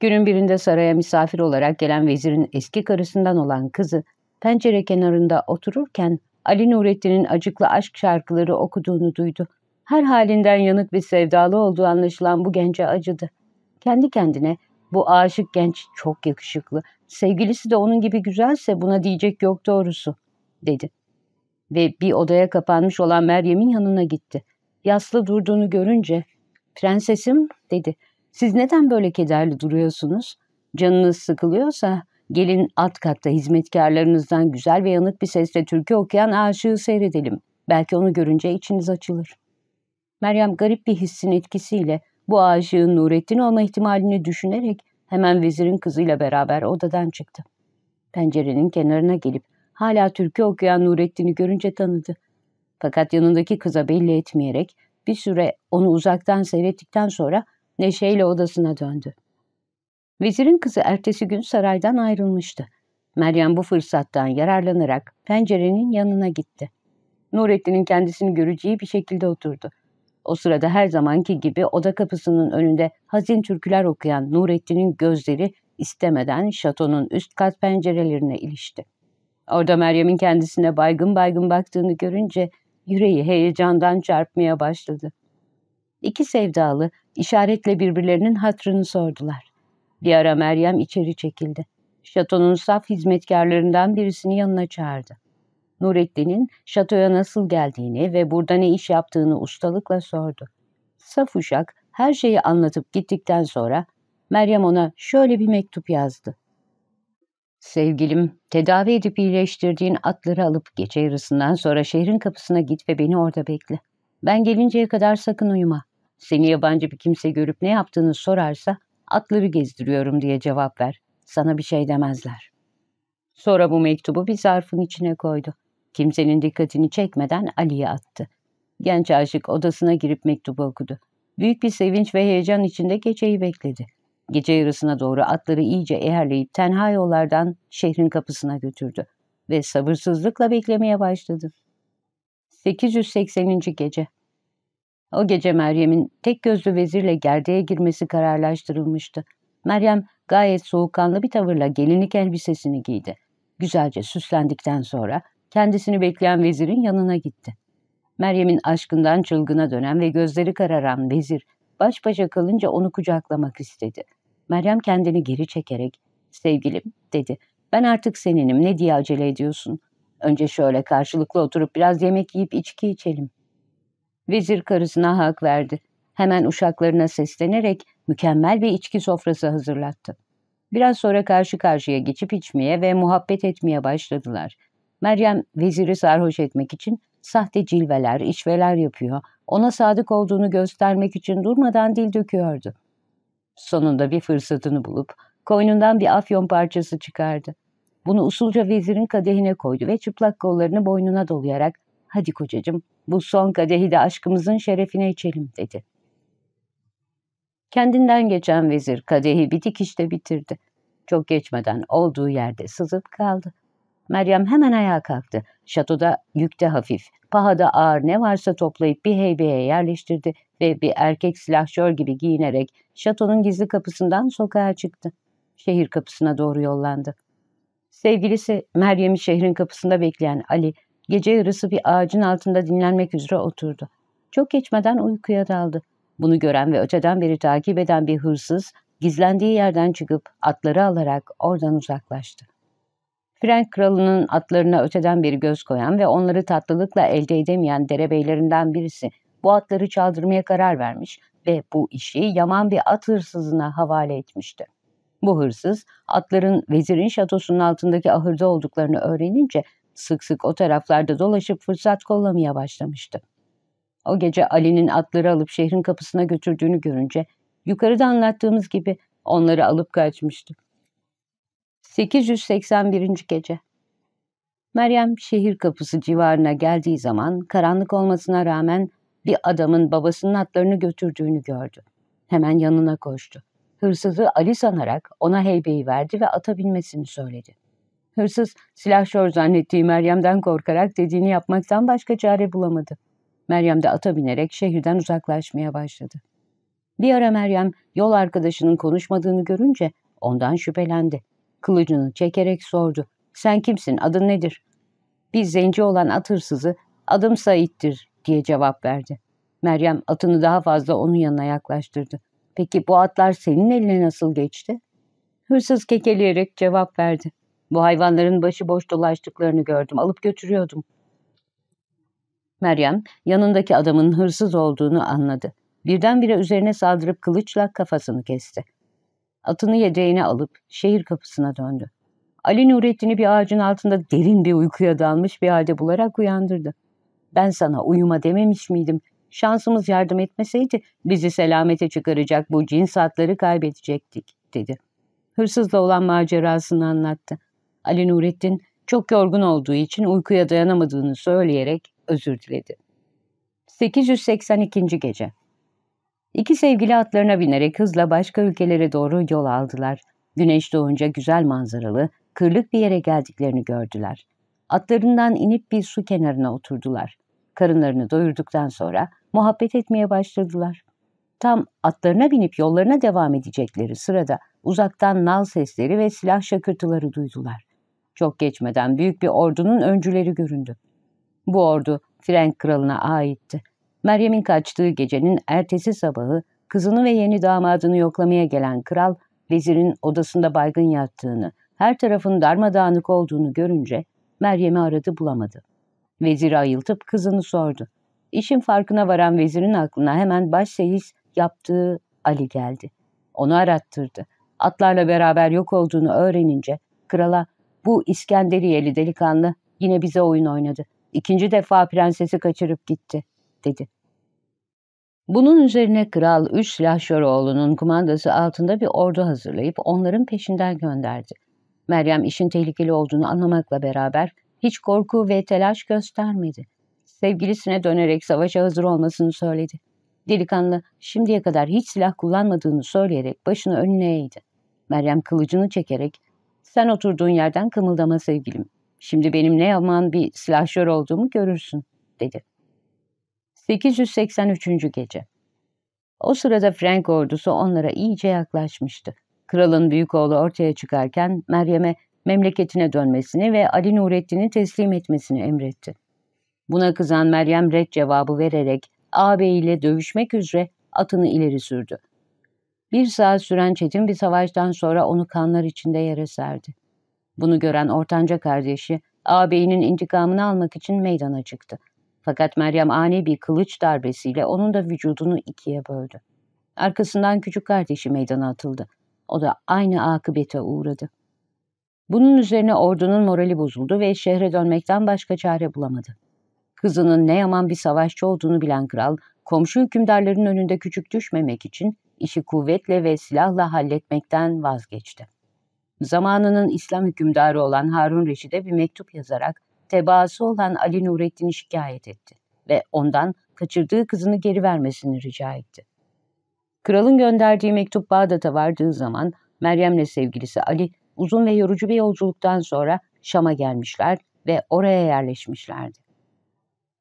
Günün birinde saraya misafir olarak gelen vezirin eski karısından olan kızı, pencere kenarında otururken Ali Nurettin'in acıklı aşk şarkıları okuduğunu duydu. Her halinden yanık bir sevdalı olduğu anlaşılan bu gence acıdı. Kendi kendine bu aşık genç çok yakışıklı, sevgilisi de onun gibi güzelse buna diyecek yok doğrusu, dedi. Ve bir odaya kapanmış olan Meryem'in yanına gitti. Yaslı durduğunu görünce, prensesim, dedi. Siz neden böyle kederli duruyorsunuz? Canınız sıkılıyorsa gelin alt katta hizmetkarlarınızdan güzel ve yanık bir sesle türkü okuyan aşığı seyredelim. Belki onu görünce içiniz açılır. Meryem garip bir hissin etkisiyle bu aşığın Nurettin olma ihtimalini düşünerek hemen vezirin kızıyla beraber odadan çıktı. Pencerenin kenarına gelip hala türkü okuyan Nurettin'i görünce tanıdı. Fakat yanındaki kıza belli etmeyerek bir süre onu uzaktan seyrettikten sonra neşeyle odasına döndü. Vezirin kızı ertesi gün saraydan ayrılmıştı. Meryem bu fırsattan yararlanarak pencerenin yanına gitti. Nurettin'in kendisini göreceği bir şekilde oturdu. O sırada her zamanki gibi oda kapısının önünde hazin türküler okuyan Nurettin'in gözleri istemeden şatonun üst kat pencerelerine ilişti. Orada Meryem'in kendisine baygın baygın baktığını görünce yüreği heyecandan çarpmaya başladı. İki sevdalı işaretle birbirlerinin hatrını sordular. Bir ara Meryem içeri çekildi. Şatonun saf hizmetkarlarından birisini yanına çağırdı. Nurettin'in şatoya nasıl geldiğini ve burada ne iş yaptığını ustalıkla sordu. Saf uşak her şeyi anlatıp gittikten sonra Meryem ona şöyle bir mektup yazdı. Sevgilim, tedavi edip iyileştirdiğin atları alıp gece yarısından sonra şehrin kapısına git ve beni orada bekle. Ben gelinceye kadar sakın uyuma. Seni yabancı bir kimse görüp ne yaptığını sorarsa atları gezdiriyorum diye cevap ver. Sana bir şey demezler. Sonra bu mektubu bir zarfın içine koydu. Kimsenin dikkatini çekmeden Ali'ye attı. Genç aşık odasına girip mektubu okudu. Büyük bir sevinç ve heyecan içinde geceyi bekledi. Gece yarısına doğru atları iyice eğerleyip tenha yollardan şehrin kapısına götürdü ve sabırsızlıkla beklemeye başladı. 880. Gece O gece Meryem'in tek gözlü vezirle gerdeğe girmesi kararlaştırılmıştı. Meryem gayet soğukkanlı bir tavırla gelinlik elbisesini giydi. Güzelce süslendikten sonra kendisini bekleyen vezirin yanına gitti. Meryem'in aşkından çılgına dönen ve gözleri kararan vezir baş başa kalınca onu kucaklamak istedi. Meryem kendini geri çekerek, sevgilim dedi. Ben artık seninim, ne diye acele ediyorsun? Önce şöyle karşılıklı oturup biraz yemek yiyip içki içelim. Vezir karısına hak verdi. Hemen uşaklarına seslenerek mükemmel bir içki sofrası hazırlattı. Biraz sonra karşı karşıya geçip içmeye ve muhabbet etmeye başladılar. Meryem veziri sarhoş etmek için sahte cilveler, işveler yapıyor, ona sadık olduğunu göstermek için durmadan dil döküyordu. Sonunda bir fırsatını bulup koynundan bir afyon parçası çıkardı. Bunu usulca vezirin kadehine koydu ve çıplak kollarını boynuna dolayarak ''Hadi kocacığım, bu son kadehi de aşkımızın şerefine içelim.'' dedi. Kendinden geçen vezir kadehi bir dikişte bitirdi. Çok geçmeden olduğu yerde sızıp kaldı. Meryem hemen ayağa kalktı. Şatoda yükte hafif, pahada ağır ne varsa toplayıp bir heybeye yerleştirdi ve bir erkek silahşör gibi giyinerek şatonun gizli kapısından sokağa çıktı. Şehir kapısına doğru yollandı. Sevgilisi Meryem'i şehrin kapısında bekleyen Ali, gece yarısı bir ağacın altında dinlenmek üzere oturdu. Çok geçmeden uykuya daldı. Bunu gören ve öteden beri takip eden bir hırsız, gizlendiği yerden çıkıp atları alarak oradan uzaklaştı. Frank kralının atlarına öteden beri göz koyan ve onları tatlılıkla elde edemeyen derebeylerinden birisi bu atları çaldırmaya karar vermiş ve bu işi yaman bir at hırsızına havale etmişti. Bu hırsız atların vezirin şatosunun altındaki ahırda olduklarını öğrenince sık sık o taraflarda dolaşıp fırsat kollamaya başlamıştı. O gece Ali'nin atları alıp şehrin kapısına götürdüğünü görünce yukarıda anlattığımız gibi onları alıp kaçmıştı. 881. Gece Meryem şehir kapısı civarına geldiği zaman karanlık olmasına rağmen bir adamın babasının atlarını götürdüğünü gördü. Hemen yanına koştu. Hırsızı Ali sanarak ona heybeyi verdi ve ata binmesini söyledi. Hırsız silahşör zannettiği Meryem'den korkarak dediğini yapmaktan başka çare bulamadı. Meryem de ata binerek şehirden uzaklaşmaya başladı. Bir ara Meryem yol arkadaşının konuşmadığını görünce ondan şüphelendi. Kılıcını çekerek sordu. Sen kimsin, adın nedir? Biz zenci olan at hırsızı, adım Sait'tir diye cevap verdi. Meryem atını daha fazla onun yanına yaklaştırdı. Peki bu atlar senin eline nasıl geçti? Hırsız kekeleyerek cevap verdi. Bu hayvanların başı boş dolaştıklarını gördüm, alıp götürüyordum. Meryem yanındaki adamın hırsız olduğunu anladı. Birdenbire üzerine saldırıp kılıçla kafasını kesti. Atını yedeğine alıp şehir kapısına döndü. Ali Nurettin'i bir ağacın altında derin bir uykuya dalmış bir halde bularak uyandırdı. Ben sana uyuma dememiş miydim? Şansımız yardım etmeseydi bizi selamete çıkaracak bu cins atları kaybedecektik, dedi. Hırsızla olan macerasını anlattı. Ali Nurettin çok yorgun olduğu için uykuya dayanamadığını söyleyerek özür diledi. 882. Gece İki sevgili atlarına binerek hızla başka ülkelere doğru yol aldılar. Güneş doğunca güzel manzaralı, kırlık bir yere geldiklerini gördüler. Atlarından inip bir su kenarına oturdular. Karınlarını doyurduktan sonra muhabbet etmeye başladılar. Tam atlarına binip yollarına devam edecekleri sırada uzaktan nal sesleri ve silah şakırtıları duydular. Çok geçmeden büyük bir ordunun öncüleri göründü. Bu ordu Frank kralına aitti. Meryem'in kaçtığı gecenin ertesi sabahı kızını ve yeni damadını yoklamaya gelen kral, vezirin odasında baygın yattığını, her tarafın darmadağınık olduğunu görünce Meryem'i aradı bulamadı. Veziri ayıltıp kızını sordu. İşin farkına varan vezirin aklına hemen başseyis yaptığı Ali geldi. Onu arattırdı. Atlarla beraber yok olduğunu öğrenince krala bu İskenderiyeli delikanlı yine bize oyun oynadı. İkinci defa prensesi kaçırıp gitti, dedi. Bunun üzerine kral üç silahşöroğlunun kumandası altında bir ordu hazırlayıp onların peşinden gönderdi. Meryem işin tehlikeli olduğunu anlamakla beraber hiç korku ve telaş göstermedi. Sevgilisine dönerek savaşa hazır olmasını söyledi. Delikanlı şimdiye kadar hiç silah kullanmadığını söyleyerek başını önüne eğdi. Meryem kılıcını çekerek ''Sen oturduğun yerden kımıldama sevgilim. Şimdi benim ne yaman bir silahşör olduğumu görürsün.'' dedi. 883. Gece O sırada Frank ordusu onlara iyice yaklaşmıştı. Kralın büyük oğlu ortaya çıkarken Meryem'e memleketine dönmesini ve Ali Nurettin'i teslim etmesini emretti. Buna kızan Meryem red cevabı vererek ağabeyiyle dövüşmek üzere atını ileri sürdü. Bir saat süren çetin bir savaştan sonra onu kanlar içinde yere serdi. Bunu gören ortanca kardeşi ağabeyinin intikamını almak için meydana çıktı. Fakat Meryem ani bir kılıç darbesiyle onun da vücudunu ikiye böldü. Arkasından küçük kardeşi meydana atıldı. O da aynı akıbete uğradı. Bunun üzerine ordunun morali bozuldu ve şehre dönmekten başka çare bulamadı. Kızının ne yaman bir savaşçı olduğunu bilen kral, komşu hükümdarların önünde küçük düşmemek için işi kuvvetle ve silahla halletmekten vazgeçti. Zamanının İslam hükümdarı olan Harun Reşid'e bir mektup yazarak tebaası olan Ali Nurettin'i şikayet etti ve ondan kaçırdığı kızını geri vermesini rica etti. Kralın gönderdiği mektup Bağdat'a vardığı zaman Meryem'le sevgilisi Ali uzun ve yorucu bir yolculuktan sonra Şam'a gelmişler ve oraya yerleşmişlerdi.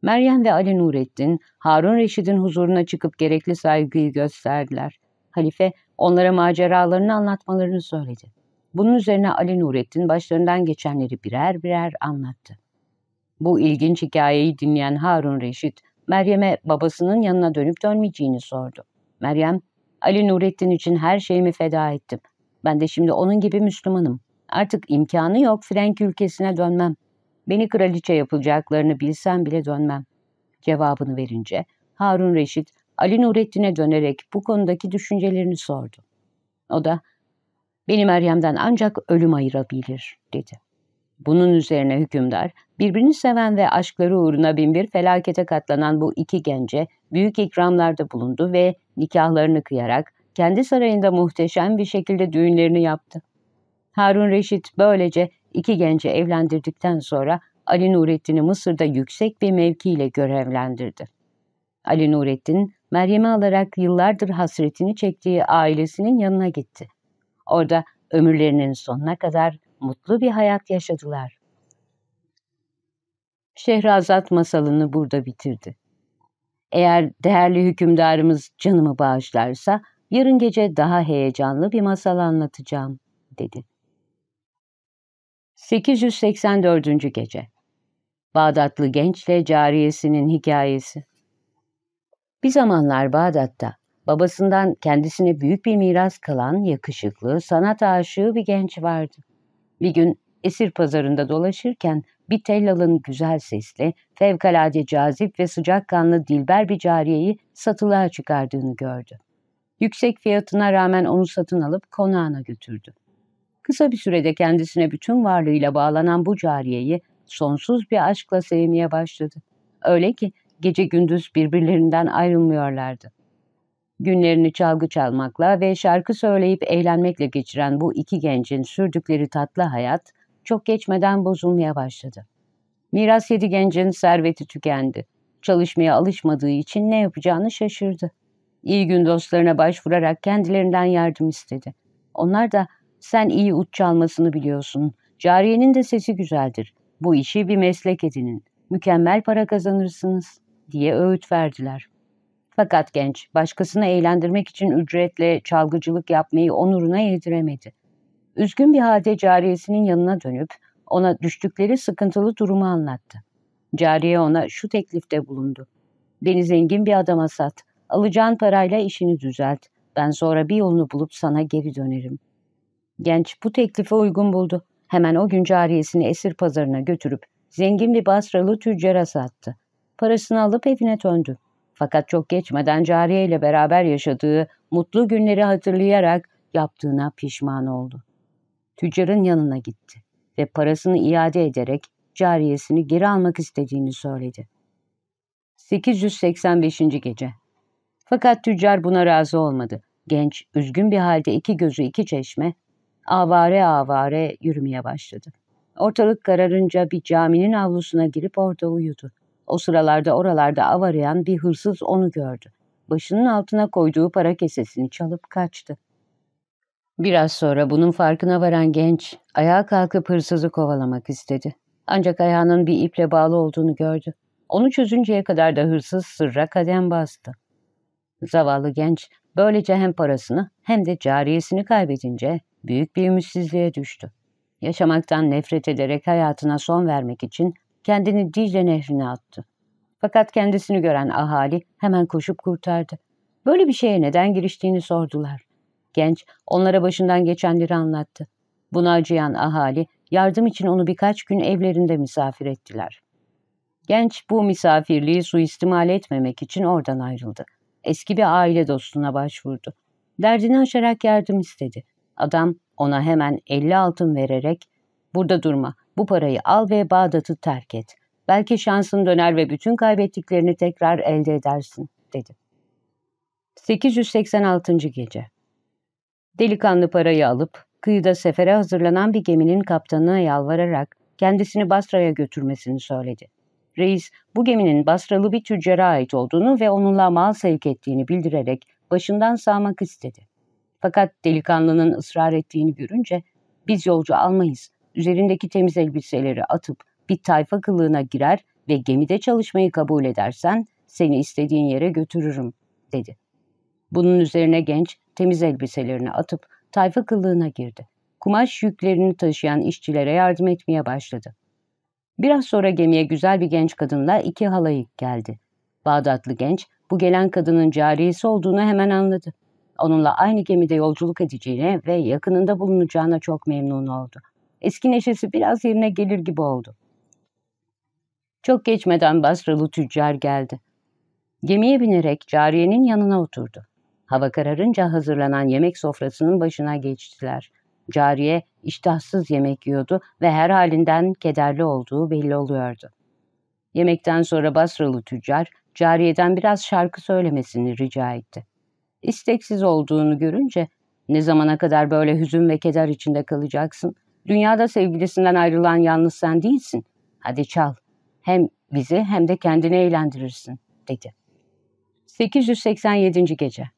Meryem ve Ali Nurettin, Harun Reşid'in huzuruna çıkıp gerekli saygıyı gösterdiler. Halife onlara maceralarını anlatmalarını söyledi. Bunun üzerine Ali Nurettin başlarından geçenleri birer birer anlattı. Bu ilginç hikayeyi dinleyen Harun Reşit, Meryem'e babasının yanına dönüp dönmeyeceğini sordu. Meryem, Ali Nurettin için her şeyimi feda ettim. Ben de şimdi onun gibi Müslümanım. Artık imkanı yok Frank ülkesine dönmem. Beni kraliçe yapılacaklarını bilsem bile dönmem. Cevabını verince Harun Reşit Ali Nurettin'e dönerek bu konudaki düşüncelerini sordu. O da beni Meryem'den ancak ölüm ayırabilir dedi. Bunun üzerine hükümdar birbirini seven ve aşkları uğruna binbir felakete katlanan bu iki gence büyük ikramlarda bulundu ve nikahlarını kıyarak kendi sarayında muhteşem bir şekilde düğünlerini yaptı. Harun Reşit böylece iki genci evlendirdikten sonra Ali Nurettin'i Mısır'da yüksek bir mevkiyle görevlendirdi. Ali Nurettin, Meryem'i alarak yıllardır hasretini çektiği ailesinin yanına gitti. Orada ömürlerinin sonuna kadar mutlu bir hayat yaşadılar. Şehrazat masalını burada bitirdi. Eğer değerli hükümdarımız canımı bağışlarsa yarın gece daha heyecanlı bir masal anlatacağım, dedi. 884. Gece Bağdatlı gençle cariyesinin hikayesi Bir zamanlar Bağdat'ta babasından kendisine büyük bir miras kalan yakışıklı, sanat aşığı bir genç vardı. Bir gün esir pazarında dolaşırken bir tellalın güzel sesli, fevkalade cazip ve sıcakkanlı dilber bir cariyeyi satılığa çıkardığını gördü. Yüksek fiyatına rağmen onu satın alıp konağına götürdü. Kısa bir sürede kendisine bütün varlığıyla bağlanan bu cariyeyi sonsuz bir aşkla sevmeye başladı. Öyle ki gece gündüz birbirlerinden ayrılmıyorlardı. Günlerini çalgı çalmakla ve şarkı söyleyip eğlenmekle geçiren bu iki gencin sürdükleri tatlı hayat çok geçmeden bozulmaya başladı. Miras yedi gencin serveti tükendi. Çalışmaya alışmadığı için ne yapacağını şaşırdı. İyi gün dostlarına başvurarak kendilerinden yardım istedi. Onlar da sen iyi ut çalmasını biliyorsun. Cariyenin de sesi güzeldir. Bu işi bir meslek edinin. Mükemmel para kazanırsınız diye öğüt verdiler. Fakat genç başkasını eğlendirmek için ücretle çalgıcılık yapmayı onuruna yediremedi. Üzgün bir halde cariyesinin yanına dönüp ona düştükleri sıkıntılı durumu anlattı. Cariye ona şu teklifte bulundu. Beni zengin bir adama sat. Alacağın parayla işini düzelt. Ben sonra bir yolunu bulup sana geri dönerim. Genç bu teklife uygun buldu. Hemen o gün cariyesini esir pazarına götürüp zengin bir Basralı tüccara sattı. Parasını alıp evine döndü. Fakat çok geçmeden cariye ile beraber yaşadığı mutlu günleri hatırlayarak yaptığına pişman oldu. Tüccarın yanına gitti ve parasını iade ederek cariyesini geri almak istediğini söyledi. 885. Gece Fakat tüccar buna razı olmadı. Genç, üzgün bir halde iki gözü iki çeşme, avare avare yürümeye başladı. Ortalık kararınca bir caminin avlusuna girip orada uyudu. O sıralarda oralarda av arayan bir hırsız onu gördü. Başının altına koyduğu para kesesini çalıp kaçtı. Biraz sonra bunun farkına varan genç ayağa kalkıp hırsızı kovalamak istedi. Ancak ayağının bir iple bağlı olduğunu gördü. Onu çözünceye kadar da hırsız sırra kadem bastı. Zavallı genç böylece hem parasını hem de cariyesini kaybedince büyük bir ümitsizliğe düştü. Yaşamaktan nefret ederek hayatına son vermek için kendini Dicle nehrine attı. Fakat kendisini gören ahali hemen koşup kurtardı. Böyle bir şeye neden giriştiğini sordular. Genç onlara başından geçenleri anlattı. Buna acıyan ahali yardım için onu birkaç gün evlerinde misafir ettiler. Genç bu misafirliği suistimal etmemek için oradan ayrıldı. Eski bir aile dostuna başvurdu. Derdini aşarak yardım istedi. Adam ona hemen 50 altın vererek ''Burada durma, bu parayı al ve Bağdat'ı terk et. Belki şansın döner ve bütün kaybettiklerini tekrar elde edersin.'' dedi. 886. Gece Delikanlı parayı alıp kıyıda sefere hazırlanan bir geminin kaptanına yalvararak kendisini Basra'ya götürmesini söyledi. Reis bu geminin Basralı bir tüccara ait olduğunu ve onunla mal sevk ettiğini bildirerek başından sağmak istedi. Fakat delikanlının ısrar ettiğini görünce biz yolcu almayız, üzerindeki temiz elbiseleri atıp bir tayfa kılığına girer ve gemide çalışmayı kabul edersen seni istediğin yere götürürüm, dedi. Bunun üzerine genç temiz elbiselerini atıp tayfa kılığına girdi. Kumaş yüklerini taşıyan işçilere yardım etmeye başladı. Biraz sonra gemiye güzel bir genç kadınla iki halayık geldi. Bağdatlı genç bu gelen kadının cariyesi olduğunu hemen anladı. Onunla aynı gemide yolculuk edeceğine ve yakınında bulunacağına çok memnun oldu. Eski neşesi biraz yerine gelir gibi oldu. Çok geçmeden Basralı tüccar geldi. Gemiye binerek cariyenin yanına oturdu. Hava kararınca hazırlanan yemek sofrasının başına geçtiler. Cariye iştahsız yemek yiyordu ve her halinden kederli olduğu belli oluyordu. Yemekten sonra Basralı tüccar cariyeden biraz şarkı söylemesini rica etti. İsteksiz olduğunu görünce ne zamana kadar böyle hüzün ve keder içinde kalacaksın? Dünyada sevgilisinden ayrılan yalnız sen değilsin. Hadi çal. Hem bizi hem de kendini eğlendirirsin, dedi. 887. Gece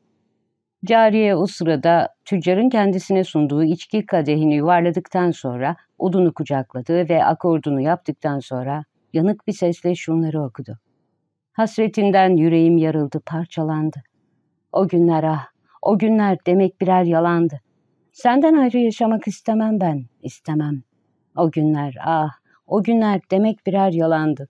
Cariye o sırada tüccarın kendisine sunduğu içki kadehini yuvarladıktan sonra odunu kucakladı ve akordunu yaptıktan sonra yanık bir sesle şunları okudu. Hasretinden yüreğim yarıldı, parçalandı. O günler ah, o günler demek birer yalandı. Senden ayrı yaşamak istemem ben, istemem. O günler ah, o günler demek birer yalandı.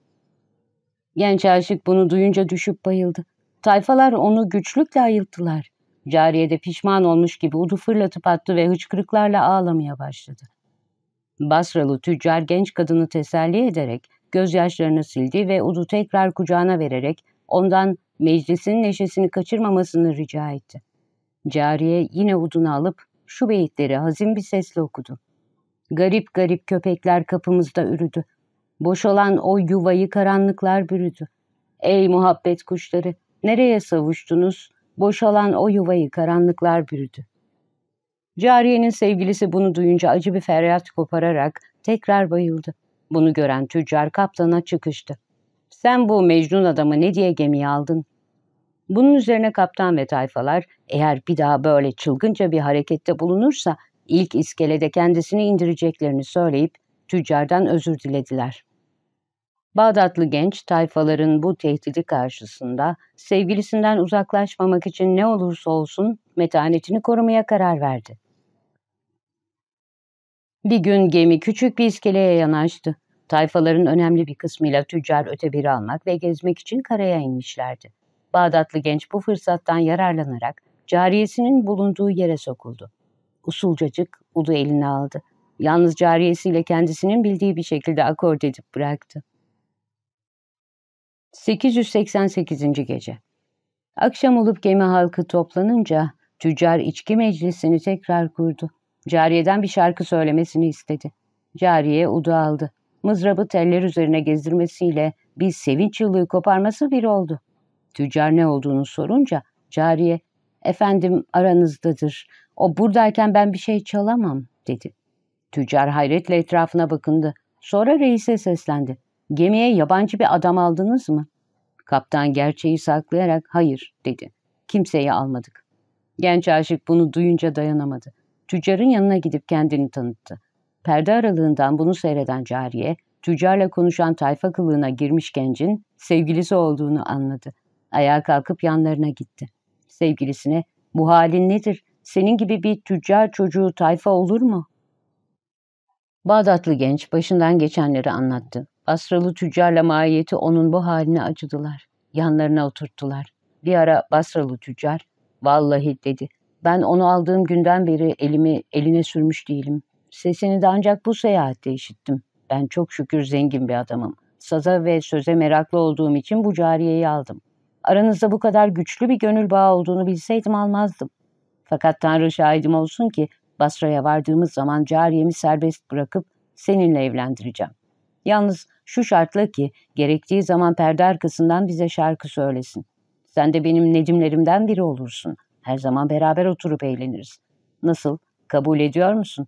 Genç aşık bunu duyunca düşüp bayıldı. Tayfalar onu güçlükle ayılttılar. Cariye de pişman olmuş gibi udu fırlatıp attı ve hıçkırıklarla ağlamaya başladı. Basralı tüccar genç kadını teselli ederek gözyaşlarını sildi ve udu tekrar kucağına vererek ondan meclisin neşesini kaçırmamasını rica etti. Cariye yine udunu alıp şu beyitleri hazin bir sesle okudu. Garip garip köpekler kapımızda ürüdü. Boş olan o yuvayı karanlıklar bürüdü. Ey muhabbet kuşları, nereye savuştunuz? Boşalan o yuvayı karanlıklar bürüdü. Cariye'nin sevgilisi bunu duyunca acı bir feryat kopararak tekrar bayıldı. Bunu gören tüccar kaptana çıkıştı. Sen bu Mecnun adamı ne diye gemiye aldın? Bunun üzerine kaptan ve tayfalar eğer bir daha böyle çılgınca bir harekette bulunursa ilk iskelede kendisini indireceklerini söyleyip tüccardan özür dilediler. Bağdatlı genç tayfaların bu tehdidi karşısında sevgilisinden uzaklaşmamak için ne olursa olsun metanetini korumaya karar verdi. Bir gün gemi küçük bir iskeleye yanaştı. Tayfaların önemli bir kısmıyla tüccar öteberi almak ve gezmek için karaya inmişlerdi. Bağdatlı genç bu fırsattan yararlanarak cariyesinin bulunduğu yere sokuldu. Usulcacık ulu eline aldı. Yalnız cariyesiyle kendisinin bildiği bir şekilde akord edip bıraktı. 888. Gece Akşam olup gemi halkı toplanınca tüccar içki meclisini tekrar kurdu. Cariyeden bir şarkı söylemesini istedi. Cariye udu aldı. Mızrabı teller üzerine gezdirmesiyle bir sevinç yıllığı koparması bir oldu. Tüccar ne olduğunu sorunca cariye efendim aranızdadır. O buradayken ben bir şey çalamam dedi. Tüccar hayretle etrafına bakındı. Sonra reise seslendi. Gemiye yabancı bir adam aldınız mı? Kaptan gerçeği saklayarak hayır dedi. Kimseyi almadık. Genç aşık bunu duyunca dayanamadı. Tüccarın yanına gidip kendini tanıttı. Perde aralığından bunu seyreden cariye, tüccarla konuşan tayfa kılığına girmiş gencin sevgilisi olduğunu anladı. Ayağa kalkıp yanlarına gitti. Sevgilisine, bu halin nedir? Senin gibi bir tüccar çocuğu tayfa olur mu? Bağdatlı genç başından geçenleri anlattı. Basralı tüccarla mahiyeti onun bu haline acıdılar. Yanlarına oturttular. Bir ara Basralı tüccar, vallahi dedi, ben onu aldığım günden beri elimi eline sürmüş değilim. Sesini de ancak bu seyahatte işittim. Ben çok şükür zengin bir adamım. Saza ve söze meraklı olduğum için bu cariyeyi aldım. Aranızda bu kadar güçlü bir gönül bağı olduğunu bilseydim almazdım. Fakat Tanrı şahidim olsun ki Basra'ya vardığımız zaman cariyemi serbest bırakıp seninle evlendireceğim. Yalnız şu şartla ki gerektiği zaman perde arkasından bize şarkı söylesin. Sen de benim Nedimlerimden biri olursun. Her zaman beraber oturup eğleniriz. Nasıl? Kabul ediyor musun?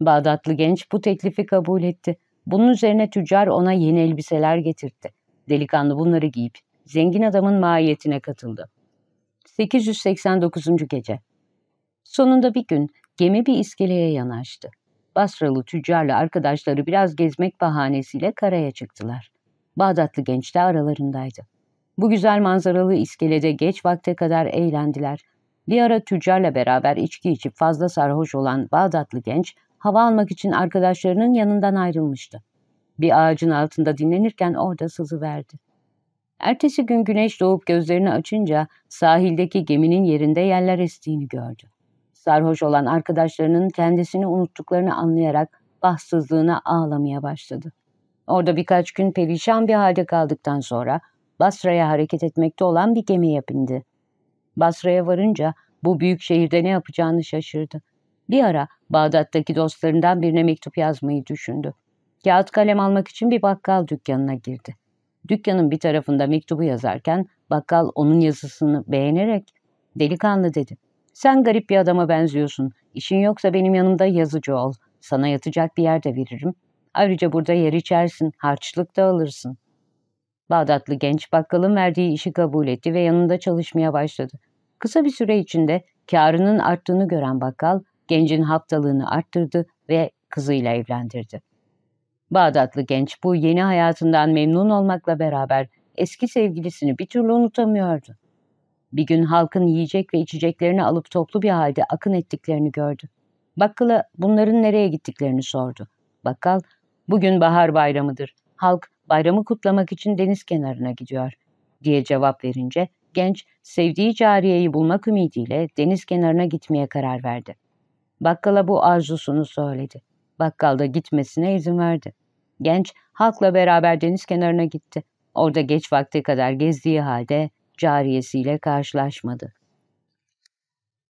Bağdatlı genç bu teklifi kabul etti. Bunun üzerine tüccar ona yeni elbiseler getirtti. Delikanlı bunları giyip zengin adamın mahiyetine katıldı. 889. Gece Sonunda bir gün gemi bir iskeleye yanaştı. Basralı tüccarla arkadaşları biraz gezmek bahanesiyle karaya çıktılar. Bağdatlı genç de aralarındaydı. Bu güzel manzaralı iskelede geç vakte kadar eğlendiler. Bir ara tüccarla beraber içki içip fazla sarhoş olan Bağdatlı genç hava almak için arkadaşlarının yanından ayrılmıştı. Bir ağacın altında dinlenirken orada sızıverdi. Ertesi gün güneş doğup gözlerini açınca sahildeki geminin yerinde yerler estiğini gördü. Sarhoş olan arkadaşlarının kendisini unuttuklarını anlayarak bahtsızlığına ağlamaya başladı. Orada birkaç gün perişan bir halde kaldıktan sonra Basra'ya hareket etmekte olan bir gemiye bindi. Basra'ya varınca bu büyük şehirde ne yapacağını şaşırdı. Bir ara Bağdat'taki dostlarından birine mektup yazmayı düşündü. Kağıt kalem almak için bir bakkal dükkanına girdi. Dükkanın bir tarafında mektubu yazarken bakkal onun yazısını beğenerek delikanlı dedi. Sen garip bir adama benziyorsun. İşin yoksa benim yanımda yazıcı ol. Sana yatacak bir yer de veririm. Ayrıca burada yer içersin, harçlık da alırsın. Bağdatlı genç bakkalın verdiği işi kabul etti ve yanında çalışmaya başladı. Kısa bir süre içinde karının arttığını gören bakkal, gencin haftalığını arttırdı ve kızıyla evlendirdi. Bağdatlı genç bu yeni hayatından memnun olmakla beraber eski sevgilisini bir türlü unutamıyordu. Bir gün halkın yiyecek ve içeceklerini alıp toplu bir halde akın ettiklerini gördü. Bakkala bunların nereye gittiklerini sordu. Bakkal, bugün bahar bayramıdır. Halk bayramı kutlamak için deniz kenarına gidiyor diye cevap verince genç sevdiği cariyeyi bulmak ümidiyle deniz kenarına gitmeye karar verdi. Bakkala bu arzusunu söyledi. Bakkal da gitmesine izin verdi. Genç halkla beraber deniz kenarına gitti. Orada geç vakte kadar gezdiği halde cariyesiyle karşılaşmadı.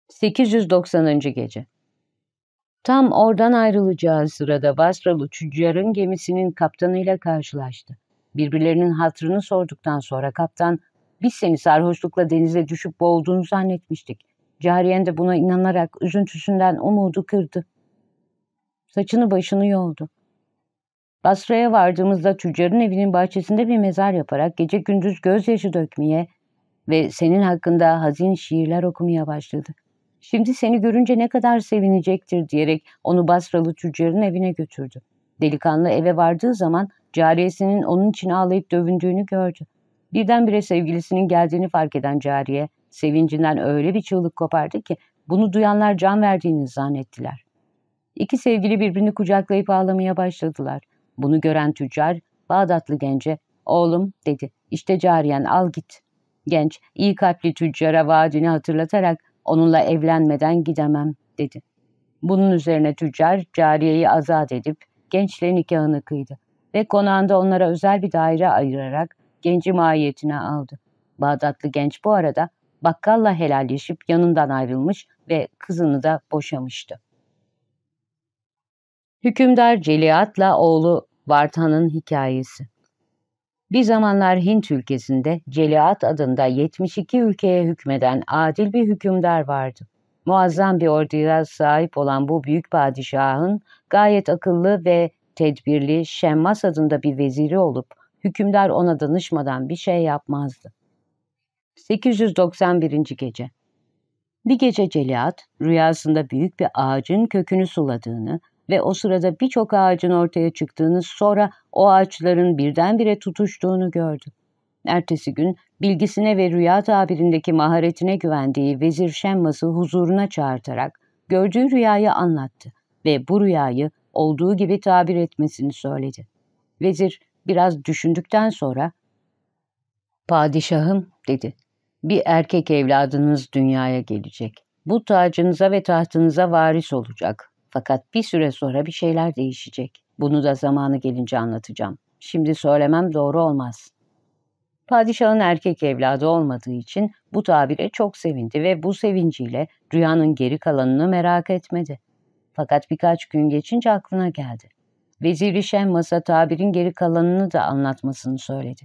890. Gece Tam oradan ayrılacağı sırada Basralı tüccarın gemisinin kaptanıyla karşılaştı. Birbirlerinin hatrını sorduktan sonra kaptan, biz seni sarhoşlukla denize düşüp boğulduğunu zannetmiştik. Cariyen de buna inanarak üzüntüsünden umudu kırdı. Saçını başını yoldu. Basra'ya vardığımızda tüccarın evinin bahçesinde bir mezar yaparak gece gündüz gözyaşı dökmeye ve senin hakkında hazin şiirler okumaya başladı. Şimdi seni görünce ne kadar sevinecektir diyerek onu Basralı tüccarın evine götürdü. Delikanlı eve vardığı zaman cariyesinin onun için ağlayıp dövündüğünü gördü. Birdenbire sevgilisinin geldiğini fark eden cariye, sevincinden öyle bir çığlık kopardı ki bunu duyanlar can verdiğini zannettiler. İki sevgili birbirini kucaklayıp ağlamaya başladılar. Bunu gören tüccar, Bağdatlı gence, oğlum dedi, işte cariyen al git. Genç, iyi kalpli tüccara vaadini hatırlatarak onunla evlenmeden gidemem dedi. Bunun üzerine tüccar cariyeyi azat edip gençle nikahını kıydı ve konağında onlara özel bir daire ayırarak genci mahiyetine aldı. Bağdatlı genç bu arada bakkalla helalleşip yanından ayrılmış ve kızını da boşamıştı. Hükümdar Celiat'la oğlu Vartan'ın hikayesi bir zamanlar Hint ülkesinde Celiat adında 72 ülkeye hükmeden adil bir hükümdar vardı. Muazzam bir orduya sahip olan bu büyük padişahın gayet akıllı ve tedbirli Şemmas adında bir veziri olup hükümdar ona danışmadan bir şey yapmazdı. 891. Gece Bir gece Celiat rüyasında büyük bir ağacın kökünü suladığını ve o sırada birçok ağacın ortaya çıktığını sonra o ağaçların birdenbire tutuştuğunu gördü. Ertesi gün bilgisine ve rüya tabirindeki maharetine güvendiği Vezir Şemmas'ı huzuruna çağırtarak gördüğü rüyayı anlattı ve bu rüyayı olduğu gibi tabir etmesini söyledi. Vezir biraz düşündükten sonra ''Padişahım'' dedi. ''Bir erkek evladınız dünyaya gelecek. Bu tacınıza ve tahtınıza varis olacak. Fakat bir süre sonra bir şeyler değişecek. Bunu da zamanı gelince anlatacağım. Şimdi söylemem doğru olmaz. Padişahın erkek evladı olmadığı için bu tabire çok sevindi ve bu sevinciyle rüyanın geri kalanını merak etmedi. Fakat birkaç gün geçince aklına geldi. Veziri Şemmas'a tabirin geri kalanını da anlatmasını söyledi.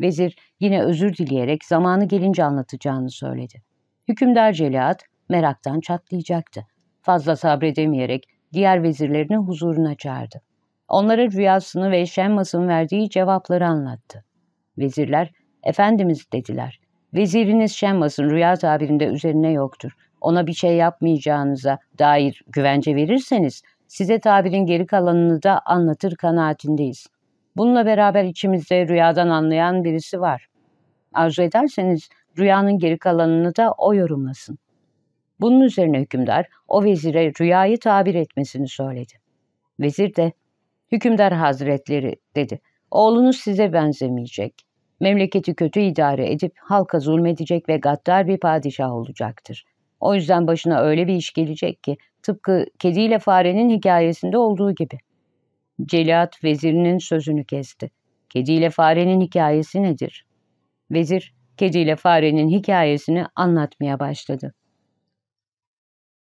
Vezir yine özür dileyerek zamanı gelince anlatacağını söyledi. Hükümdar Celiat meraktan çatlayacaktı. Fazla sabredemeyerek diğer vezirlerini huzuruna çağırdı. Onlara rüyasını ve Şemmas'ın verdiği cevapları anlattı. Vezirler, Efendimiz dediler. Veziriniz Şemmas'ın rüya tabirinde üzerine yoktur. Ona bir şey yapmayacağınıza dair güvence verirseniz size tabirin geri kalanını da anlatır kanaatindeyiz. Bununla beraber içimizde rüyadan anlayan birisi var. Arzu ederseniz rüyanın geri kalanını da o yorumlasın. Bunun üzerine hükümdar o vezire rüyayı tabir etmesini söyledi. Vezir de, hükümdar hazretleri dedi, oğlunuz size benzemeyecek. Memleketi kötü idare edip halka zulmedecek ve gaddar bir padişah olacaktır. O yüzden başına öyle bir iş gelecek ki tıpkı kediyle farenin hikayesinde olduğu gibi. Celiat vezirinin sözünü kesti. Kediyle farenin hikayesi nedir? Vezir, kediyle farenin hikayesini anlatmaya başladı.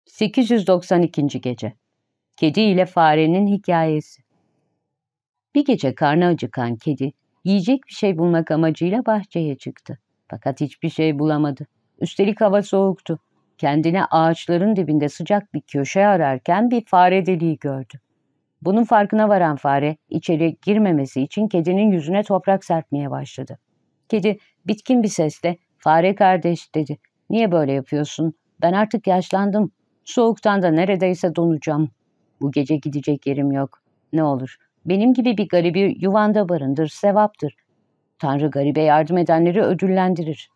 892. Gece Kedi ile farenin hikayesi Bir gece karnı acıkan kedi, yiyecek bir şey bulmak amacıyla bahçeye çıktı. Fakat hiçbir şey bulamadı. Üstelik hava soğuktu. Kendine ağaçların dibinde sıcak bir köşe ararken bir fare deliği gördü. Bunun farkına varan fare içeri girmemesi için kedinin yüzüne toprak serpmeye başladı. Kedi bitkin bir sesle fare kardeş dedi. Niye böyle yapıyorsun? Ben artık yaşlandım. Soğuktan da neredeyse donacağım. Bu gece gidecek yerim yok. Ne olur benim gibi bir garibi yuvanda barındır, sevaptır. Tanrı garibe yardım edenleri ödüllendirir.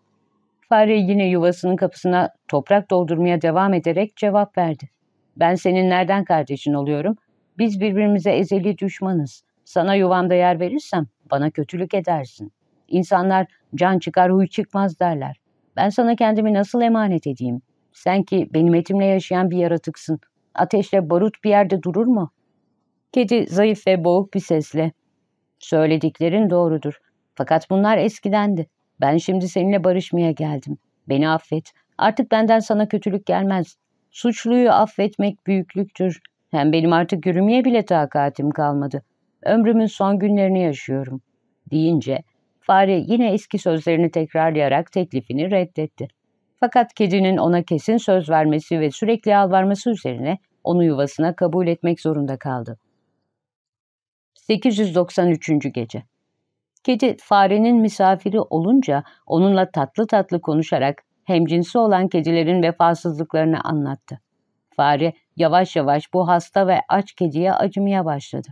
Fare yine yuvasının kapısına toprak doldurmaya devam ederek cevap verdi. Ben senin nereden kardeşin oluyorum? Biz birbirimize ezeli düşmanız. Sana yuvamda yer verirsem bana kötülük edersin. İnsanlar can çıkar huy çıkmaz derler. Ben sana kendimi nasıl emanet edeyim? Sen ki benim etimle yaşayan bir yaratıksın. Ateşle barut bir yerde durur mu? Kedi zayıf ve boğuk bir sesle. Söylediklerin doğrudur. Fakat bunlar eskidendi. Ben şimdi seninle barışmaya geldim. Beni affet. Artık benden sana kötülük gelmez. Suçluyu affetmek büyüklüktür. Hem benim artık yürümeye bile takatim kalmadı. Ömrümün son günlerini yaşıyorum. Deyince fare yine eski sözlerini tekrarlayarak teklifini reddetti. Fakat kedinin ona kesin söz vermesi ve sürekli yalvarması üzerine onu yuvasına kabul etmek zorunda kaldı. 893. Gece Kedi farenin misafiri olunca onunla tatlı tatlı konuşarak hemcinsi olan kedilerin vefasızlıklarını anlattı. Fare yavaş yavaş bu hasta ve aç kediye acımaya başladı.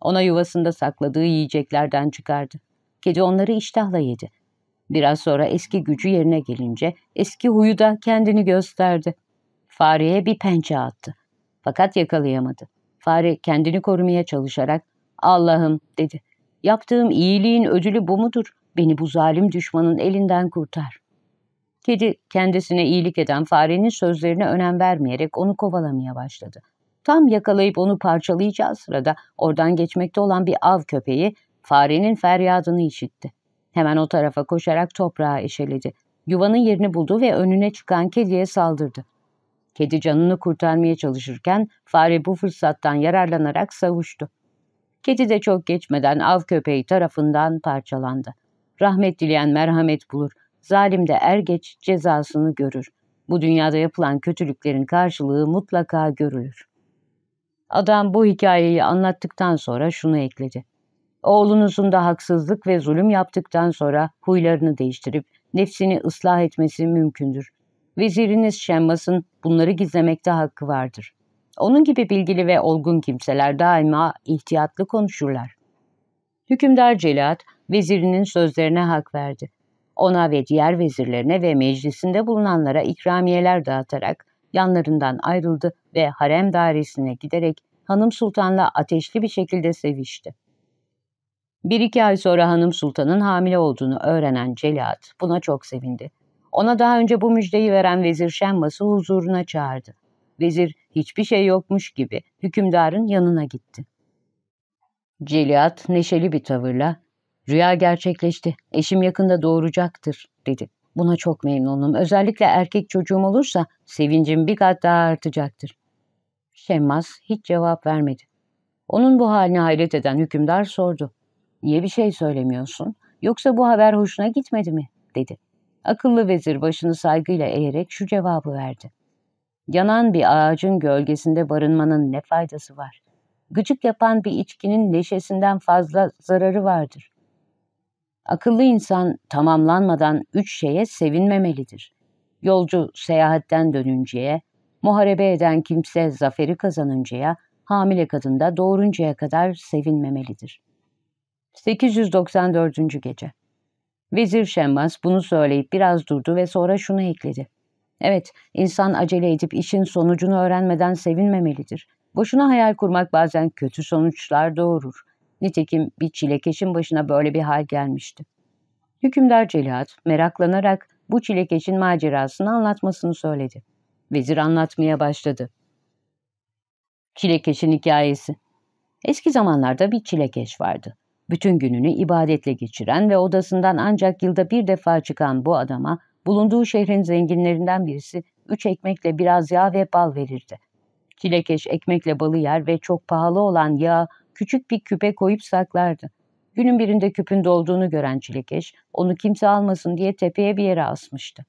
Ona yuvasında sakladığı yiyeceklerden çıkardı. Kedi onları iştahla yedi. Biraz sonra eski gücü yerine gelince eski huyu da kendini gösterdi. Fareye bir pençe attı. Fakat yakalayamadı. Fare kendini korumaya çalışarak Allah'ım dedi. Yaptığım iyiliğin ödülü bu mudur? Beni bu zalim düşmanın elinden kurtar. Kedi kendisine iyilik eden farenin sözlerine önem vermeyerek onu kovalamaya başladı. Tam yakalayıp onu parçalayacağı sırada oradan geçmekte olan bir av köpeği farenin feryadını işitti. Hemen o tarafa koşarak toprağa eşeledi. Yuvanın yerini buldu ve önüne çıkan kediye saldırdı. Kedi canını kurtarmaya çalışırken fare bu fırsattan yararlanarak savuştu. Kedi de çok geçmeden av köpeği tarafından parçalandı. Rahmet dileyen merhamet bulur, zalim de er geç cezasını görür. Bu dünyada yapılan kötülüklerin karşılığı mutlaka görülür. Adam bu hikayeyi anlattıktan sonra şunu ekledi. Oğlunuzun da haksızlık ve zulüm yaptıktan sonra huylarını değiştirip nefsini ıslah etmesi mümkündür. Veziriniz Şemmas'ın bunları gizlemekte hakkı vardır. Onun gibi bilgili ve olgun kimseler daima ihtiyatlı konuşurlar. Hükümdar Celat, vezirinin sözlerine hak verdi. Ona ve diğer vezirlerine ve meclisinde bulunanlara ikramiyeler dağıtarak yanlarından ayrıldı ve harem dairesine giderek Hanım Sultan'la ateşli bir şekilde sevişti. Bir iki ay sonra Hanım Sultan'ın hamile olduğunu öğrenen Celat buna çok sevindi. Ona daha önce bu müjdeyi veren Vezir Şemmas'ı huzuruna çağırdı. Vezir hiçbir şey yokmuş gibi hükümdarın yanına gitti. Celiat neşeli bir tavırla, ''Rüya gerçekleşti, eşim yakında doğuracaktır.'' dedi. ''Buna çok memnunum. Özellikle erkek çocuğum olursa sevincim bir kat daha artacaktır.'' Şemmaz hiç cevap vermedi. Onun bu haline hayret eden hükümdar sordu. ''Niye bir şey söylemiyorsun? Yoksa bu haber hoşuna gitmedi mi?'' dedi. Akıllı vezir başını saygıyla eğerek şu cevabı verdi. Yanan bir ağacın gölgesinde barınmanın ne faydası var? Gıcık yapan bir içkinin neşesinden fazla zararı vardır. Akıllı insan tamamlanmadan üç şeye sevinmemelidir. Yolcu seyahatten dönünceye, muharebe eden kimse zaferi kazanıncaya, hamile kadın da doğuruncaya kadar sevinmemelidir. 894. Gece Vezir Şemmas bunu söyleyip biraz durdu ve sonra şunu ekledi. Evet, insan acele edip işin sonucunu öğrenmeden sevinmemelidir. Boşuna hayal kurmak bazen kötü sonuçlar doğurur. Nitekim bir çilekeşin başına böyle bir hal gelmişti. Hükümdar Celihat meraklanarak bu çilekeşin macerasını anlatmasını söyledi. Vezir anlatmaya başladı. Çilekeşin hikayesi Eski zamanlarda bir çilekeş vardı. Bütün gününü ibadetle geçiren ve odasından ancak yılda bir defa çıkan bu adama bulunduğu şehrin zenginlerinden birisi üç ekmekle biraz yağ ve bal verirdi. Çilekeş ekmekle balı yer ve çok pahalı olan yağ küçük bir küpe koyup saklardı. Günün birinde küpün dolduğunu gören Çilekeş onu kimse almasın diye tepeye bir yere asmıştı.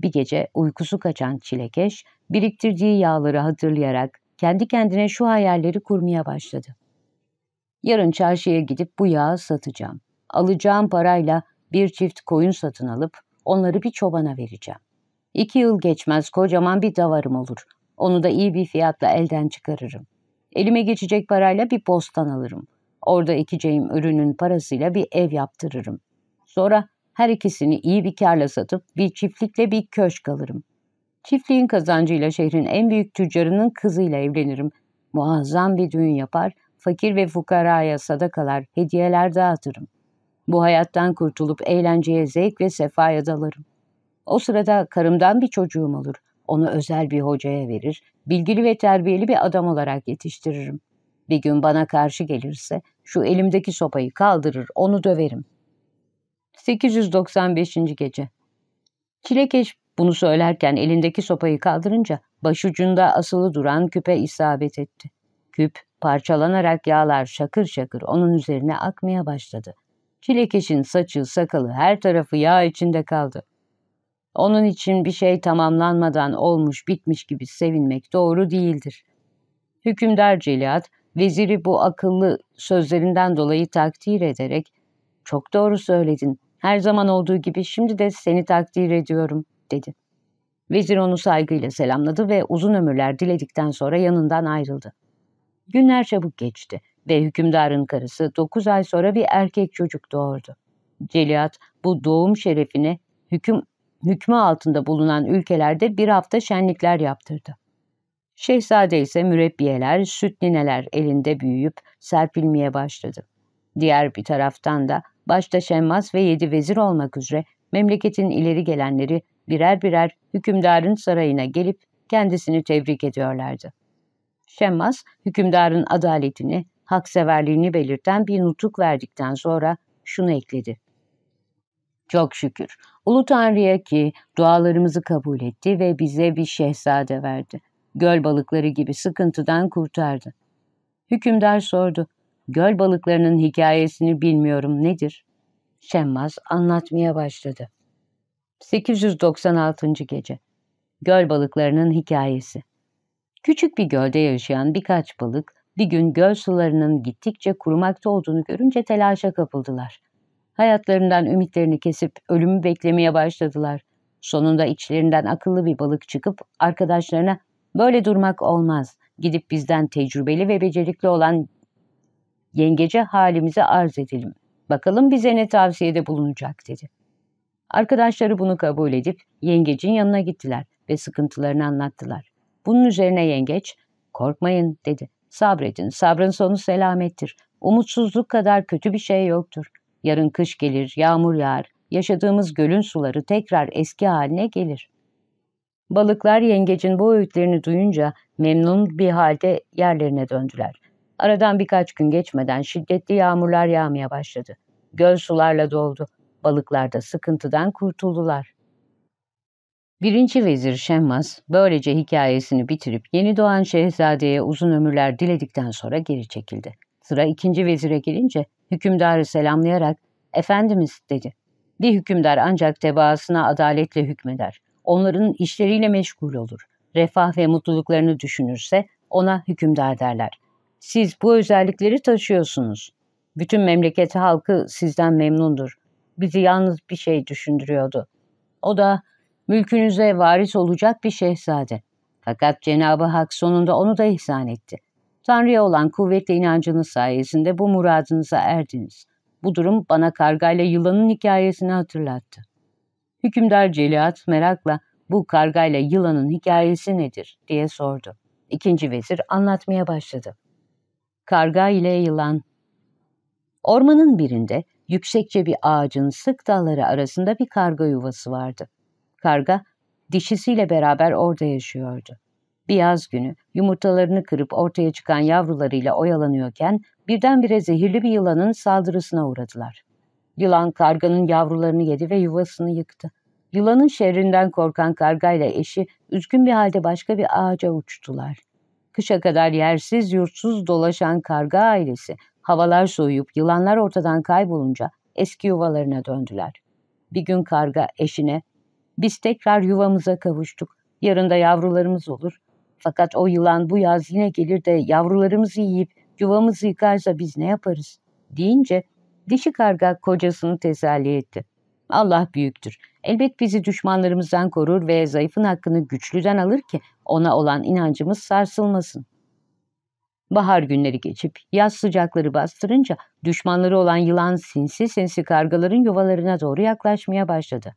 Bir gece uykusu kaçan Çilekeş biriktirdiği yağları hatırlayarak kendi kendine şu hayalleri kurmaya başladı. Yarın çarşıya gidip bu yağı satacağım. Alacağım parayla bir çift koyun satın alıp onları bir çobana vereceğim. İki yıl geçmez kocaman bir davarım olur. Onu da iyi bir fiyatla elden çıkarırım. Elime geçecek parayla bir postan alırım. Orada ekeceğim ürünün parasıyla bir ev yaptırırım. Sonra her ikisini iyi bir karla satıp bir çiftlikle bir köşk alırım. Çiftliğin kazancıyla şehrin en büyük tüccarının kızıyla evlenirim. Muazzam bir düğün yapar, fakir ve fukaraya sadakalar, hediyeler dağıtırım. Bu hayattan kurtulup eğlenceye, zevk ve sefaya dalarım. O sırada karımdan bir çocuğum olur. Onu özel bir hocaya verir, bilgili ve terbiyeli bir adam olarak yetiştiririm. Bir gün bana karşı gelirse şu elimdeki sopayı kaldırır, onu döverim. 895. Gece Çilekeş bunu söylerken elindeki sopayı kaldırınca başucunda asılı duran küpe isabet etti. Küp parçalanarak yağlar şakır şakır onun üzerine akmaya başladı. Çilekeşin saçı, sakalı her tarafı yağ içinde kaldı. Onun için bir şey tamamlanmadan olmuş bitmiş gibi sevinmek doğru değildir. Hükümdar Celiat, veziri bu akıllı sözlerinden dolayı takdir ederek, ''Çok doğru söyledin, her zaman olduğu gibi şimdi de seni takdir ediyorum.'' dedi. Vezir onu saygıyla selamladı ve uzun ömürler diledikten sonra yanından ayrıldı. Günler çabuk geçti ve hükümdarın karısı dokuz ay sonra bir erkek çocuk doğurdu. Celiat bu doğum şerefine hüküm, hükmü altında bulunan ülkelerde bir hafta şenlikler yaptırdı. Şehzade ise mürebbiyeler, süt nineler elinde büyüyüp serpilmeye başladı. Diğer bir taraftan da başta Şemmas ve yedi vezir olmak üzere memleketin ileri gelenleri birer birer hükümdarın sarayına gelip kendisini tebrik ediyorlardı. Şemmas, hükümdarın adaletini, hakseverliğini belirten bir nutuk verdikten sonra şunu ekledi. Çok şükür, Ulu Tanrı'ya ki dualarımızı kabul etti ve bize bir şehzade verdi. Göl balıkları gibi sıkıntıdan kurtardı. Hükümdar sordu. Göl balıklarının hikayesini bilmiyorum nedir? Şemmaz anlatmaya başladı. 896. Gece Göl balıklarının hikayesi Küçük bir gölde yaşayan birkaç balık bir gün göl sularının gittikçe kurumakta olduğunu görünce telaşa kapıldılar. Hayatlarından ümitlerini kesip ölümü beklemeye başladılar. Sonunda içlerinden akıllı bir balık çıkıp arkadaşlarına böyle durmak olmaz. Gidip bizden tecrübeli ve becerikli olan yengece halimizi arz edelim. Bakalım bize ne tavsiyede bulunacak dedi. Arkadaşları bunu kabul edip yengecin yanına gittiler ve sıkıntılarını anlattılar. Bunun üzerine yengeç, korkmayın dedi. Sabredin, sabrın sonu selamettir. Umutsuzluk kadar kötü bir şey yoktur. Yarın kış gelir, yağmur yağar, yaşadığımız gölün suları tekrar eski haline gelir. Balıklar yengecin bu öğütlerini duyunca memnun bir halde yerlerine döndüler. Aradan birkaç gün geçmeden şiddetli yağmurlar yağmaya başladı. Göl sularla doldu. Balıklar da sıkıntıdan kurtuldular. Birinci vezir Şemmas böylece hikayesini bitirip yeni doğan şehzadeye uzun ömürler diledikten sonra geri çekildi. Sıra ikinci vezire gelince hükümdarı selamlayarak ''Efendimiz'' dedi. Bir hükümdar ancak tebaasına adaletle hükmeder. Onların işleriyle meşgul olur. Refah ve mutluluklarını düşünürse ona hükümdar derler. Siz bu özellikleri taşıyorsunuz. Bütün memleket halkı sizden memnundur. Bizi yalnız bir şey düşündürüyordu. O da mülkünüze varis olacak bir şehzade. Fakat Cenab-ı Hak sonunda onu da ihsan etti. Tanrı'ya olan kuvvetli inancınız sayesinde bu muradınıza erdiniz. Bu durum bana kargayla yılanın hikayesini hatırlattı. Hükümdar Celiat merakla bu kargayla yılanın hikayesi nedir diye sordu. İkinci vezir anlatmaya başladı. Karga ile yılan Ormanın birinde yüksekçe bir ağacın sık dalları arasında bir karga yuvası vardı. Karga dişisiyle beraber orada yaşıyordu. Bir yaz günü yumurtalarını kırıp ortaya çıkan yavrularıyla oyalanıyorken birdenbire zehirli bir yılanın saldırısına uğradılar. Yılan karganın yavrularını yedi ve yuvasını yıktı. Yılanın şerrinden korkan kargayla eşi üzgün bir halde başka bir ağaca uçtular. Kışa kadar yersiz yurtsuz dolaşan karga ailesi havalar soğuyup yılanlar ortadan kaybolunca eski yuvalarına döndüler. Bir gün karga eşine biz tekrar yuvamıza kavuştuk. Yarın da yavrularımız olur. Fakat o yılan bu yaz yine gelir de yavrularımızı yiyip yuvamızı yıkarsa biz ne yaparız? deyince dişi karga kocasını teselli etti. Allah büyüktür. Elbet bizi düşmanlarımızdan korur ve zayıfın hakkını güçlüden alır ki ona olan inancımız sarsılmasın. Bahar günleri geçip yaz sıcakları bastırınca düşmanları olan yılan sinsi sinsi kargaların yuvalarına doğru yaklaşmaya başladı.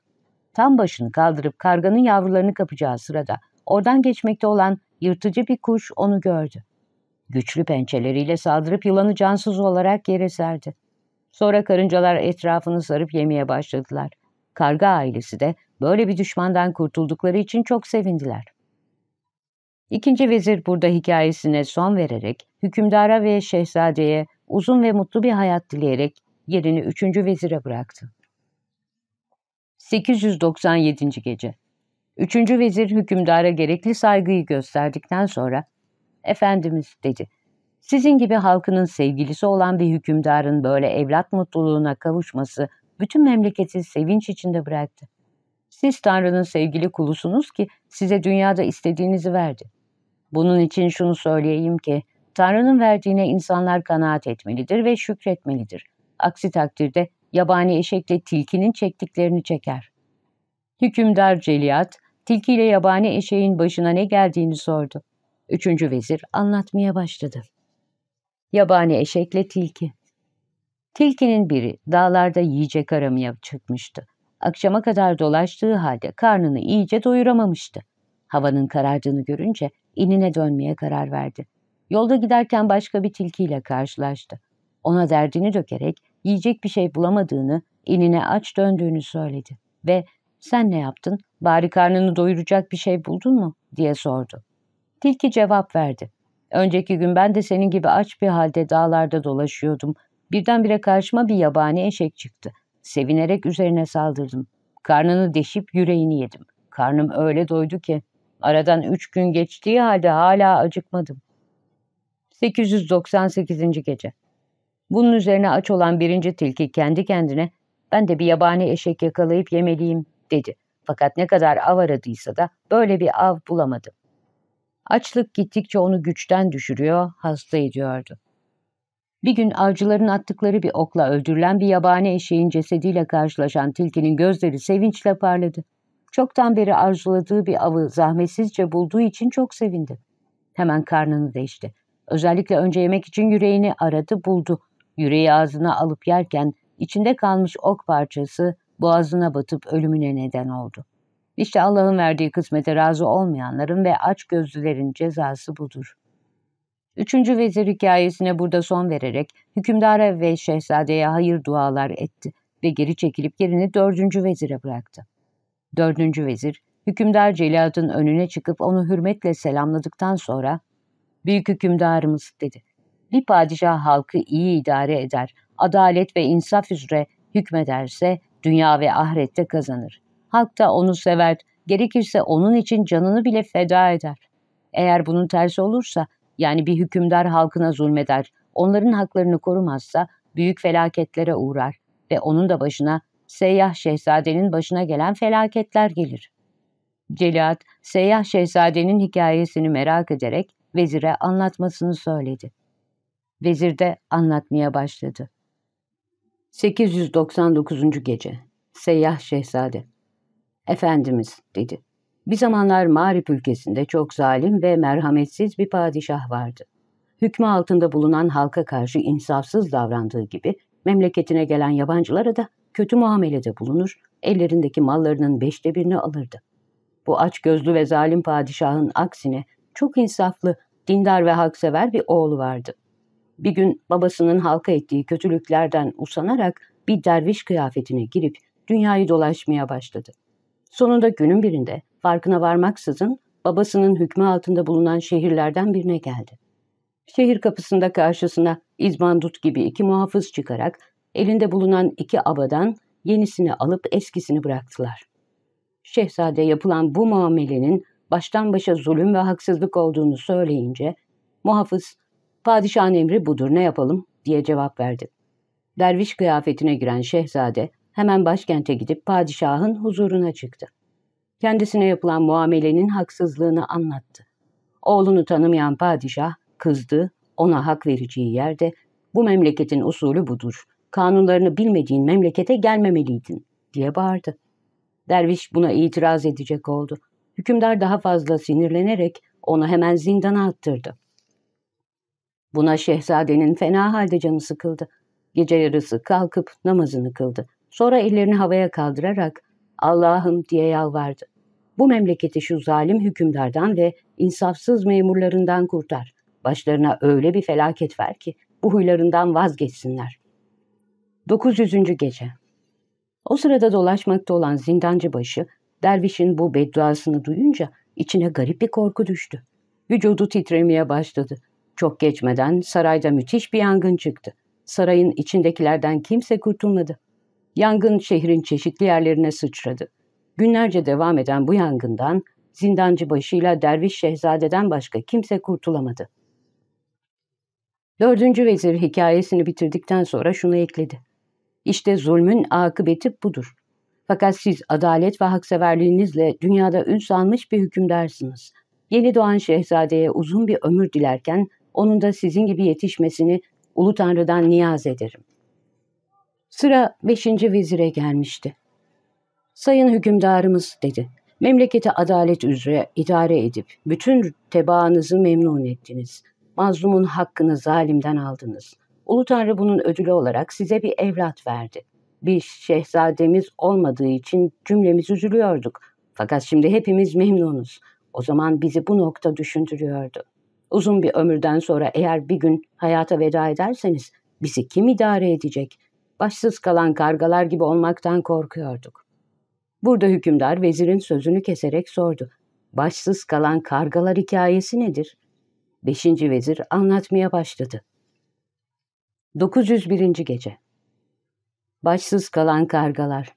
Tam başını kaldırıp karganın yavrularını kapacağı sırada oradan geçmekte olan yırtıcı bir kuş onu gördü. Güçlü pençeleriyle saldırıp yılanı cansız olarak yere serdi. Sonra karıncalar etrafını sarıp yemeye başladılar. Karga ailesi de böyle bir düşmandan kurtuldukları için çok sevindiler. İkinci vezir burada hikayesine son vererek hükümdara ve şehzadeye uzun ve mutlu bir hayat dileyerek yerini üçüncü vezire bıraktı. 897. Gece Üçüncü vezir hükümdara gerekli saygıyı gösterdikten sonra ''Efendimiz'' dedi. ''Sizin gibi halkının sevgilisi olan bir hükümdarın böyle evlat mutluluğuna kavuşması bütün memleketi sevinç içinde bıraktı. Siz Tanrı'nın sevgili kulusunuz ki size dünyada istediğinizi verdi. Bunun için şunu söyleyeyim ki Tanrı'nın verdiğine insanlar kanaat etmelidir ve şükretmelidir. Aksi takdirde yabani eşekle tilkinin çektiklerini çeker. Hükümdar Celiat, tilkiyle yabani eşeğin başına ne geldiğini sordu. Üçüncü vezir anlatmaya başladı. Yabani eşekle tilki. Tilkinin biri dağlarda yiyecek aramaya çıkmıştı. Akşama kadar dolaştığı halde karnını iyice doyuramamıştı. Havanın karardığını görünce inine dönmeye karar verdi. Yolda giderken başka bir tilkiyle karşılaştı. Ona derdini dökerek yiyecek bir şey bulamadığını, inine aç döndüğünü söyledi ve ''Sen ne yaptın? Bari karnını doyuracak bir şey buldun mu?'' diye sordu. Tilki cevap verdi. ''Önceki gün ben de senin gibi aç bir halde dağlarda dolaşıyordum. Birdenbire karşıma bir yabani eşek çıktı. Sevinerek üzerine saldırdım. Karnını deşip yüreğini yedim. Karnım öyle doydu ki aradan üç gün geçtiği halde hala acıkmadım. 898. Gece Bunun üzerine aç olan birinci tilki kendi kendine ben de bir yabani eşek yakalayıp yemeliyim dedi. Fakat ne kadar av aradıysa da böyle bir av bulamadı. Açlık gittikçe onu güçten düşürüyor, hasta ediyordu. Bir gün avcıların attıkları bir okla öldürülen bir yabani eşeğin cesediyle karşılaşan tilkinin gözleri sevinçle parladı. Çoktan beri arzuladığı bir avı zahmetsizce bulduğu için çok sevindi. Hemen karnını deşti. Özellikle önce yemek için yüreğini aradı, buldu. Yüreği ağzına alıp yerken içinde kalmış ok parçası boğazına batıp ölümüne neden oldu. İşte Allah'ın verdiği kısmete razı olmayanların ve aç gözlülerin cezası budur. Üçüncü vezir hikayesine burada son vererek hükümdara ve şehzadeye hayır dualar etti ve geri çekilip yerini dördüncü vezire bıraktı. Dördüncü vezir Hükümdar Celad'ın önüne çıkıp onu hürmetle selamladıktan sonra ''Büyük hükümdarımız'' dedi. ''Bir padişah halkı iyi idare eder, adalet ve insaf üzere hükmederse dünya ve ahirette kazanır. Halk da onu sever, gerekirse onun için canını bile feda eder. Eğer bunun tersi olursa, yani bir hükümdar halkına zulmeder, onların haklarını korumazsa büyük felaketlere uğrar ve onun da başına Seyyah Şehzade'nin başına gelen felaketler gelir. Celat, Seyyah Şehzade'nin hikayesini merak ederek vezire anlatmasını söyledi. Vezir de anlatmaya başladı. 899. Gece Seyyah Şehzade Efendimiz dedi. Bir zamanlar Mağrip ülkesinde çok zalim ve merhametsiz bir padişah vardı. Hükmü altında bulunan halka karşı insafsız davrandığı gibi memleketine gelen yabancılara da kötü muamelede bulunur, ellerindeki mallarının beşte birini alırdı. Bu aç gözlü ve zalim padişahın aksine çok insaflı, dindar ve haksever bir oğlu vardı. Bir gün babasının halka ettiği kötülüklerden usanarak bir derviş kıyafetine girip dünyayı dolaşmaya başladı. Sonunda günün birinde farkına varmaksızın babasının hükmü altında bulunan şehirlerden birine geldi. Şehir kapısında karşısına İzbandut gibi iki muhafız çıkarak elinde bulunan iki abadan yenisini alıp eskisini bıraktılar. Şehzade yapılan bu muamelenin baştan başa zulüm ve haksızlık olduğunu söyleyince muhafız padişahın emri budur ne yapalım diye cevap verdi. Derviş kıyafetine giren şehzade hemen başkente gidip padişahın huzuruna çıktı. Kendisine yapılan muamelenin haksızlığını anlattı. Oğlunu tanımayan padişah kızdı, ona hak vereceği yerde bu memleketin usulü budur, kanunlarını bilmediğin memlekete gelmemeliydin diye bağırdı. Derviş buna itiraz edecek oldu. Hükümdar daha fazla sinirlenerek onu hemen zindana attırdı. Buna şehzadenin fena halde canı sıkıldı. Gece yarısı kalkıp namazını kıldı. Sonra ellerini havaya kaldırarak Allah'ım diye yalvardı. Bu memleketi şu zalim hükümdardan ve insafsız memurlarından kurtar. Başlarına öyle bir felaket ver ki bu huylarından vazgeçsinler. 900. Gece O sırada dolaşmakta olan zindancı başı, dervişin bu bedduasını duyunca içine garip bir korku düştü. Vücudu titremeye başladı. Çok geçmeden sarayda müthiş bir yangın çıktı. Sarayın içindekilerden kimse kurtulmadı. Yangın şehrin çeşitli yerlerine sıçradı. Günlerce devam eden bu yangından zindancı başıyla derviş şehzadeden başka kimse kurtulamadı. Dördüncü vezir hikayesini bitirdikten sonra şunu ekledi. İşte zulmün akıbeti budur. Fakat siz adalet ve hakseverliğinizle dünyada ün salmış bir hükümdarsınız. Yeni doğan şehzadeye uzun bir ömür dilerken onun da sizin gibi yetişmesini Ulu Tanrı'dan niyaz ederim. Sıra beşinci vezire gelmişti. Sayın hükümdarımız dedi. Memleketi adalet üzere idare edip bütün tebaanızı memnun ettiniz. Mazlumun hakkını zalimden aldınız. Ulu Tanrı bunun ödülü olarak size bir evlat verdi. Bir şehzademiz olmadığı için cümlemiz üzülüyorduk. Fakat şimdi hepimiz memnunuz. O zaman bizi bu nokta düşündürüyordu. Uzun bir ömürden sonra eğer bir gün hayata veda ederseniz bizi kim idare edecek? Başsız kalan kargalar gibi olmaktan korkuyorduk. Burada hükümdar vezirin sözünü keserek sordu. Başsız kalan kargalar hikayesi nedir? Beşinci vezir anlatmaya başladı. 901. Gece Başsız kalan kargalar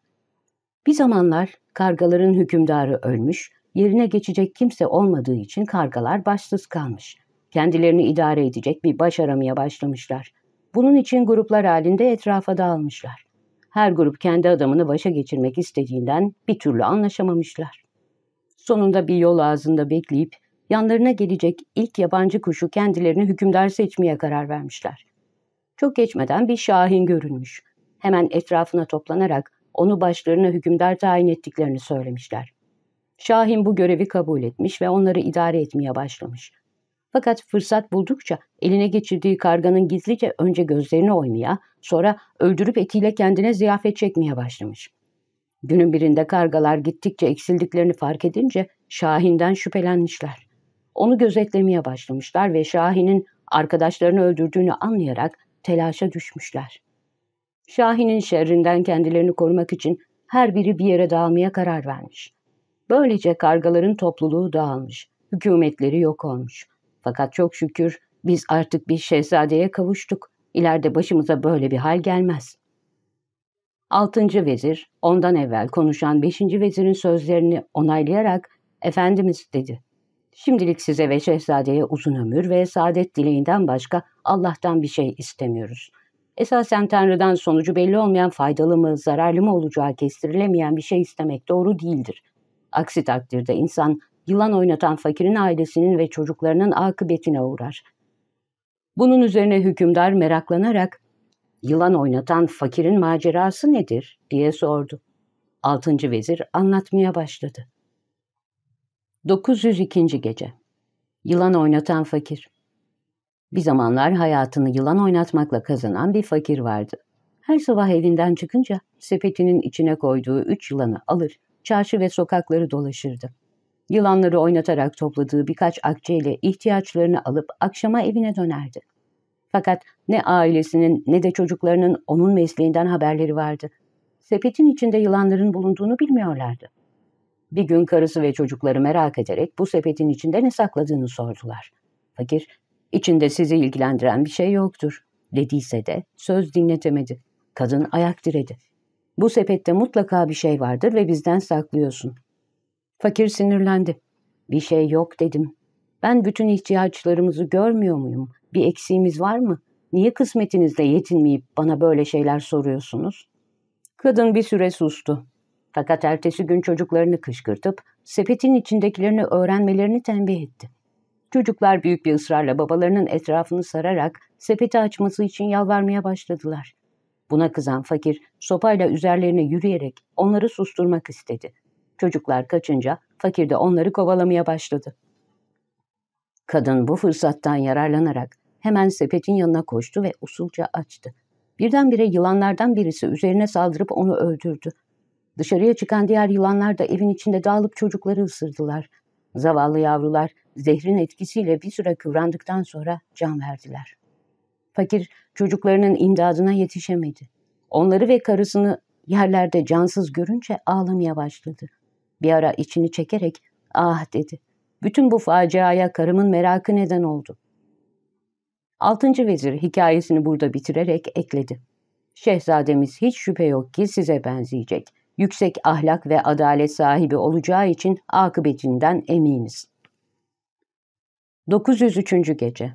Bir zamanlar kargaların hükümdarı ölmüş, yerine geçecek kimse olmadığı için kargalar başsız kalmış. Kendilerini idare edecek bir baş aramaya başlamışlar. Bunun için gruplar halinde etrafa dağılmışlar. Her grup kendi adamını başa geçirmek istediğinden bir türlü anlaşamamışlar. Sonunda bir yol ağzında bekleyip yanlarına gelecek ilk yabancı kuşu kendilerini hükümdar seçmeye karar vermişler. Çok geçmeden bir şahin görünmüş. Hemen etrafına toplanarak onu başlarına hükümdar tayin ettiklerini söylemişler. Şahin bu görevi kabul etmiş ve onları idare etmeye başlamış. Fakat fırsat buldukça eline geçirdiği karganın gizlice önce gözlerini oymaya, sonra öldürüp etiyle kendine ziyafet çekmeye başlamış. Günün birinde kargalar gittikçe eksildiklerini fark edince Şahin'den şüphelenmişler. Onu gözetlemeye başlamışlar ve Şahin'in arkadaşlarını öldürdüğünü anlayarak telaşa düşmüşler. Şahin'in şerrinden kendilerini korumak için her biri bir yere dağılmaya karar vermiş. Böylece kargaların topluluğu dağılmış, hükümetleri yok olmuş. Fakat çok şükür biz artık bir şehzadeye kavuştuk. İleride başımıza böyle bir hal gelmez. Altıncı vezir, ondan evvel konuşan beşinci vezirin sözlerini onaylayarak Efendimiz dedi. Şimdilik size ve şehzadeye uzun ömür ve saadet dileğinden başka Allah'tan bir şey istemiyoruz. Esasen Tanrı'dan sonucu belli olmayan faydalı mı, zararlı mı olacağı kestirilemeyen bir şey istemek doğru değildir. Aksi takdirde insan yılan oynatan fakirin ailesinin ve çocuklarının akıbetine uğrar. Bunun üzerine hükümdar meraklanarak yılan oynatan fakirin macerası nedir diye sordu. Altıncı vezir anlatmaya başladı. 902. Gece Yılan oynatan fakir Bir zamanlar hayatını yılan oynatmakla kazanan bir fakir vardı. Her sabah evinden çıkınca sepetinin içine koyduğu üç yılanı alır, çarşı ve sokakları dolaşırdı. Yılanları oynatarak topladığı birkaç akçeyle ihtiyaçlarını alıp akşama evine dönerdi. Fakat ne ailesinin ne de çocuklarının onun mesleğinden haberleri vardı. Sepetin içinde yılanların bulunduğunu bilmiyorlardı. Bir gün karısı ve çocukları merak ederek bu sepetin içinde ne sakladığını sordular. Fakir, içinde sizi ilgilendiren bir şey yoktur, dediyse de söz dinletemedi. Kadın ayak diredi. Bu sepette mutlaka bir şey vardır ve bizden saklıyorsun. Fakir sinirlendi. Bir şey yok dedim. Ben bütün ihtiyaçlarımızı görmüyor muyum? Bir eksiğimiz var mı? Niye kısmetinizle yetinmeyip bana böyle şeyler soruyorsunuz? Kadın bir süre sustu. Fakat ertesi gün çocuklarını kışkırtıp sepetin içindekilerini öğrenmelerini tembih etti. Çocuklar büyük bir ısrarla babalarının etrafını sararak sepeti açması için yalvarmaya başladılar. Buna kızan fakir sopayla üzerlerine yürüyerek onları susturmak istedi. Çocuklar kaçınca fakir de onları kovalamaya başladı. Kadın bu fırsattan yararlanarak hemen sepetin yanına koştu ve usulca açtı. Birdenbire yılanlardan birisi üzerine saldırıp onu öldürdü. Dışarıya çıkan diğer yılanlar da evin içinde dağılıp çocukları ısırdılar. Zavallı yavrular zehrin etkisiyle bir süre kıvrandıktan sonra can verdiler. Fakir çocuklarının imdadına yetişemedi. Onları ve karısını yerlerde cansız görünce ağlamaya başladı. Bir ara içini çekerek ah dedi. Bütün bu faciaya karımın merakı neden oldu. Altıncı vezir hikayesini burada bitirerek ekledi. Şehzademiz hiç şüphe yok ki size benzeyecek. Yüksek ahlak ve adalet sahibi olacağı için akıbetinden eminiz. 903. Gece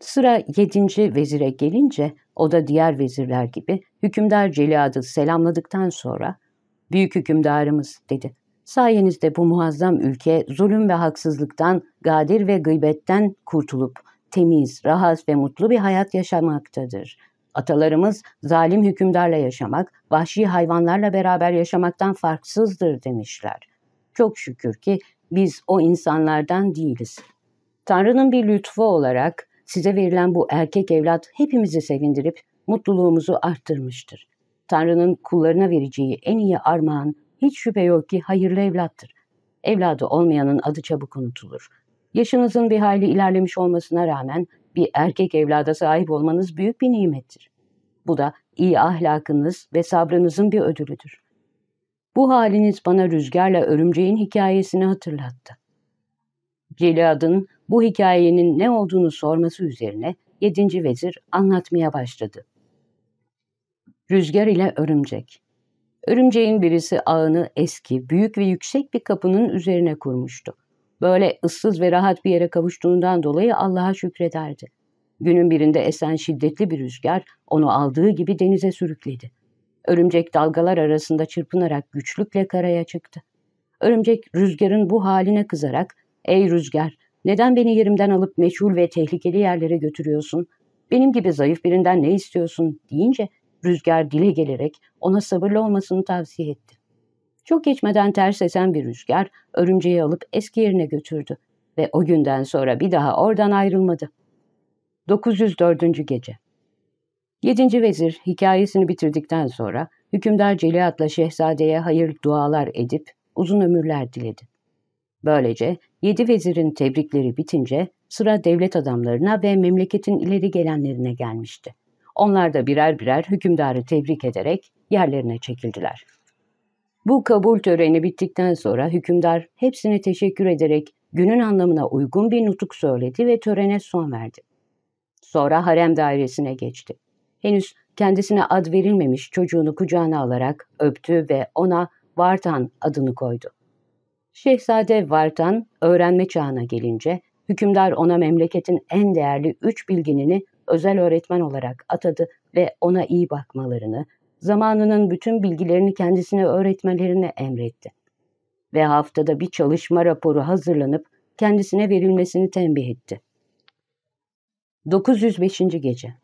Sıra yedinci vezire gelince o da diğer vezirler gibi hükümdar Celiad'ı selamladıktan sonra ''Büyük hükümdarımız'' dedi. ''Sayenizde bu muazzam ülke zulüm ve haksızlıktan, gadir ve gıybetten kurtulup temiz, rahat ve mutlu bir hayat yaşamaktadır. Atalarımız zalim hükümdarla yaşamak, vahşi hayvanlarla beraber yaşamaktan farksızdır demişler. Çok şükür ki biz o insanlardan değiliz. Tanrı'nın bir lütfu olarak size verilen bu erkek evlat hepimizi sevindirip mutluluğumuzu arttırmıştır. Tanrı'nın kullarına vereceği en iyi armağan hiç şüphe yok ki hayırlı evlattır. Evladı olmayanın adı çabuk unutulur. Yaşınızın bir hayli ilerlemiş olmasına rağmen bir erkek evlada sahip olmanız büyük bir nimettir. Bu da iyi ahlakınız ve sabrınızın bir ödülüdür. Bu haliniz bana rüzgarla örümceğin hikayesini hatırlattı. Celiad'ın bu hikayenin ne olduğunu sorması üzerine yedinci vezir anlatmaya başladı. Rüzgar ile örümcek. Örümceğin birisi ağını eski, büyük ve yüksek bir kapının üzerine kurmuştu. Böyle ıssız ve rahat bir yere kavuştuğundan dolayı Allah'a şükrederdi. Günün birinde esen şiddetli bir rüzgar onu aldığı gibi denize sürükledi. Örümcek dalgalar arasında çırpınarak güçlükle karaya çıktı. Örümcek rüzgarın bu haline kızarak ''Ey rüzgar, neden beni yerimden alıp meçhul ve tehlikeli yerlere götürüyorsun? Benim gibi zayıf birinden ne istiyorsun?'' deyince rüzgar dile gelerek ona sabırlı olmasını tavsiye etti. Çok geçmeden ters esen bir rüzgar örümceği alıp eski yerine götürdü ve o günden sonra bir daha oradan ayrılmadı. 904. Gece Yedinci vezir hikayesini bitirdikten sonra hükümdar Celiat'la şehzadeye hayır dualar edip uzun ömürler diledi. Böylece yedi vezirin tebrikleri bitince sıra devlet adamlarına ve memleketin ileri gelenlerine gelmişti. Onlar da birer birer hükümdarı tebrik ederek yerlerine çekildiler. Bu kabul töreni bittikten sonra hükümdar hepsine teşekkür ederek günün anlamına uygun bir nutuk söyledi ve törene son verdi. Sonra harem dairesine geçti. Henüz kendisine ad verilmemiş çocuğunu kucağına alarak öptü ve ona Vartan adını koydu. Şehzade Vartan öğrenme çağına gelince hükümdar ona memleketin en değerli üç bilginini özel öğretmen olarak atadı ve ona iyi bakmalarını, zamanının bütün bilgilerini kendisine öğretmelerini emretti. Ve haftada bir çalışma raporu hazırlanıp kendisine verilmesini tembih etti. 905. Gece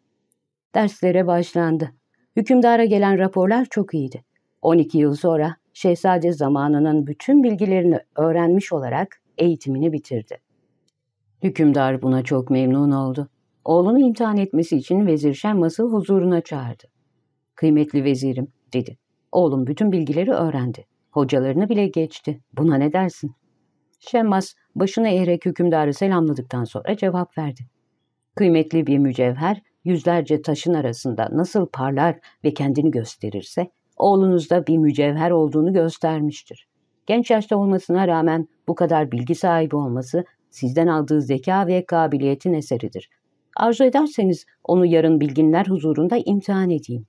Derslere başlandı. Hükümdara gelen raporlar çok iyiydi. 12 yıl sonra şehzade zamanının bütün bilgilerini öğrenmiş olarak eğitimini bitirdi. Hükümdar buna çok memnun oldu. Oğlunu imtihan etmesi için Vezir Şemmas'ı huzuruna çağırdı. Kıymetli vezirim, dedi. Oğlum bütün bilgileri öğrendi. Hocalarını bile geçti. Buna ne dersin? Şemmas başını eğerek hükümdarı selamladıktan sonra cevap verdi. Kıymetli bir mücevher yüzlerce taşın arasında nasıl parlar ve kendini gösterirse, oğlunuzda bir mücevher olduğunu göstermiştir. Genç yaşta olmasına rağmen bu kadar bilgi sahibi olması sizden aldığı zeka ve kabiliyetin eseridir. Arzu ederseniz onu yarın bilginler huzurunda imtihan edeyim.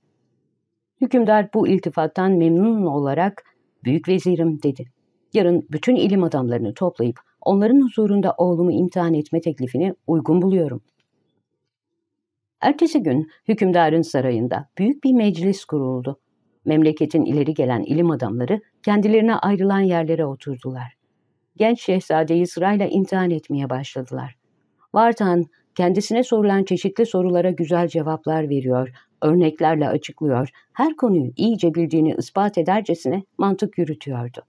Hükümdar bu iltifattan memnun olarak büyük vezirim dedi. Yarın bütün ilim adamlarını toplayıp onların huzurunda oğlumu imtihan etme teklifini uygun buluyorum. Ertesi gün hükümdarın sarayında büyük bir meclis kuruldu. Memleketin ileri gelen ilim adamları kendilerine ayrılan yerlere oturdular. Genç şehzadeyi sırayla imtihan etmeye başladılar. Vartan kendisine sorulan çeşitli sorulara güzel cevaplar veriyor, örneklerle açıklıyor, her konuyu iyice bildiğini ispat edercesine mantık yürütüyordu.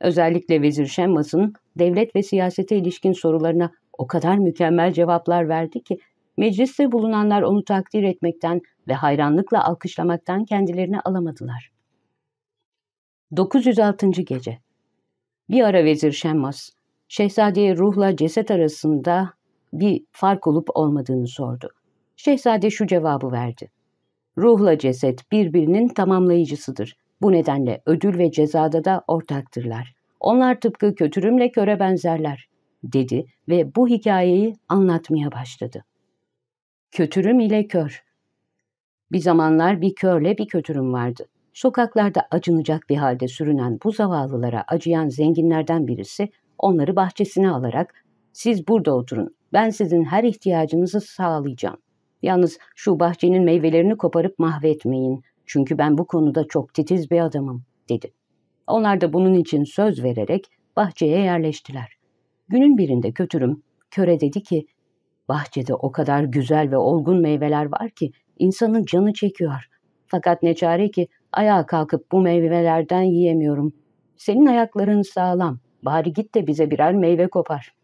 Özellikle Vezir Şemmas'ın devlet ve siyasete ilişkin sorularına o kadar mükemmel cevaplar verdi ki Mecliste bulunanlar onu takdir etmekten ve hayranlıkla alkışlamaktan kendilerini alamadılar. 906. Gece Bir ara Vezir Şemmas, Şehzadeye ruhla ceset arasında bir fark olup olmadığını sordu. Şehzade şu cevabı verdi. Ruhla ceset birbirinin tamamlayıcısıdır. Bu nedenle ödül ve cezada da ortaktırlar. Onlar tıpkı kötürümle köre benzerler, dedi ve bu hikayeyi anlatmaya başladı. Kötürüm ile kör. Bir zamanlar bir körle bir kötürüm vardı. Sokaklarda acınacak bir halde sürünen bu zavallılara acıyan zenginlerden birisi onları bahçesine alarak siz burada oturun ben sizin her ihtiyacınızı sağlayacağım. Yalnız şu bahçenin meyvelerini koparıp mahvetmeyin çünkü ben bu konuda çok titiz bir adamım dedi. Onlar da bunun için söz vererek bahçeye yerleştiler. Günün birinde kötürüm köre dedi ki Bahçede o kadar güzel ve olgun meyveler var ki insanın canı çekiyor. Fakat ne çare ki ayağa kalkıp bu meyvelerden yiyemiyorum. Senin ayakların sağlam. Bari git de bize birer meyve kopar.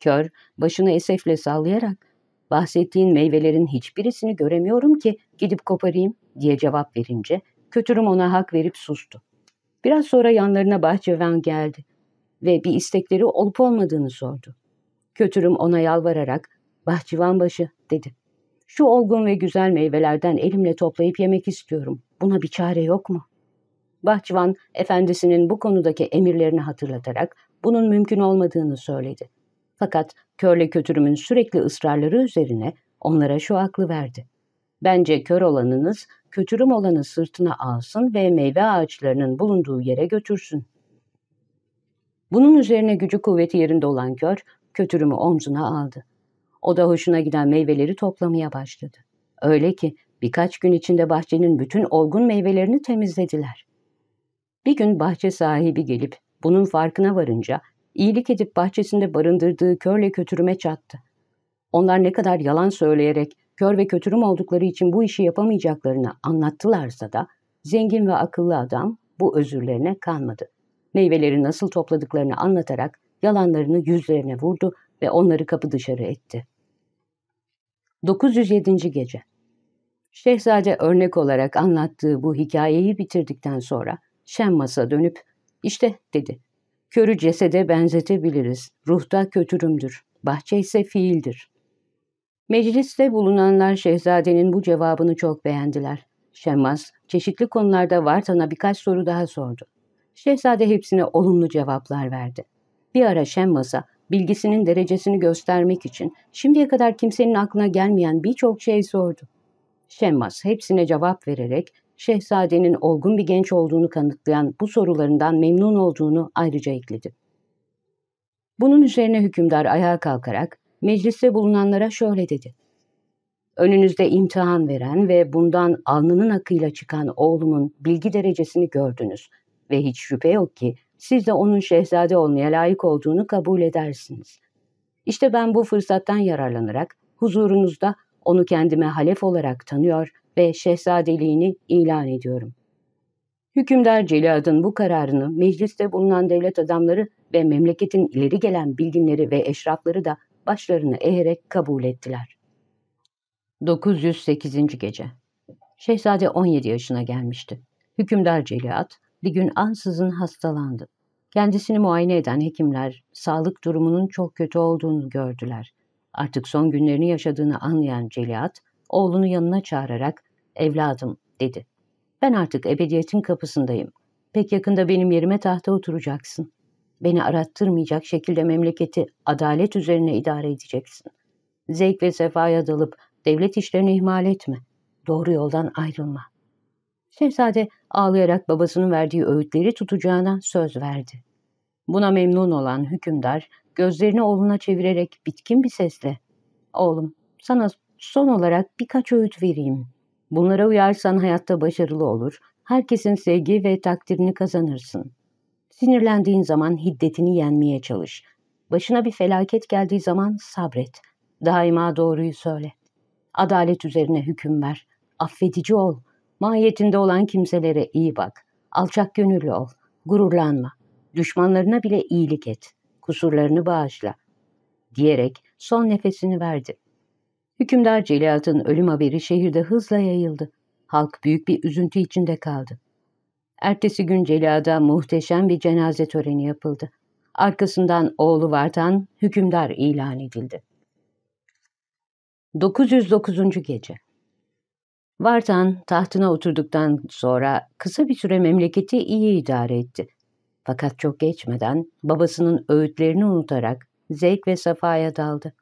Kör başını esefle sallayarak bahsettiğin meyvelerin hiçbirisini göremiyorum ki gidip koparayım diye cevap verince kötürüm ona hak verip sustu. Biraz sonra yanlarına bahçıvan geldi ve bir istekleri olup olmadığını sordu. Kötürüm ona yalvararak Bahçıvan başı dedi. Şu olgun ve güzel meyvelerden elimle toplayıp yemek istiyorum. Buna bir çare yok mu? Bahçıvan efendisinin bu konudaki emirlerini hatırlatarak bunun mümkün olmadığını söyledi. Fakat körle kötürümün sürekli ısrarları üzerine onlara şu aklı verdi. Bence kör olanınız kötürüm olanı sırtına alsın ve meyve ağaçlarının bulunduğu yere götürsün. Bunun üzerine gücü kuvveti yerinde olan kör kötürümü omzuna aldı. O da hoşuna giden meyveleri toplamaya başladı. Öyle ki birkaç gün içinde bahçenin bütün olgun meyvelerini temizlediler. Bir gün bahçe sahibi gelip bunun farkına varınca iyilik edip bahçesinde barındırdığı körle kötürüme çattı. Onlar ne kadar yalan söyleyerek kör ve kötürüm oldukları için bu işi yapamayacaklarını anlattılarsa da zengin ve akıllı adam bu özürlerine kanmadı. Meyveleri nasıl topladıklarını anlatarak yalanlarını yüzlerine vurdu ve onları kapı dışarı etti. 907. Gece Şehzade örnek olarak anlattığı bu hikayeyi bitirdikten sonra Şemmas'a dönüp işte dedi. Körü cesede benzetebiliriz. Ruhta kötürümdür. Bahçe ise fiildir. Mecliste bulunanlar şehzadenin bu cevabını çok beğendiler. Şemmas çeşitli konularda Vartan'a birkaç soru daha sordu. Şehzade hepsine olumlu cevaplar verdi. Bir ara Şemmas'a bilgisinin derecesini göstermek için şimdiye kadar kimsenin aklına gelmeyen birçok şey sordu. Şemmas hepsine cevap vererek şehzadenin olgun bir genç olduğunu kanıtlayan bu sorularından memnun olduğunu ayrıca ekledi. Bunun üzerine hükümdar ayağa kalkarak mecliste bulunanlara şöyle dedi. Önünüzde imtihan veren ve bundan alnının akıyla çıkan oğlumun bilgi derecesini gördünüz ve hiç şüphe yok ki siz de onun şehzade olmaya layık olduğunu kabul edersiniz. İşte ben bu fırsattan yararlanarak huzurunuzda onu kendime halef olarak tanıyor ve şehzadeliğini ilan ediyorum. Hükümdar Celiad'ın bu kararını mecliste bulunan devlet adamları ve memleketin ileri gelen bilginleri ve eşrafları da başlarını eğerek kabul ettiler. 908. Gece Şehzade 17 yaşına gelmişti. Hükümdar Celiat bir gün ansızın hastalandı. Kendisini muayene eden hekimler sağlık durumunun çok kötü olduğunu gördüler. Artık son günlerini yaşadığını anlayan Celiat, oğlunu yanına çağırarak ''Evladım'' dedi. ''Ben artık ebediyetin kapısındayım. Pek yakında benim yerime tahta oturacaksın. Beni arattırmayacak şekilde memleketi adalet üzerine idare edeceksin. Zevk ve sefaya dalıp devlet işlerini ihmal etme. Doğru yoldan ayrılma. Şehzade ağlayarak babasının verdiği öğütleri tutacağına söz verdi. Buna memnun olan hükümdar gözlerini oğluna çevirerek bitkin bir sesle ''Oğlum sana son olarak birkaç öğüt vereyim. Bunlara uyarsan hayatta başarılı olur, herkesin sevgi ve takdirini kazanırsın. Sinirlendiğin zaman hiddetini yenmeye çalış. Başına bir felaket geldiği zaman sabret. Daima doğruyu söyle. Adalet üzerine hüküm ver. Affedici ol. Mahiyetinde olan kimselere iyi bak. Alçak gönüllü ol. Gururlanma. Düşmanlarına bile iyilik et. Kusurlarını bağışla. Diyerek son nefesini verdi. Hükümdar Celiat'ın ölüm haberi şehirde hızla yayıldı. Halk büyük bir üzüntü içinde kaldı. Ertesi gün Celia'da muhteşem bir cenaze töreni yapıldı. Arkasından oğlu Vartan hükümdar ilan edildi. 909. Gece Vartan tahtına oturduktan sonra kısa bir süre memleketi iyi idare etti. Fakat çok geçmeden babasının öğütlerini unutarak zevk ve safaya daldı.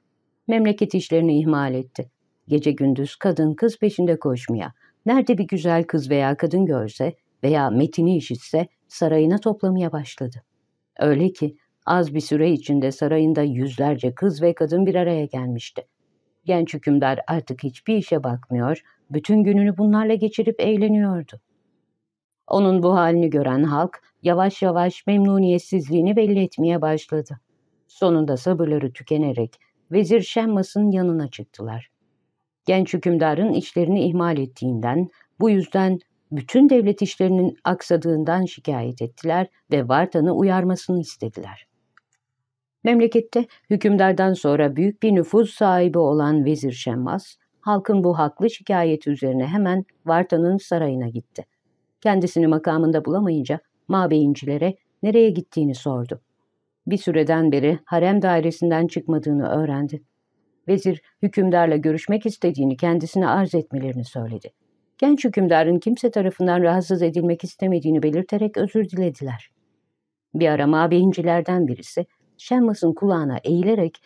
Memleket işlerini ihmal etti. Gece gündüz kadın kız peşinde koşmaya, nerede bir güzel kız veya kadın görse veya metini işitse sarayına toplamaya başladı. Öyle ki az bir süre içinde sarayında yüzlerce kız ve kadın bir araya gelmişti. Genç hükümdar artık hiçbir işe bakmıyor, bütün gününü bunlarla geçirip eğleniyordu. Onun bu halini gören halk yavaş yavaş memnuniyetsizliğini belli etmeye başladı. Sonunda sabırları tükenerek Vezir Şemmas'ın yanına çıktılar. Genç hükümdarın işlerini ihmal ettiğinden, bu yüzden bütün devlet işlerinin aksadığından şikayet ettiler ve Vartan'ı uyarmasını istediler. Memlekette hükümdardan sonra büyük bir nüfuz sahibi olan Vezir Şemmas, halkın bu haklı şikayeti üzerine hemen Vartan'ın sarayına gitti. Kendisini makamında bulamayınca mabeyincilere nereye gittiğini sordu. Bir süreden beri harem dairesinden çıkmadığını öğrendi. Vezir hükümdarla görüşmek istediğini kendisine arz etmelerini söyledi. Genç hükümdarın kimse tarafından rahatsız edilmek istemediğini belirterek özür dilediler. Bir ara mabeyincilerden birisi Şemmas'ın kulağına eğilerek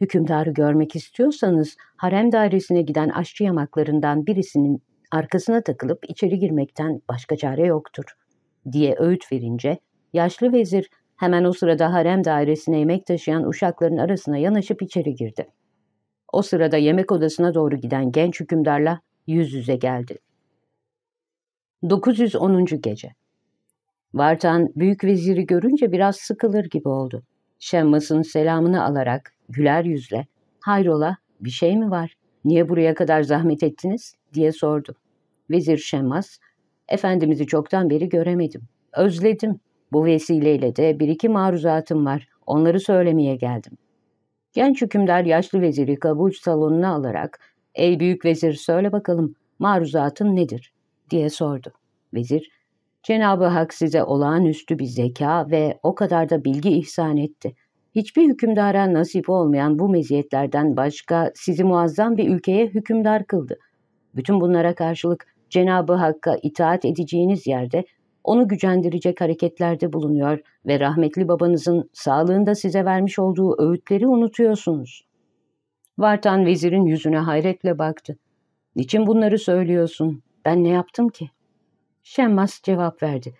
hükümdarı görmek istiyorsanız harem dairesine giden aşçı yamaklarından birisinin arkasına takılıp içeri girmekten başka çare yoktur diye öğüt verince yaşlı vezir hemen o sırada harem dairesine yemek taşıyan uşakların arasına yanaşıp içeri girdi. O sırada yemek odasına doğru giden genç hükümdarla yüz yüze geldi. 910. Gece Vartan büyük veziri görünce biraz sıkılır gibi oldu. Şemmas'ın selamını alarak güler yüzle ''Hayrola bir şey mi var? Niye buraya kadar zahmet ettiniz?'' diye sordu. Vezir Şemmas ''Efendimiz'i çoktan beri göremedim. Özledim. Bu vesileyle de bir iki maruzatım var. Onları söylemeye geldim.'' Genç hükümdar yaşlı veziri kabul salonuna alarak ''Ey büyük vezir söyle bakalım maruzatın nedir?'' diye sordu. Vezir, Cenab-ı Hak size olağanüstü bir zeka ve o kadar da bilgi ihsan etti. Hiçbir hükümdara nasip olmayan bu meziyetlerden başka sizi muazzam bir ülkeye hükümdar kıldı. Bütün bunlara karşılık Cenab-ı Hakk'a itaat edeceğiniz yerde onu gücendirecek hareketlerde bulunuyor ve rahmetli babanızın sağlığında size vermiş olduğu öğütleri unutuyorsunuz. Vartan vezirin yüzüne hayretle baktı. Niçin bunları söylüyorsun? Ben ne yaptım ki? Şemmas cevap verdi.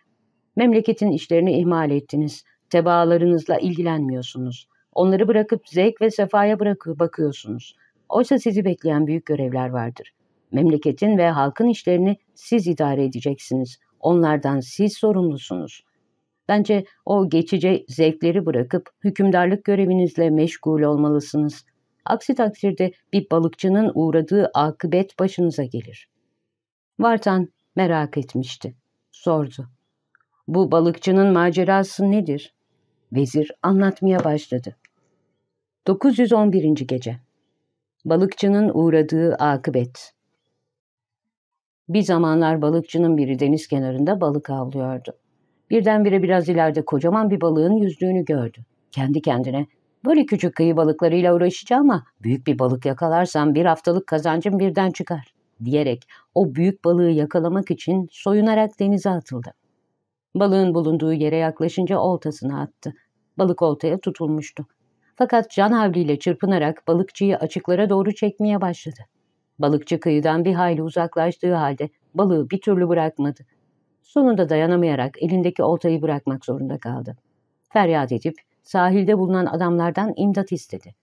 Memleketin işlerini ihmal ettiniz. Tebaalarınızla ilgilenmiyorsunuz. Onları bırakıp zevk ve sefaya bırakıp bakıyorsunuz. Oysa sizi bekleyen büyük görevler vardır. Memleketin ve halkın işlerini siz idare edeceksiniz. Onlardan siz sorumlusunuz. Bence o geçici zevkleri bırakıp hükümdarlık görevinizle meşgul olmalısınız. Aksi takdirde bir balıkçının uğradığı akıbet başınıza gelir. Vartan merak etmişti. Sordu. Bu balıkçının macerası nedir? Vezir anlatmaya başladı. 911. Gece Balıkçının uğradığı akıbet Bir zamanlar balıkçının biri deniz kenarında balık avlıyordu. Birdenbire biraz ileride kocaman bir balığın yüzdüğünü gördü. Kendi kendine, böyle küçük kıyı balıklarıyla uğraşacağım ama büyük bir balık yakalarsam bir haftalık kazancım birden çıkar, diyerek o büyük balığı yakalamak için soyunarak denize atıldı. Balığın bulunduğu yere yaklaşınca oltasını attı. Balık oltaya tutulmuştu. Fakat can havliyle çırpınarak balıkçıyı açıklara doğru çekmeye başladı. Balıkçı kıyıdan bir hayli uzaklaştığı halde balığı bir türlü bırakmadı. Sonunda dayanamayarak elindeki oltayı bırakmak zorunda kaldı. Feryat edip sahilde bulunan adamlardan imdat istedi.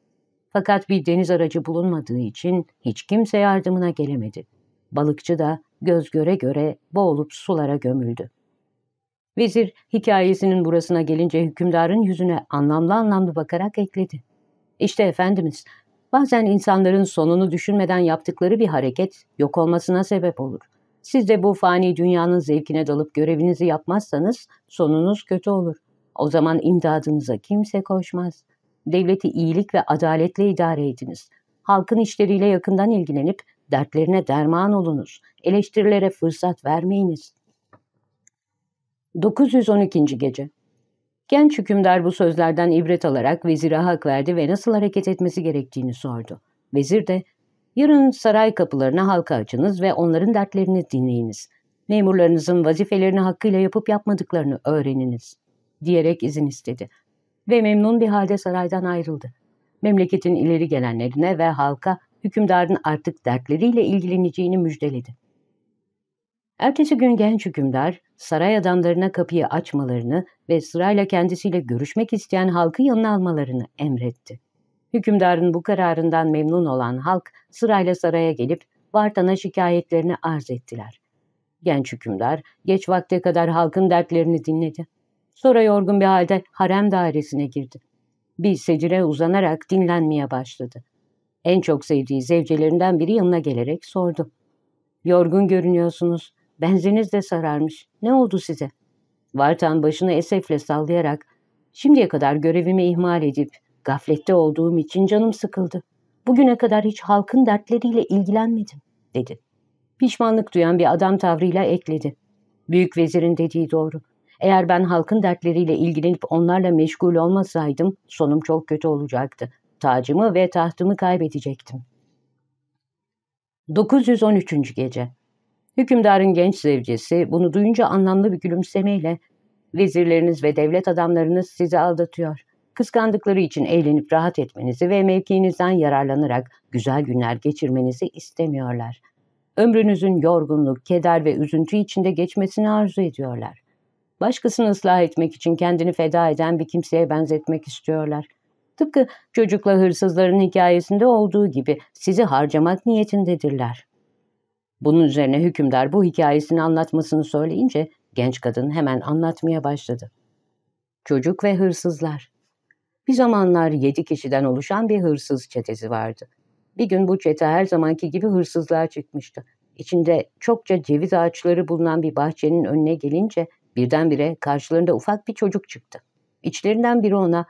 Fakat bir deniz aracı bulunmadığı için hiç kimse yardımına gelemedi. Balıkçı da göz göre göre boğulup sulara gömüldü. Vezir hikayesinin burasına gelince hükümdarın yüzüne anlamlı anlamlı bakarak ekledi. İşte efendimiz, bazen insanların sonunu düşünmeden yaptıkları bir hareket yok olmasına sebep olur. Siz de bu fani dünyanın zevkine dalıp görevinizi yapmazsanız sonunuz kötü olur. O zaman imdadınıza kimse koşmaz. Devleti iyilik ve adaletle idare ediniz. Halkın işleriyle yakından ilgilenip dertlerine derman olunuz. Eleştirilere fırsat vermeyiniz. 912. Gece Genç hükümdar bu sözlerden ibret alarak vezire hak verdi ve nasıl hareket etmesi gerektiğini sordu. Vezir de, yarın saray kapılarına halka açınız ve onların dertlerini dinleyiniz. Memurlarınızın vazifelerini hakkıyla yapıp yapmadıklarını öğreniniz, diyerek izin istedi. Ve memnun bir halde saraydan ayrıldı. Memleketin ileri gelenlerine ve halka hükümdarın artık dertleriyle ilgileneceğini müjdeledi. Ertesi gün genç hükümdar saray adamlarına kapıyı açmalarını ve sırayla kendisiyle görüşmek isteyen halkı yanına almalarını emretti. Hükümdarın bu kararından memnun olan halk sırayla saraya gelip Vartan'a şikayetlerini arz ettiler. Genç hükümdar geç vakte kadar halkın dertlerini dinledi. Sonra yorgun bir halde harem dairesine girdi. Bir secire uzanarak dinlenmeye başladı. En çok sevdiği zevcelerinden biri yanına gelerek sordu. Yorgun görünüyorsunuz. Benziniz de sararmış. Ne oldu size? Vartan başını esefle sallayarak, şimdiye kadar görevimi ihmal edip gaflette olduğum için canım sıkıldı. Bugüne kadar hiç halkın dertleriyle ilgilenmedim, dedi. Pişmanlık duyan bir adam tavrıyla ekledi. Büyük vezirin dediği doğru. Eğer ben halkın dertleriyle ilgilenip onlarla meşgul olmasaydım sonum çok kötü olacaktı. Tacımı ve tahtımı kaybedecektim. 913. Gece Hükümdarın genç zevcesi bunu duyunca anlamlı bir gülümsemeyle ''Vezirleriniz ve devlet adamlarınız sizi aldatıyor. Kıskandıkları için eğlenip rahat etmenizi ve mevkiinizden yararlanarak güzel günler geçirmenizi istemiyorlar. Ömrünüzün yorgunluk, keder ve üzüntü içinde geçmesini arzu ediyorlar. Başkasını ıslah etmek için kendini feda eden bir kimseye benzetmek istiyorlar. Tıpkı çocukla hırsızların hikayesinde olduğu gibi sizi harcamak niyetindedirler. Bunun üzerine hükümdar bu hikayesini anlatmasını söyleyince genç kadın hemen anlatmaya başladı. Çocuk ve hırsızlar. Bir zamanlar yedi kişiden oluşan bir hırsız çetesi vardı. Bir gün bu çete her zamanki gibi hırsızlığa çıkmıştı. İçinde çokça ceviz ağaçları bulunan bir bahçenin önüne gelince birdenbire karşılarında ufak bir çocuk çıktı. İçlerinden biri ona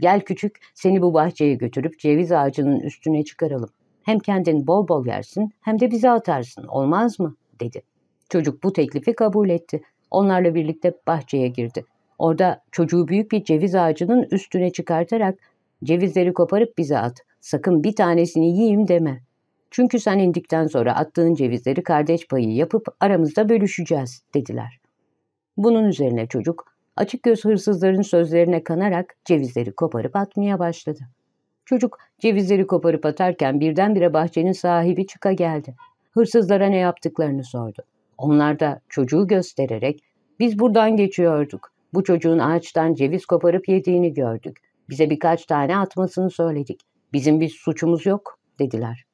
''Gel küçük seni bu bahçeye götürüp ceviz ağacının üstüne çıkaralım. Hem kendin bol bol yersin hem de bize atarsın olmaz mı? dedi. Çocuk bu teklifi kabul etti. Onlarla birlikte bahçeye girdi. Orada çocuğu büyük bir ceviz ağacının üstüne çıkartarak cevizleri koparıp bize at. Sakın bir tanesini yiyeyim deme. Çünkü sen indikten sonra attığın cevizleri kardeş payı yapıp aramızda bölüşeceğiz dediler. Bunun üzerine çocuk açık göz hırsızların sözlerine kanarak cevizleri koparıp atmaya başladı. Çocuk cevizleri koparıp atarken birdenbire bahçenin sahibi çıka geldi. Hırsızlara ne yaptıklarını sordu. Onlar da çocuğu göstererek biz buradan geçiyorduk. Bu çocuğun ağaçtan ceviz koparıp yediğini gördük. Bize birkaç tane atmasını söyledik. Bizim bir suçumuz yok dediler.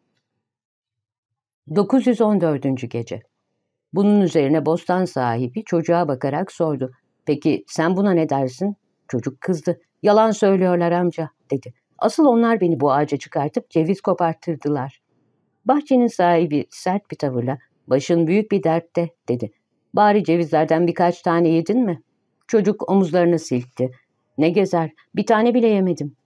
914. Gece Bunun üzerine bostan sahibi çocuğa bakarak sordu. Peki sen buna ne dersin? Çocuk kızdı. Yalan söylüyorlar amca dedi. Asıl onlar beni bu ağaca çıkartıp ceviz koparttırdılar. Bahçenin sahibi sert bir tavırla başın büyük bir dertte dedi. Bari cevizlerden birkaç tane yedin mi? Çocuk omuzlarını silkti. Ne gezer, bir tane bile yemedim.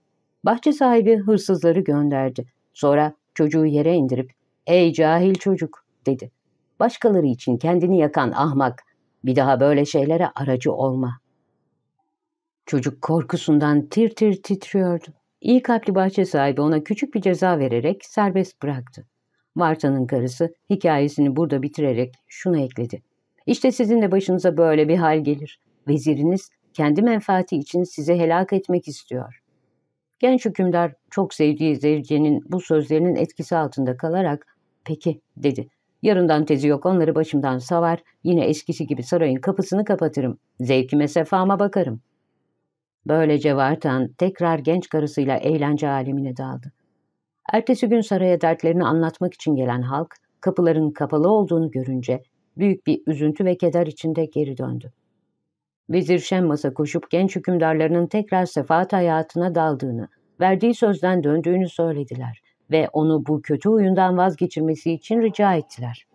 Bahçe sahibi hırsızları gönderdi. Sonra çocuğu yere indirip, ''Ey cahil çocuk'' dedi. ''Başkaları için kendini yakan ahmak, bir daha böyle şeylere aracı olma.'' Çocuk korkusundan tir tir titriyordu. İyi kalpli bahçe sahibi ona küçük bir ceza vererek serbest bıraktı. Marta'nın karısı hikayesini burada bitirerek şunu ekledi. İşte sizin de başınıza böyle bir hal gelir. Veziriniz kendi menfaati için sizi helak etmek istiyor. Genç hükümdar çok sevdiği Zevce'nin bu sözlerinin etkisi altında kalarak peki dedi. Yarından tezi yok onları başımdan savar, yine eskisi gibi sarayın kapısını kapatırım. Zevkime sefama bakarım. Böylece Vartan tekrar genç karısıyla eğlence alemine daldı. Ertesi gün saraya dertlerini anlatmak için gelen halk, kapıların kapalı olduğunu görünce büyük bir üzüntü ve keder içinde geri döndü. Vezir Şemmas'a koşup genç hükümdarlarının tekrar sefaat hayatına daldığını, verdiği sözden döndüğünü söylediler ve onu bu kötü oyundan vazgeçirmesi için rica ettiler.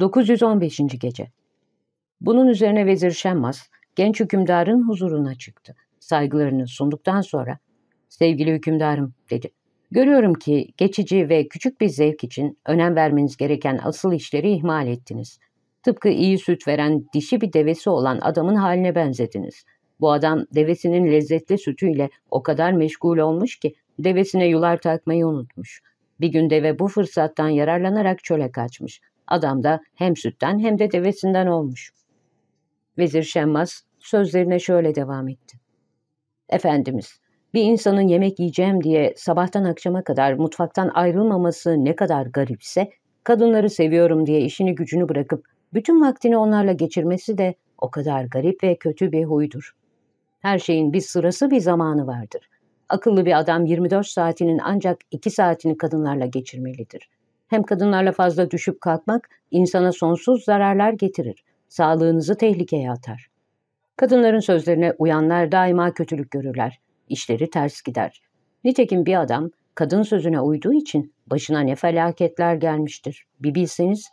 915. Gece Bunun üzerine Vezir Şemmas, genç hükümdarın huzuruna çıktı. Saygılarını sunduktan sonra, ''Sevgili hükümdarım'' dedi. ''Görüyorum ki geçici ve küçük bir zevk için önem vermeniz gereken asıl işleri ihmal ettiniz. Tıpkı iyi süt veren dişi bir devesi olan adamın haline benzediniz. Bu adam devesinin lezzetli sütüyle o kadar meşgul olmuş ki devesine yular takmayı unutmuş. Bir gün deve bu fırsattan yararlanarak çöle kaçmış. Adam da hem sütten hem de devesinden olmuş. Vezir Şemmas sözlerine şöyle devam etti. Efendimiz, bir insanın yemek yiyeceğim diye sabahtan akşama kadar mutfaktan ayrılmaması ne kadar garipse, kadınları seviyorum diye işini gücünü bırakıp bütün vaktini onlarla geçirmesi de o kadar garip ve kötü bir huydur. Her şeyin bir sırası bir zamanı vardır. Akıllı bir adam 24 saatinin ancak 2 saatini kadınlarla geçirmelidir. Hem kadınlarla fazla düşüp kalkmak insana sonsuz zararlar getirir. Sağlığınızı tehlikeye atar. Kadınların sözlerine uyanlar daima kötülük görürler. İşleri ters gider. Nitekim bir adam kadın sözüne uyduğu için başına ne felaketler gelmiştir. Bir bilseniz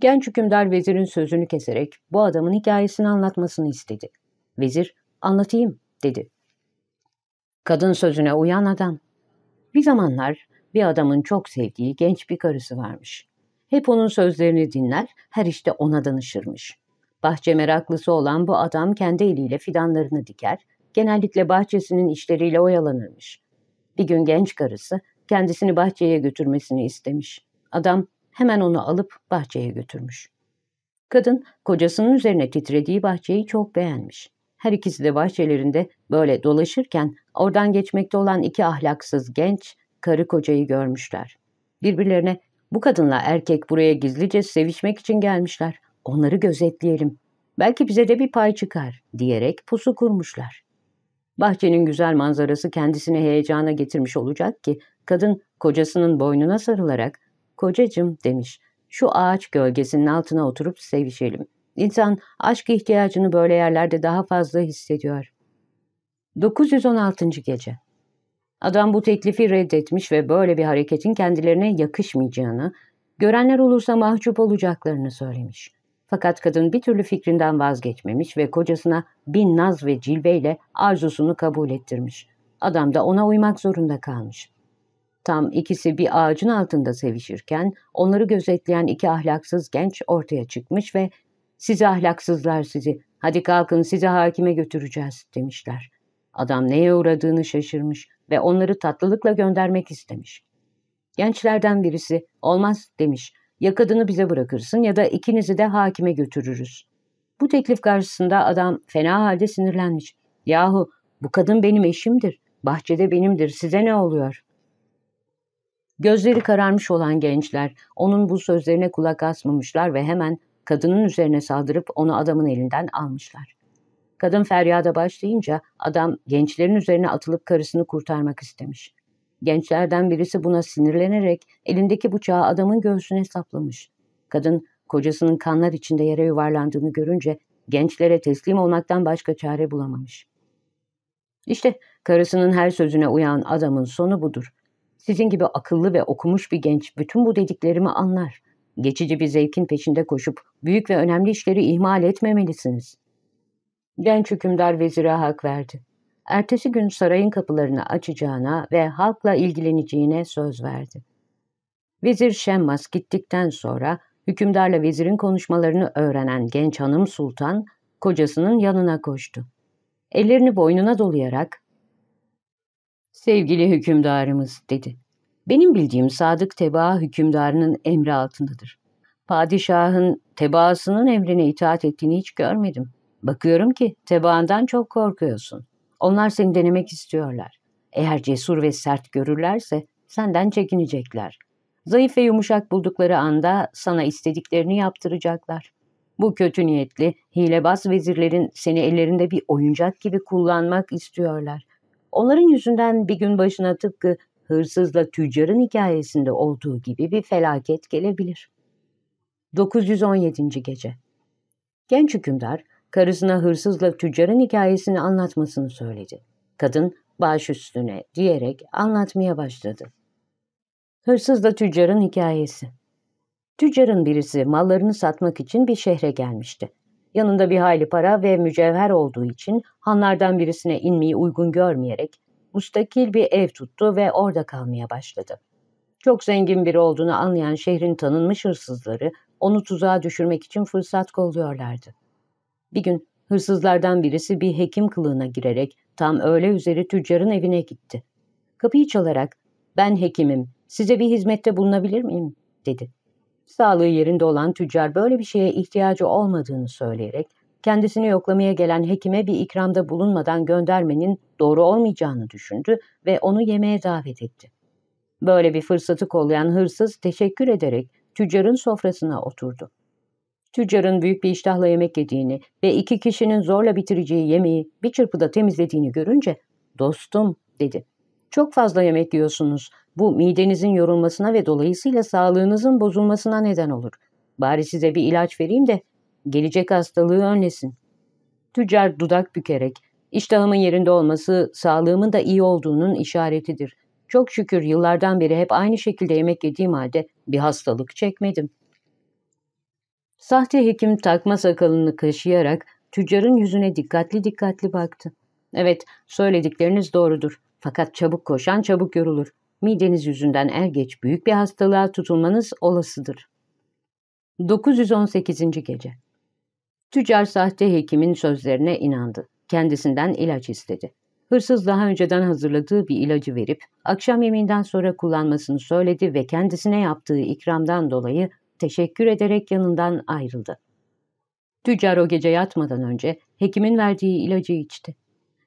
Genç hükümdar vezirin sözünü keserek bu adamın hikayesini anlatmasını istedi. Vezir, anlatayım, dedi. Kadın sözüne uyan adam. Bir zamanlar bir adamın çok sevdiği genç bir karısı varmış. Hep onun sözlerini dinler, her işte ona danışırmış. Bahçe meraklısı olan bu adam kendi eliyle fidanlarını diker, genellikle bahçesinin işleriyle oyalanırmış. Bir gün genç karısı kendisini bahçeye götürmesini istemiş. Adam hemen onu alıp bahçeye götürmüş. Kadın kocasının üzerine titrediği bahçeyi çok beğenmiş. Her ikisi de bahçelerinde böyle dolaşırken oradan geçmekte olan iki ahlaksız genç karı kocayı görmüşler. Birbirlerine bu kadınla erkek buraya gizlice sevişmek için gelmişler. Onları gözetleyelim. Belki bize de bir pay çıkar diyerek pusu kurmuşlar. Bahçenin güzel manzarası kendisini heyecana getirmiş olacak ki kadın kocasının boynuna sarılarak Kocacım demiş, şu ağaç gölgesinin altına oturup sevişelim. İnsan aşk ihtiyacını böyle yerlerde daha fazla hissediyor. 916. Gece Adam bu teklifi reddetmiş ve böyle bir hareketin kendilerine yakışmayacağını, görenler olursa mahcup olacaklarını söylemiş. Fakat kadın bir türlü fikrinden vazgeçmemiş ve kocasına bin naz ve cilveyle arzusunu kabul ettirmiş. Adam da ona uymak zorunda kalmış. Tam ikisi bir ağacın altında sevişirken onları gözetleyen iki ahlaksız genç ortaya çıkmış ve ''Sizi ahlaksızlar sizi, hadi kalkın sizi hakime götüreceğiz.'' demişler. Adam neye uğradığını şaşırmış ve onları tatlılıkla göndermek istemiş. Gençlerden birisi ''Olmaz'' demiş. ''Ya kadını bize bırakırsın ya da ikinizi de hakime götürürüz.'' Bu teklif karşısında adam fena halde sinirlenmiş. Yahu bu kadın benim eşimdir. Bahçede benimdir. Size ne oluyor? Gözleri kararmış olan gençler onun bu sözlerine kulak asmamışlar ve hemen kadının üzerine saldırıp onu adamın elinden almışlar. Kadın feryada başlayınca adam gençlerin üzerine atılıp karısını kurtarmak istemiş. Gençlerden birisi buna sinirlenerek elindeki bıçağı adamın göğsüne saplamış. Kadın kocasının kanlar içinde yere yuvarlandığını görünce gençlere teslim olmaktan başka çare bulamamış. İşte karısının her sözüne uyan adamın sonu budur. Sizin gibi akıllı ve okumuş bir genç bütün bu dediklerimi anlar. Geçici bir zevkin peşinde koşup büyük ve önemli işleri ihmal etmemelisiniz. Genç hükümdar vezire hak verdi. Ertesi gün sarayın kapılarını açacağına ve halkla ilgileneceğine söz verdi. Vezir Şemmas gittikten sonra hükümdarla vezirin konuşmalarını öğrenen genç hanım sultan kocasının yanına koştu. Ellerini boynuna dolayarak ''Sevgili hükümdarımız'' dedi. ''Benim bildiğim sadık tebaa hükümdarının emri altındadır. Padişahın tebaasının emrine itaat ettiğini hiç görmedim. Bakıyorum ki tebaandan çok korkuyorsun. Onlar seni denemek istiyorlar. Eğer cesur ve sert görürlerse senden çekinecekler. Zayıf ve yumuşak buldukları anda sana istediklerini yaptıracaklar. Bu kötü niyetli, hilebaz vezirlerin seni ellerinde bir oyuncak gibi kullanmak istiyorlar. Onların yüzünden bir gün başına tıpkı hırsızla tüccarın hikayesinde olduğu gibi bir felaket gelebilir. 917. Gece Genç hükümdar, karısına hırsızla tüccarın hikayesini anlatmasını söyledi. Kadın, baş üstüne diyerek anlatmaya başladı. Hırsızla tüccarın hikayesi Tüccarın birisi mallarını satmak için bir şehre gelmişti. Yanında bir hayli para ve mücevher olduğu için hanlardan birisine inmeyi uygun görmeyerek mustakil bir ev tuttu ve orada kalmaya başladı. Çok zengin biri olduğunu anlayan şehrin tanınmış hırsızları onu tuzağa düşürmek için fırsat kolluyorlardı. Bir gün hırsızlardan birisi bir hekim kılığına girerek tam öğle üzeri tüccarın evine gitti. Kapıyı çalarak ben hekimim size bir hizmette bulunabilir miyim dedi. Sağlığı yerinde olan tüccar böyle bir şeye ihtiyacı olmadığını söyleyerek kendisini yoklamaya gelen hekime bir ikramda bulunmadan göndermenin doğru olmayacağını düşündü ve onu yemeğe davet etti. Böyle bir fırsatı kollayan hırsız teşekkür ederek tüccarın sofrasına oturdu. Tüccarın büyük bir iştahla yemek yediğini ve iki kişinin zorla bitireceği yemeği bir çırpıda temizlediğini görünce ''Dostum'' dedi. ''Çok fazla yemek yiyorsunuz. Bu midenizin yorulmasına ve dolayısıyla sağlığınızın bozulmasına neden olur. Bari size bir ilaç vereyim de gelecek hastalığı önlesin. Tüccar dudak bükerek, iştahımın yerinde olması sağlığımın da iyi olduğunun işaretidir. Çok şükür yıllardan beri hep aynı şekilde yemek yediğim halde bir hastalık çekmedim. Sahte hekim takma sakalını kaşıyarak tüccarın yüzüne dikkatli dikkatli baktı. Evet, söyledikleriniz doğrudur. Fakat çabuk koşan çabuk yorulur mideniz yüzünden er geç büyük bir hastalığa tutulmanız olasıdır. 918. Gece Tüccar sahte hekimin sözlerine inandı. Kendisinden ilaç istedi. Hırsız daha önceden hazırladığı bir ilacı verip akşam yemeğinden sonra kullanmasını söyledi ve kendisine yaptığı ikramdan dolayı teşekkür ederek yanından ayrıldı. Tüccar o gece yatmadan önce hekimin verdiği ilacı içti.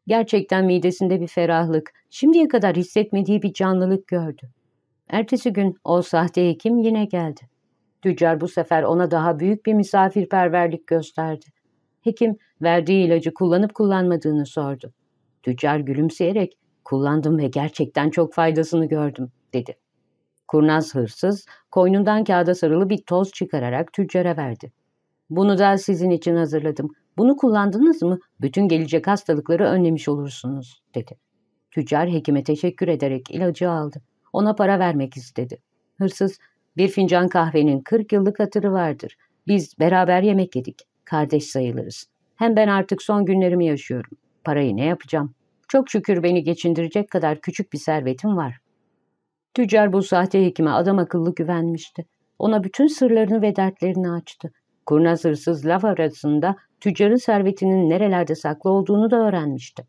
Gerçekten midesinde bir ferahlık, şimdiye kadar hissetmediği bir canlılık gördü. Ertesi gün o sahte hekim yine geldi. Tüccar bu sefer ona daha büyük bir misafirperverlik gösterdi. Hekim verdiği ilacı kullanıp kullanmadığını sordu. Tüccar gülümseyerek kullandım ve gerçekten çok faydasını gördüm dedi. Kurnaz hırsız koynundan kağıda sarılı bir toz çıkararak tüccara verdi. Bunu da sizin için hazırladım. Bunu kullandınız mı bütün gelecek hastalıkları önlemiş olursunuz, dedi. Tüccar hekime teşekkür ederek ilacı aldı. Ona para vermek istedi. Hırsız, bir fincan kahvenin kırk yıllık hatırı vardır. Biz beraber yemek yedik. Kardeş sayılırız. Hem ben artık son günlerimi yaşıyorum. Parayı ne yapacağım? Çok şükür beni geçindirecek kadar küçük bir servetim var. Tüccar bu sahte hekime adam akıllı güvenmişti. Ona bütün sırlarını ve dertlerini açtı. Kurnaz hırsız laf arasında tüccarın servetinin nerelerde saklı olduğunu da öğrenmişti.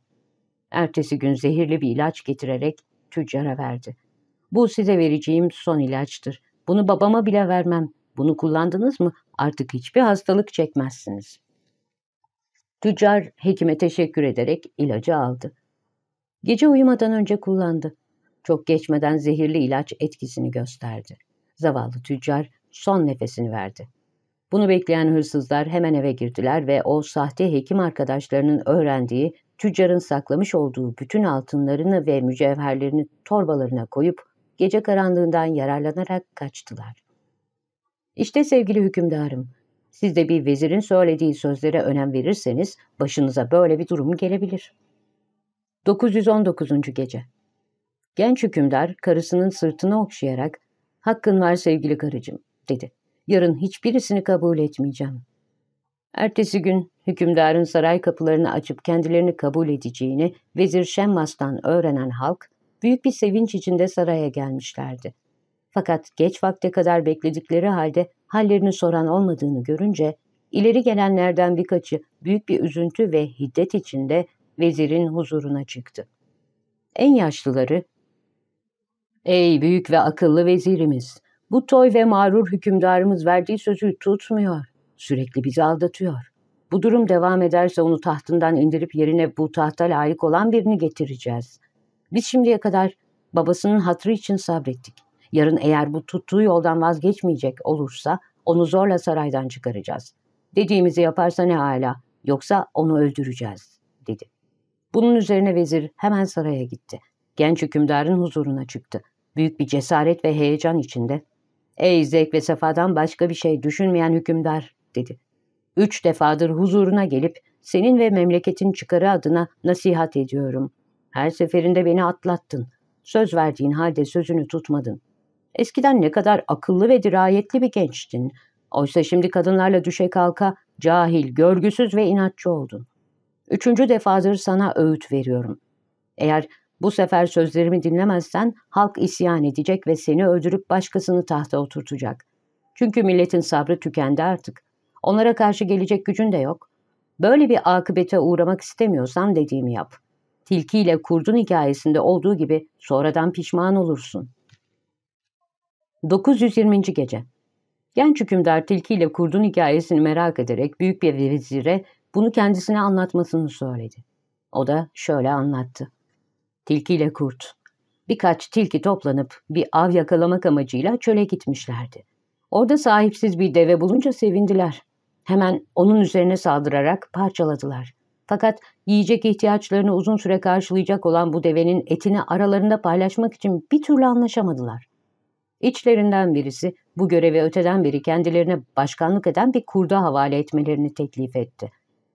Ertesi gün zehirli bir ilaç getirerek tüccara verdi. Bu size vereceğim son ilaçtır. Bunu babama bile vermem. Bunu kullandınız mı artık hiçbir hastalık çekmezsiniz. Tüccar hekime teşekkür ederek ilacı aldı. Gece uyumadan önce kullandı. Çok geçmeden zehirli ilaç etkisini gösterdi. Zavallı tüccar son nefesini verdi. Bunu bekleyen hırsızlar hemen eve girdiler ve o sahte hekim arkadaşlarının öğrendiği tüccarın saklamış olduğu bütün altınlarını ve mücevherlerini torbalarına koyup gece karanlığından yararlanarak kaçtılar. İşte sevgili hükümdarım, siz de bir vezirin söylediği sözlere önem verirseniz başınıza böyle bir durum gelebilir. 919. Gece Genç hükümdar karısının sırtını okşayarak ''Hakkın var sevgili karıcığım'' dedi. ''Yarın hiçbirisini kabul etmeyeceğim.'' Ertesi gün hükümdarın saray kapılarını açıp kendilerini kabul edeceğini Vezir Şemmas'tan öğrenen halk büyük bir sevinç içinde saraya gelmişlerdi. Fakat geç vakte kadar bekledikleri halde hallerini soran olmadığını görünce ileri gelenlerden birkaçı büyük bir üzüntü ve hiddet içinde vezirin huzuruna çıktı. En yaşlıları, ''Ey büyük ve akıllı vezirimiz, bu toy ve mağrur hükümdarımız verdiği sözü tutmuyor, sürekli bizi aldatıyor. Bu durum devam ederse onu tahtından indirip yerine bu tahta layık olan birini getireceğiz. Biz şimdiye kadar babasının hatrı için sabrettik. Yarın eğer bu tuttuğu yoldan vazgeçmeyecek olursa onu zorla saraydan çıkaracağız. Dediğimizi yaparsa ne hala, yoksa onu öldüreceğiz, dedi. Bunun üzerine vezir hemen saraya gitti. Genç hükümdarın huzuruna çıktı. Büyük bir cesaret ve heyecan içinde, ''Ey zevk ve sefadan başka bir şey düşünmeyen hükümdar'' dedi. ''Üç defadır huzuruna gelip senin ve memleketin çıkarı adına nasihat ediyorum. Her seferinde beni atlattın. Söz verdiğin halde sözünü tutmadın. Eskiden ne kadar akıllı ve dirayetli bir gençtin. Oysa şimdi kadınlarla düşe kalka cahil, görgüsüz ve inatçı oldun. Üçüncü defadır sana öğüt veriyorum. Eğer bu sefer sözlerimi dinlemezsen halk isyan edecek ve seni öldürüp başkasını tahta oturtacak. Çünkü milletin sabrı tükendi artık. Onlara karşı gelecek gücün de yok. Böyle bir akıbete uğramak istemiyorsan dediğimi yap. Tilki ile kurdun hikayesinde olduğu gibi sonradan pişman olursun. 920. Gece Genç hükümdar Tilki ile kurdun hikayesini merak ederek büyük bir vezire bunu kendisine anlatmasını söyledi. O da şöyle anlattı. Tilki ile kurt. Birkaç tilki toplanıp bir av yakalamak amacıyla çöle gitmişlerdi. Orada sahipsiz bir deve bulunca sevindiler. Hemen onun üzerine saldırarak parçaladılar. Fakat yiyecek ihtiyaçlarını uzun süre karşılayacak olan bu devenin etini aralarında paylaşmak için bir türlü anlaşamadılar. İçlerinden birisi bu görevi öteden beri kendilerine başkanlık eden bir kurda havale etmelerini teklif etti.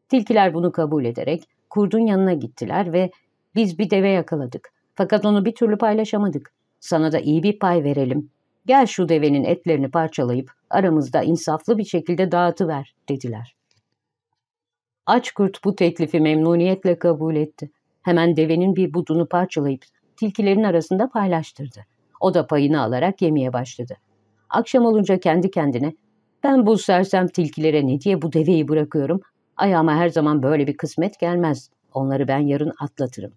Tilkiler bunu kabul ederek kurdun yanına gittiler ve biz bir deve yakaladık. Fakat onu bir türlü paylaşamadık. Sana da iyi bir pay verelim. Gel şu devenin etlerini parçalayıp aramızda insaflı bir şekilde dağıtıver dediler. Aç kurt bu teklifi memnuniyetle kabul etti. Hemen devenin bir budunu parçalayıp tilkilerin arasında paylaştırdı. O da payını alarak yemeye başladı. Akşam olunca kendi kendine ben bu sersem tilkilere ne diye bu deveyi bırakıyorum? Ayağıma her zaman böyle bir kısmet gelmez. Onları ben yarın atlatırım.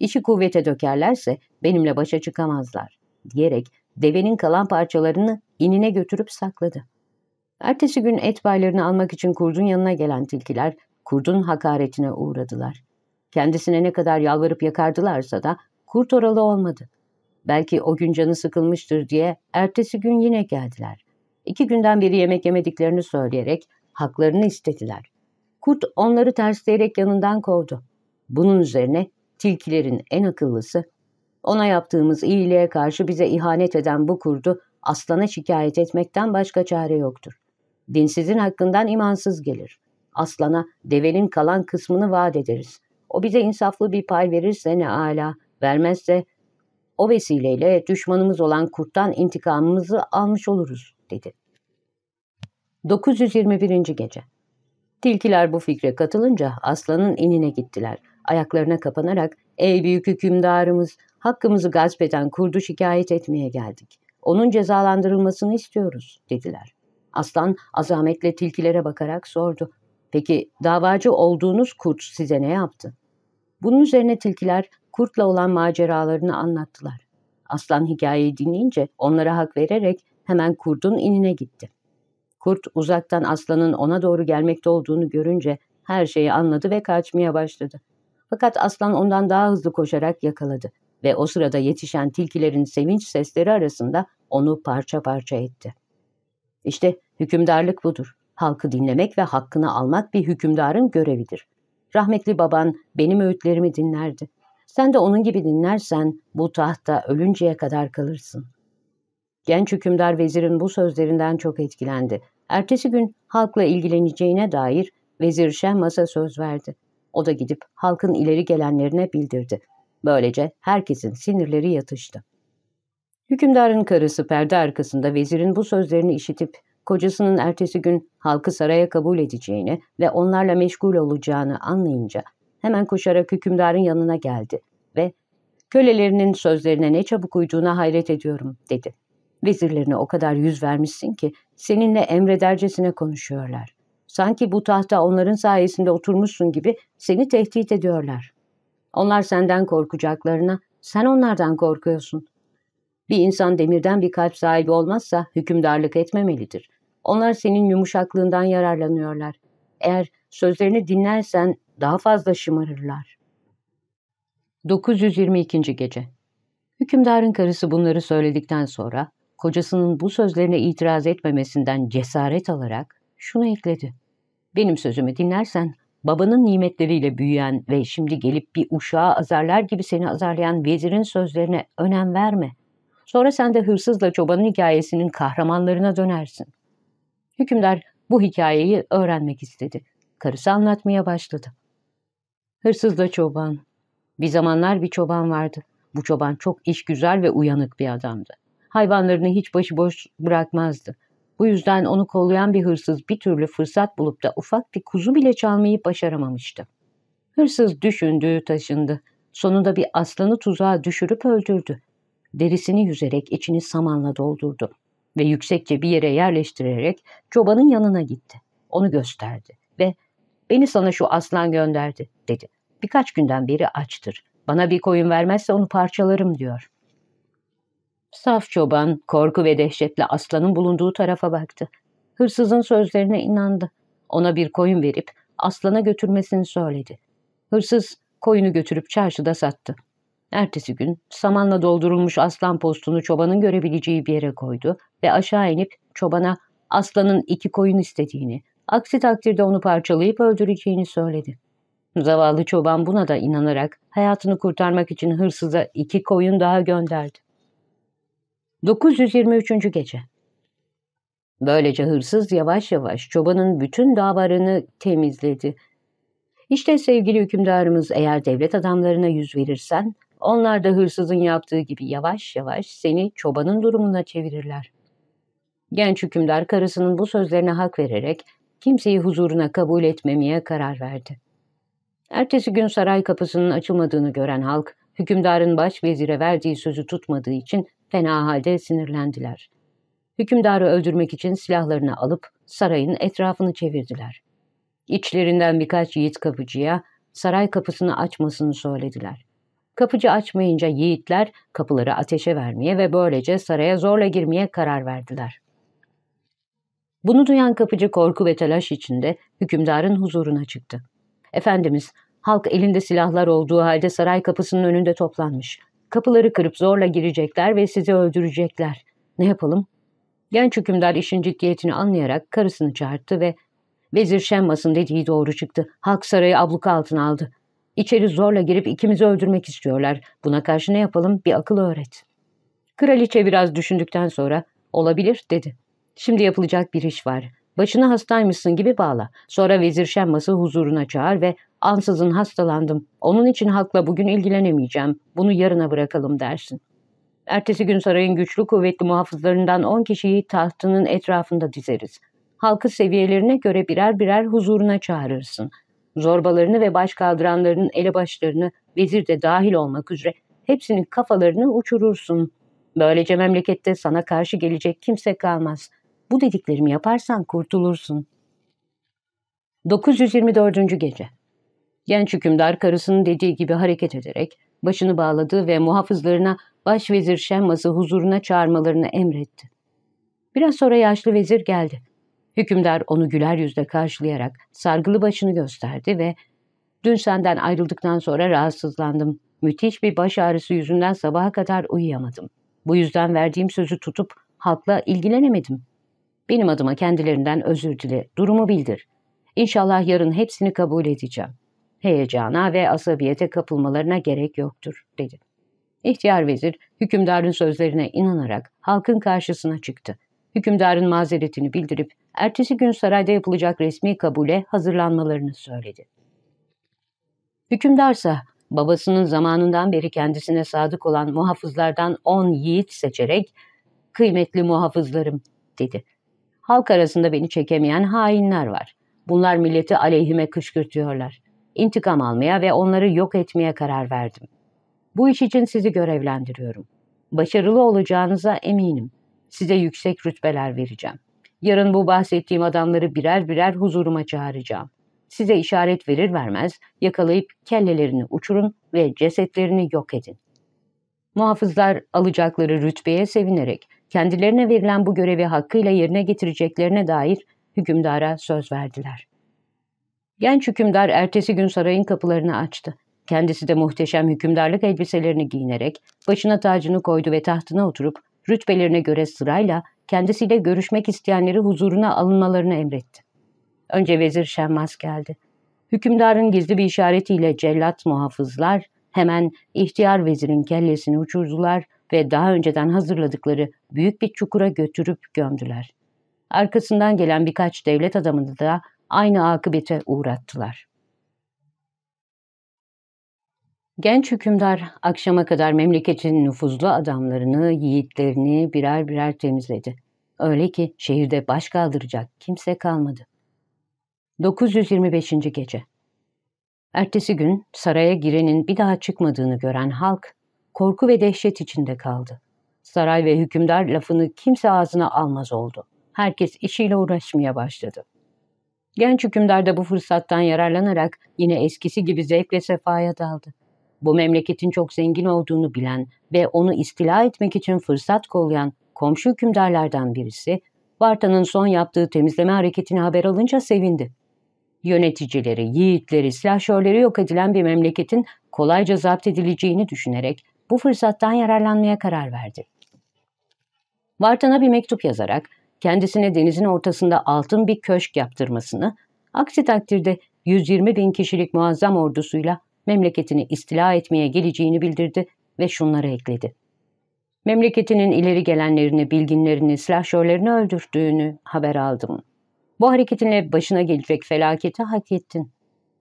İşi kuvvete dökerlerse benimle başa çıkamazlar diyerek devenin kalan parçalarını inine götürüp sakladı. Ertesi gün et paylarını almak için kurdun yanına gelen tilkiler kurdun hakaretine uğradılar. Kendisine ne kadar yalvarıp yakardılarsa da kurt oralı olmadı. Belki o gün canı sıkılmıştır diye ertesi gün yine geldiler. İki günden beri yemek yemediklerini söyleyerek haklarını istediler. Kurt onları tersleyerek yanından kovdu. Bunun üzerine tilkilerin en akıllısı, ona yaptığımız iyiliğe karşı bize ihanet eden bu kurdu aslana şikayet etmekten başka çare yoktur. Dinsizin hakkından imansız gelir. Aslana devenin kalan kısmını vaat ederiz. O bize insaflı bir pay verirse ne ala, vermezse o vesileyle düşmanımız olan kurttan intikamımızı almış oluruz, dedi. 921. Gece Tilkiler bu fikre katılınca aslanın inine gittiler. Ayaklarına kapanarak, ''Ey büyük hükümdarımız, hakkımızı gasp eden kurdu şikayet etmeye geldik. Onun cezalandırılmasını istiyoruz.'' dediler. Aslan azametle tilkilere bakarak sordu. ''Peki davacı olduğunuz kurt size ne yaptı?'' Bunun üzerine tilkiler kurtla olan maceralarını anlattılar. Aslan hikayeyi dinleyince onlara hak vererek hemen kurdun inine gitti. Kurt uzaktan aslanın ona doğru gelmekte olduğunu görünce her şeyi anladı ve kaçmaya başladı. Fakat aslan ondan daha hızlı koşarak yakaladı ve o sırada yetişen tilkilerin sevinç sesleri arasında onu parça parça etti. İşte hükümdarlık budur. Halkı dinlemek ve hakkını almak bir hükümdarın görevidir. Rahmetli baban benim öğütlerimi dinlerdi. Sen de onun gibi dinlersen bu tahta ölünceye kadar kalırsın. Genç hükümdar vezirin bu sözlerinden çok etkilendi. Ertesi gün halkla ilgileneceğine dair vezir Şehmas'a söz verdi. O da gidip halkın ileri gelenlerine bildirdi. Böylece herkesin sinirleri yatıştı. Hükümdarın karısı perde arkasında vezirin bu sözlerini işitip kocasının ertesi gün halkı saraya kabul edeceğini ve onlarla meşgul olacağını anlayınca hemen koşarak hükümdarın yanına geldi ve kölelerinin sözlerine ne çabuk uyduğuna hayret ediyorum dedi. Vezirlerine o kadar yüz vermişsin ki seninle emredercesine konuşuyorlar. Sanki bu tahta onların sayesinde oturmuşsun gibi seni tehdit ediyorlar. Onlar senden korkacaklarına sen onlardan korkuyorsun. Bir insan demirden bir kalp sahibi olmazsa hükümdarlık etmemelidir. Onlar senin yumuşaklığından yararlanıyorlar. Eğer sözlerini dinlersen daha fazla şımarırlar. 922. Gece Hükümdarın karısı bunları söyledikten sonra kocasının bu sözlerine itiraz etmemesinden cesaret alarak şunu ekledi. Benim sözümü dinlersen babanın nimetleriyle büyüyen ve şimdi gelip bir uşağı azarlar gibi seni azarlayan vezirin sözlerine önem verme. Sonra sen de hırsızla çobanın hikayesinin kahramanlarına dönersin. Hükümdar bu hikayeyi öğrenmek istedi. Karısı anlatmaya başladı. Hırsızla çoban. Bir zamanlar bir çoban vardı. Bu çoban çok işgüzar ve uyanık bir adamdı. Hayvanlarını hiç başıboş bırakmazdı. Bu yüzden onu kollayan bir hırsız bir türlü fırsat bulup da ufak bir kuzu bile çalmayı başaramamıştı. Hırsız düşündü, taşındı. Sonunda bir aslanı tuzağa düşürüp öldürdü. Derisini yüzerek içini samanla doldurdu ve yüksekçe bir yere yerleştirerek çobanın yanına gitti. Onu gösterdi ve beni sana şu aslan gönderdi dedi. Birkaç günden beri açtır. Bana bir koyun vermezse onu parçalarım diyor. Saf çoban korku ve dehşetle aslanın bulunduğu tarafa baktı. Hırsızın sözlerine inandı. Ona bir koyun verip aslana götürmesini söyledi. Hırsız koyunu götürüp çarşıda sattı. Ertesi gün samanla doldurulmuş aslan postunu çobanın görebileceği bir yere koydu ve aşağı inip çobana aslanın iki koyun istediğini, aksi takdirde onu parçalayıp öldüreceğini söyledi. Zavallı çoban buna da inanarak hayatını kurtarmak için hırsıza iki koyun daha gönderdi. 923. Gece Böylece hırsız yavaş yavaş çobanın bütün davarını temizledi. İşte sevgili hükümdarımız eğer devlet adamlarına yüz verirsen, onlar da hırsızın yaptığı gibi yavaş yavaş seni çobanın durumuna çevirirler. Genç hükümdar karısının bu sözlerine hak vererek kimseyi huzuruna kabul etmemeye karar verdi. Ertesi gün saray kapısının açılmadığını gören halk, hükümdarın baş vezire verdiği sözü tutmadığı için fena halde sinirlendiler. Hükümdarı öldürmek için silahlarını alıp sarayın etrafını çevirdiler. İçlerinden birkaç yiğit kapıcıya saray kapısını açmasını söylediler. Kapıcı açmayınca yiğitler kapıları ateşe vermeye ve böylece saraya zorla girmeye karar verdiler. Bunu duyan kapıcı korku ve telaş içinde hükümdarın huzuruna çıktı. Efendimiz, halk elinde silahlar olduğu halde saray kapısının önünde toplanmış. Kapıları kırıp zorla girecekler ve sizi öldürecekler. Ne yapalım? Genç hükümdar işin ciddiyetini anlayarak karısını çağırdı ve Vezir Şemmas'ın dediği doğru çıktı. Halk sarayı abluka altına aldı. İçeri zorla girip ikimizi öldürmek istiyorlar. Buna karşı ne yapalım bir akıl öğret. Kraliçe biraz düşündükten sonra olabilir dedi. Şimdi yapılacak bir iş var. Başını hastaymışsın gibi bağla. Sonra Vezir Şemmas'ı huzuruna çağır ve ansızın hastalandım. Onun için halkla bugün ilgilenemeyeceğim. Bunu yarına bırakalım dersin. Ertesi gün sarayın güçlü kuvvetli muhafızlarından on kişiyi tahtının etrafında dizeriz. Halkı seviyelerine göre birer birer huzuruna çağırırsın. Zorbalarını ve baş kaldıranlarının elebaşlarını, vezir de dahil olmak üzere hepsinin kafalarını uçurursun. Böylece memlekette sana karşı gelecek kimse kalmaz. Bu dediklerimi yaparsan kurtulursun. 924. Gece Genç hükümdar karısının dediği gibi hareket ederek başını bağladı ve muhafızlarına başvezir Şemmaz'ı huzuruna çağırmalarını emretti. Biraz sonra yaşlı vezir geldi. Hükümdar onu güler yüzle karşılayarak sargılı başını gösterdi ve ''Dün senden ayrıldıktan sonra rahatsızlandım. Müthiş bir baş ağrısı yüzünden sabaha kadar uyuyamadım. Bu yüzden verdiğim sözü tutup halkla ilgilenemedim. Benim adıma kendilerinden özür dile, durumu bildir. İnşallah yarın hepsini kabul edeceğim. Heyecana ve asabiyete kapılmalarına gerek yoktur, dedi. İhtiyar vezir, hükümdarın sözlerine inanarak halkın karşısına çıktı. Hükümdarın mazeretini bildirip, ertesi gün sarayda yapılacak resmi kabule hazırlanmalarını söyledi. Hükümdarsa, babasının zamanından beri kendisine sadık olan muhafızlardan on yiğit seçerek, kıymetli muhafızlarım, dedi. Halk arasında beni çekemeyen hainler var. Bunlar milleti aleyhime kışkırtıyorlar. İntikam almaya ve onları yok etmeye karar verdim. Bu iş için sizi görevlendiriyorum. Başarılı olacağınıza eminim. Size yüksek rütbeler vereceğim. Yarın bu bahsettiğim adamları birer birer huzuruma çağıracağım. Size işaret verir vermez yakalayıp kellelerini uçurun ve cesetlerini yok edin. Muhafızlar alacakları rütbeye sevinerek kendilerine verilen bu görevi hakkıyla yerine getireceklerine dair hükümdara söz verdiler. Genç hükümdar ertesi gün sarayın kapılarını açtı. Kendisi de muhteşem hükümdarlık elbiselerini giyinerek başına tacını koydu ve tahtına oturup rütbelerine göre sırayla kendisiyle görüşmek isteyenleri huzuruna alınmalarını emretti. Önce vezir Şemmas geldi. Hükümdarın gizli bir işaretiyle cellat muhafızlar hemen ihtiyar vezirin kellesini uçurdular ve daha önceden hazırladıkları büyük bir çukura götürüp gömdüler. Arkasından gelen birkaç devlet adamını da aynı akıbete uğrattılar. Genç hükümdar akşama kadar memleketin nüfuzlu adamlarını, yiğitlerini birer birer temizledi. Öyle ki şehirde baş kaldıracak kimse kalmadı. 925. Gece Ertesi gün saraya girenin bir daha çıkmadığını gören halk korku ve dehşet içinde kaldı. Saray ve hükümdar lafını kimse ağzına almaz oldu. Herkes işiyle uğraşmaya başladı. Genç hükümdar da bu fırsattan yararlanarak yine eskisi gibi zevkle sefaya daldı. Bu memleketin çok zengin olduğunu bilen ve onu istila etmek için fırsat kollayan komşu hükümdarlardan birisi, Barta'nın son yaptığı temizleme hareketini haber alınca sevindi. Yöneticileri, yiğitleri, silahşörleri yok edilen bir memleketin kolayca zapt edileceğini düşünerek bu fırsattan yararlanmaya karar verdi. Vartan'a bir mektup yazarak kendisine denizin ortasında altın bir köşk yaptırmasını, aksi takdirde 120 bin kişilik muazzam ordusuyla memleketini istila etmeye geleceğini bildirdi ve şunları ekledi. Memleketinin ileri gelenlerini, bilginlerini, silahşörlerini öldürdüğünü haber aldım. Bu hareketinle başına gelecek felaketi hak ettin.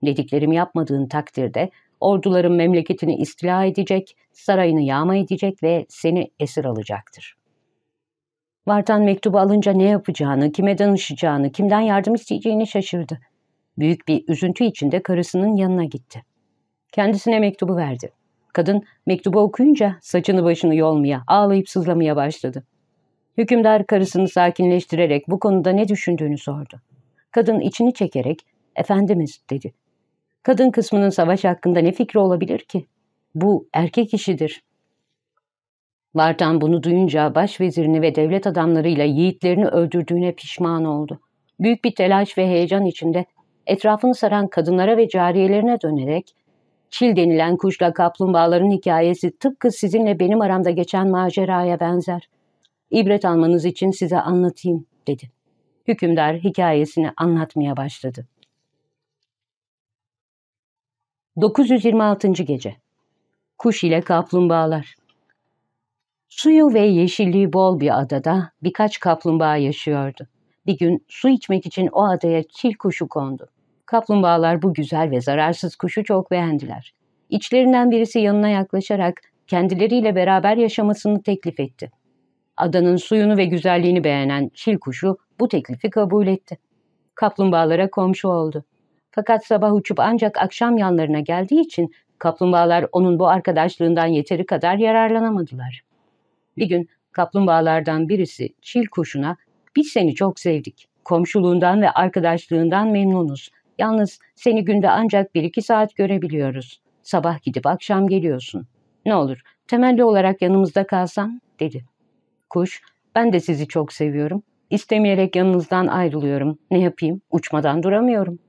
Dediklerimi yapmadığın takdirde orduların memleketini istila edecek, sarayını yağma edecek ve seni esir alacaktır. Vartan mektubu alınca ne yapacağını, kime danışacağını, kimden yardım isteyeceğini şaşırdı. Büyük bir üzüntü içinde karısının yanına gitti. Kendisine mektubu verdi. Kadın mektubu okuyunca saçını başını yolmaya, ağlayıp sızlamaya başladı. Hükümdar karısını sakinleştirerek bu konuda ne düşündüğünü sordu. Kadın içini çekerek, Efendimiz dedi. Kadın kısmının savaş hakkında ne fikri olabilir ki? Bu erkek işidir. Vartan bunu duyunca başvezirini ve devlet adamlarıyla yiğitlerini öldürdüğüne pişman oldu. Büyük bir telaş ve heyecan içinde etrafını saran kadınlara ve cariyelerine dönerek Çil denilen kuşla kaplumbağaların hikayesi tıpkı sizinle benim aramda geçen maceraya benzer. İbret almanız için size anlatayım, dedi. Hükümdar hikayesini anlatmaya başladı. 926. Gece Kuş ile kaplumbağalar Suyu ve yeşilliği bol bir adada birkaç kaplumbağa yaşıyordu. Bir gün su içmek için o adaya çil kuşu kondu. Kaplumbağalar bu güzel ve zararsız kuşu çok beğendiler. İçlerinden birisi yanına yaklaşarak kendileriyle beraber yaşamasını teklif etti. Adanın suyunu ve güzelliğini beğenen çil kuşu bu teklifi kabul etti. Kaplumbağalara komşu oldu. Fakat sabah uçup ancak akşam yanlarına geldiği için kaplumbağalar onun bu arkadaşlığından yeteri kadar yararlanamadılar. Bir gün kaplumbağalardan birisi çil kuşuna biz seni çok sevdik. Komşuluğundan ve arkadaşlığından memnunuz. Yalnız seni günde ancak bir iki saat görebiliyoruz. Sabah gidip akşam geliyorsun. Ne olur temelli olarak yanımızda kalsan dedi. Kuş ben de sizi çok seviyorum. İstemeyerek yanınızdan ayrılıyorum. Ne yapayım? Uçmadan duramıyorum.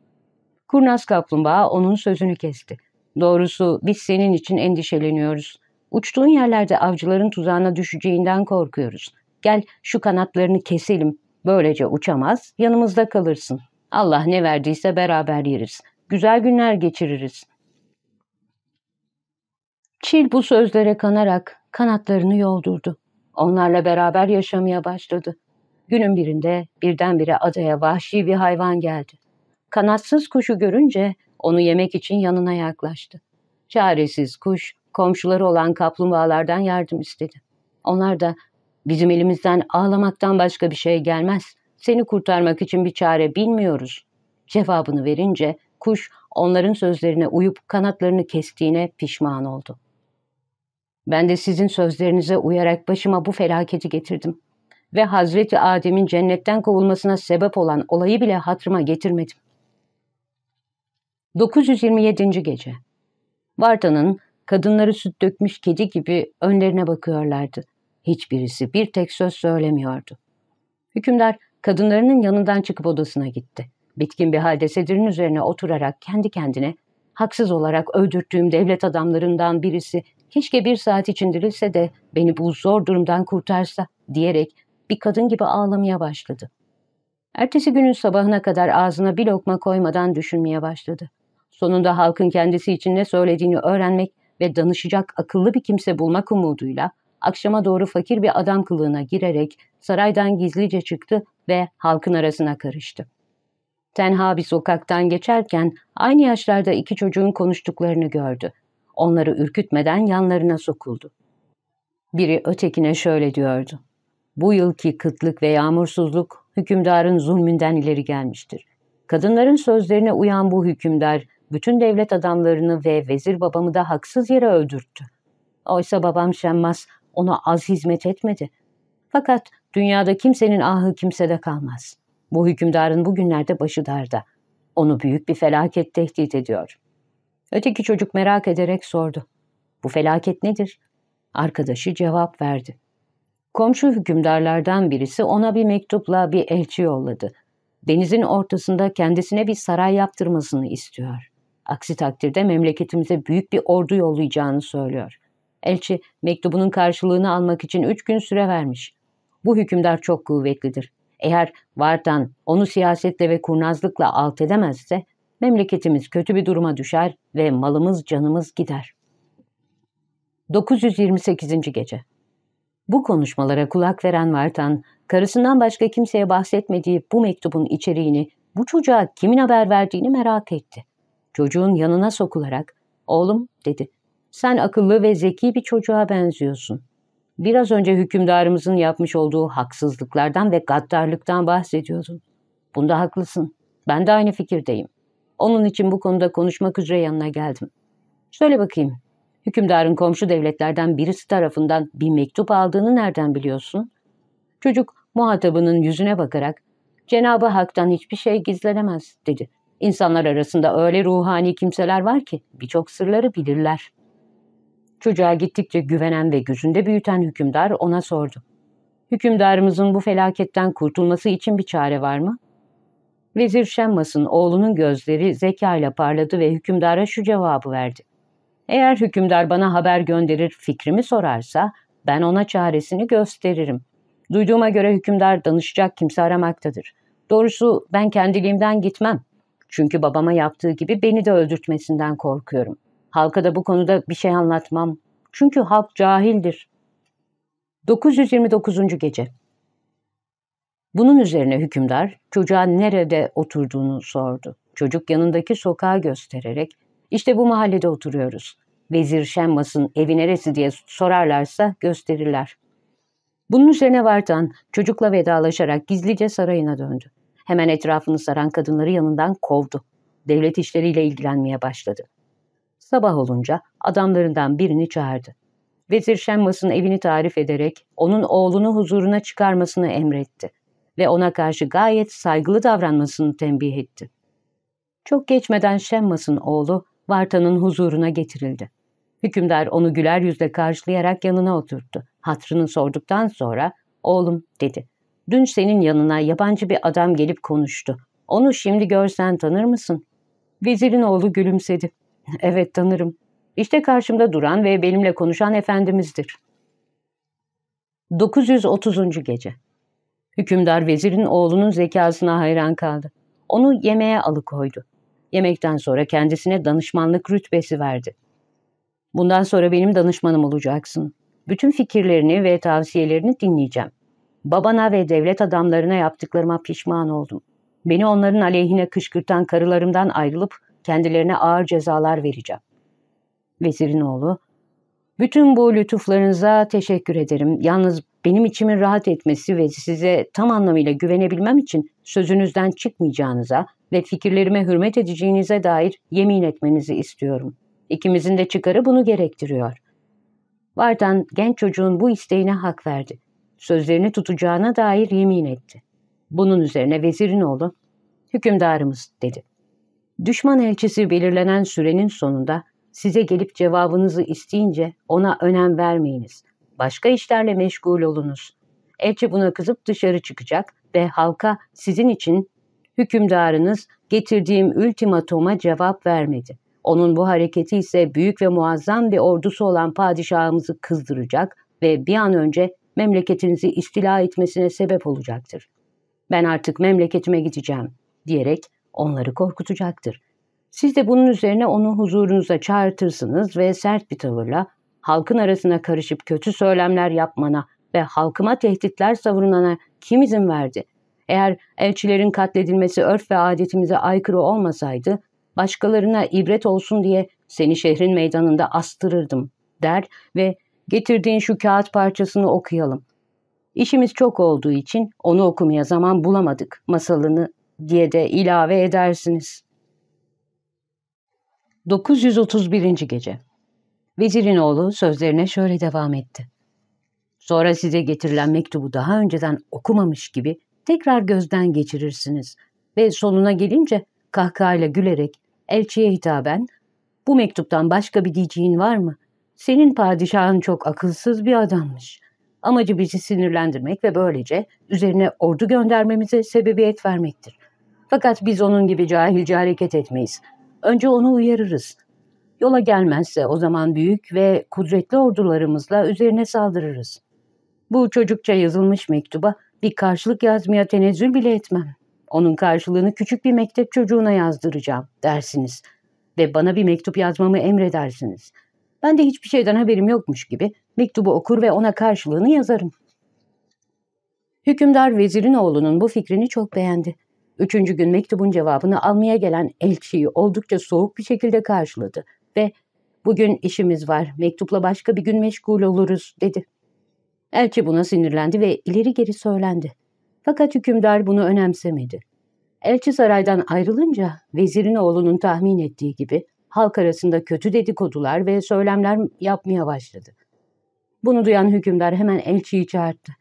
Kurnaz kaplumbağa onun sözünü kesti. Doğrusu biz senin için endişeleniyoruz. Uçtuğun yerlerde avcıların tuzağına düşeceğinden korkuyoruz. Gel şu kanatlarını keselim. Böylece uçamaz, yanımızda kalırsın. Allah ne verdiyse beraber yeriz. Güzel günler geçiririz. Çil bu sözlere kanarak kanatlarını yoldurdu. Onlarla beraber yaşamaya başladı. Günün birinde birdenbire adaya vahşi bir hayvan geldi. Kanatsız kuşu görünce onu yemek için yanına yaklaştı. Çaresiz kuş komşuları olan kaplumbağalardan yardım istedi. Onlar da bizim elimizden ağlamaktan başka bir şey gelmez. Seni kurtarmak için bir çare bilmiyoruz. Cevabını verince kuş onların sözlerine uyup kanatlarını kestiğine pişman oldu. Ben de sizin sözlerinize uyarak başıma bu felaketi getirdim ve Hazreti Adem'in cennetten kovulmasına sebep olan olayı bile hatırıma getirmedim. 927. Gece Varta'nın kadınları süt dökmüş kedi gibi önlerine bakıyorlardı. Hiçbirisi bir tek söz söylemiyordu. Hükümdar kadınlarının yanından çıkıp odasına gitti. Bitkin bir halde sedirin üzerine oturarak kendi kendine haksız olarak öldürttüğüm devlet adamlarından birisi keşke bir saat için dirilse de beni bu zor durumdan kurtarsa diyerek bir kadın gibi ağlamaya başladı. Ertesi günün sabahına kadar ağzına bir lokma koymadan düşünmeye başladı. Sonunda halkın kendisi için ne söylediğini öğrenmek ve danışacak akıllı bir kimse bulmak umuduyla akşama doğru fakir bir adam kılığına girerek saraydan gizlice çıktı ve halkın arasına karıştı. Tenha bir sokaktan geçerken aynı yaşlarda iki çocuğun konuştuklarını gördü. Onları ürkütmeden yanlarına sokuldu. Biri ötekine şöyle diyordu. Bu yılki kıtlık ve yağmursuzluk hükümdarın zulmünden ileri gelmiştir. Kadınların sözlerine uyan bu hükümdar bütün devlet adamlarını ve vezir babamı da haksız yere öldürttü. Oysa babam Şemmas ona az hizmet etmedi. Fakat dünyada kimsenin ahı kimsede kalmaz. Bu hükümdarın bugünlerde başı darda. Onu büyük bir felaket tehdit ediyor. Öteki çocuk merak ederek sordu. Bu felaket nedir? Arkadaşı cevap verdi. Komşu hükümdarlardan birisi ona bir mektupla bir elçi yolladı. Denizin ortasında kendisine bir saray yaptırmasını istiyor. Aksi takdirde memleketimize büyük bir ordu yollayacağını söylüyor. Elçi mektubunun karşılığını almak için üç gün süre vermiş. Bu hükümdar çok kuvvetlidir. Eğer Vartan onu siyasetle ve kurnazlıkla alt edemezse memleketimiz kötü bir duruma düşer ve malımız canımız gider. 928. Gece Bu konuşmalara kulak veren Vartan, karısından başka kimseye bahsetmediği bu mektubun içeriğini, bu çocuğa kimin haber verdiğini merak etti. Çocuğun yanına sokularak, ''Oğlum'' dedi, ''sen akıllı ve zeki bir çocuğa benziyorsun. Biraz önce hükümdarımızın yapmış olduğu haksızlıklardan ve gaddarlıktan bahsediyordun. Bunda haklısın. Ben de aynı fikirdeyim. Onun için bu konuda konuşmak üzere yanına geldim. Söyle bakayım, hükümdarın komşu devletlerden birisi tarafından bir mektup aldığını nereden biliyorsun? Çocuk muhatabının yüzüne bakarak, Cenabı Hak'tan hiçbir şey gizlenemez dedi. İnsanlar arasında öyle ruhani kimseler var ki birçok sırları bilirler. Çocuğa gittikçe güvenen ve gözünde büyüten hükümdar ona sordu. Hükümdarımızın bu felaketten kurtulması için bir çare var mı? Vezir Şemmas'ın oğlunun gözleri zeka ile parladı ve hükümdara şu cevabı verdi. Eğer hükümdar bana haber gönderir fikrimi sorarsa ben ona çaresini gösteririm. Duyduğuma göre hükümdar danışacak kimse aramaktadır. Doğrusu ben kendiliğimden gitmem. Çünkü babama yaptığı gibi beni de öldürtmesinden korkuyorum. Halka da bu konuda bir şey anlatmam. Çünkü halk cahildir. 929. Gece Bunun üzerine hükümdar çocuğa nerede oturduğunu sordu. Çocuk yanındaki sokağı göstererek işte bu mahallede oturuyoruz. Vezir Şemmas'ın evi neresi diye sorarlarsa gösterirler. Bunun üzerine Vartan çocukla vedalaşarak gizlice sarayına döndü. Hemen etrafını saran kadınları yanından kovdu. Devlet işleriyle ilgilenmeye başladı. Sabah olunca adamlarından birini çağırdı. Vezir Şemmas'ın evini tarif ederek onun oğlunu huzuruna çıkarmasını emretti ve ona karşı gayet saygılı davranmasını tembih etti. Çok geçmeden Şemmas'ın oğlu Vartan'ın huzuruna getirildi. Hükümdar onu güler yüzle karşılayarak yanına oturttu. Hatrını sorduktan sonra oğlum dedi. Dün senin yanına yabancı bir adam gelip konuştu. Onu şimdi görsen tanır mısın? Vezirin oğlu gülümsedi. [LAUGHS] Evet tanırım. İşte karşımda duran ve benimle konuşan efendimizdir. 930. Gece Hükümdar vezirin oğlunun zekasına hayran kaldı. Onu yemeğe alıkoydu. Yemekten sonra kendisine danışmanlık rütbesi verdi. Bundan sonra benim danışmanım olacaksın. Bütün fikirlerini ve tavsiyelerini dinleyeceğim. Babana ve devlet adamlarına yaptıklarıma pişman oldum. Beni onların aleyhine kışkırtan karılarımdan ayrılıp kendilerine ağır cezalar vereceğim. Vezirin oğlu, bütün bu lütuflarınıza teşekkür ederim. Yalnız benim içimin rahat etmesi ve size tam anlamıyla güvenebilmem için sözünüzden çıkmayacağınıza ve fikirlerime hürmet edeceğinize dair yemin etmenizi istiyorum. İkimizin de çıkarı bunu gerektiriyor. Vartan genç çocuğun bu isteğine hak verdi. Sözlerini tutacağına dair yemin etti. Bunun üzerine vezirin oğlu, hükümdarımız dedi. Düşman elçisi belirlenen sürenin sonunda size gelip cevabınızı isteyince ona önem vermeyiniz. Başka işlerle meşgul olunuz. Elçi buna kızıp dışarı çıkacak ve halka sizin için hükümdarınız getirdiğim ultimatoma cevap vermedi. Onun bu hareketi ise büyük ve muazzam bir ordusu olan padişahımızı kızdıracak ve bir an önce memleketinizi istila etmesine sebep olacaktır. Ben artık memleketime gideceğim diyerek onları korkutacaktır. Siz de bunun üzerine onu huzurunuza çağırtırsınız ve sert bir tavırla halkın arasına karışıp kötü söylemler yapmana ve halkıma tehditler savurunana kim izin verdi? Eğer elçilerin katledilmesi örf ve adetimize aykırı olmasaydı, başkalarına ibret olsun diye seni şehrin meydanında astırırdım der ve getirdiğin şu kağıt parçasını okuyalım. İşimiz çok olduğu için onu okumaya zaman bulamadık masalını diye de ilave edersiniz. 931. Gece Vezirin oğlu sözlerine şöyle devam etti. Sonra size getirilen mektubu daha önceden okumamış gibi tekrar gözden geçirirsiniz ve sonuna gelince kahkahayla gülerek elçiye hitaben ''Bu mektuptan başka bir diyeceğin var mı? Senin padişahın çok akılsız bir adammış. Amacı bizi sinirlendirmek ve böylece üzerine ordu göndermemize sebebiyet vermektir. Fakat biz onun gibi cahilce hareket etmeyiz. Önce onu uyarırız. Yola gelmezse o zaman büyük ve kudretli ordularımızla üzerine saldırırız. Bu çocukça yazılmış mektuba bir karşılık yazmaya tenezzül bile etmem. Onun karşılığını küçük bir mektep çocuğuna yazdıracağım dersiniz ve bana bir mektup yazmamı emredersiniz. Ben de hiçbir şeyden haberim yokmuş gibi mektubu okur ve ona karşılığını yazarım. Hükümdar vezirin oğlunun bu fikrini çok beğendi. Üçüncü gün mektubun cevabını almaya gelen elçiyi oldukça soğuk bir şekilde karşıladı ve ''Bugün işimiz var, mektupla başka bir gün meşgul oluruz.'' dedi. Elçi buna sinirlendi ve ileri geri söylendi. Fakat hükümdar bunu önemsemedi. Elçi saraydan ayrılınca vezirin oğlunun tahmin ettiği gibi halk arasında kötü dedikodular ve söylemler yapmaya başladı. Bunu duyan hükümdar hemen elçiyi çağırdı.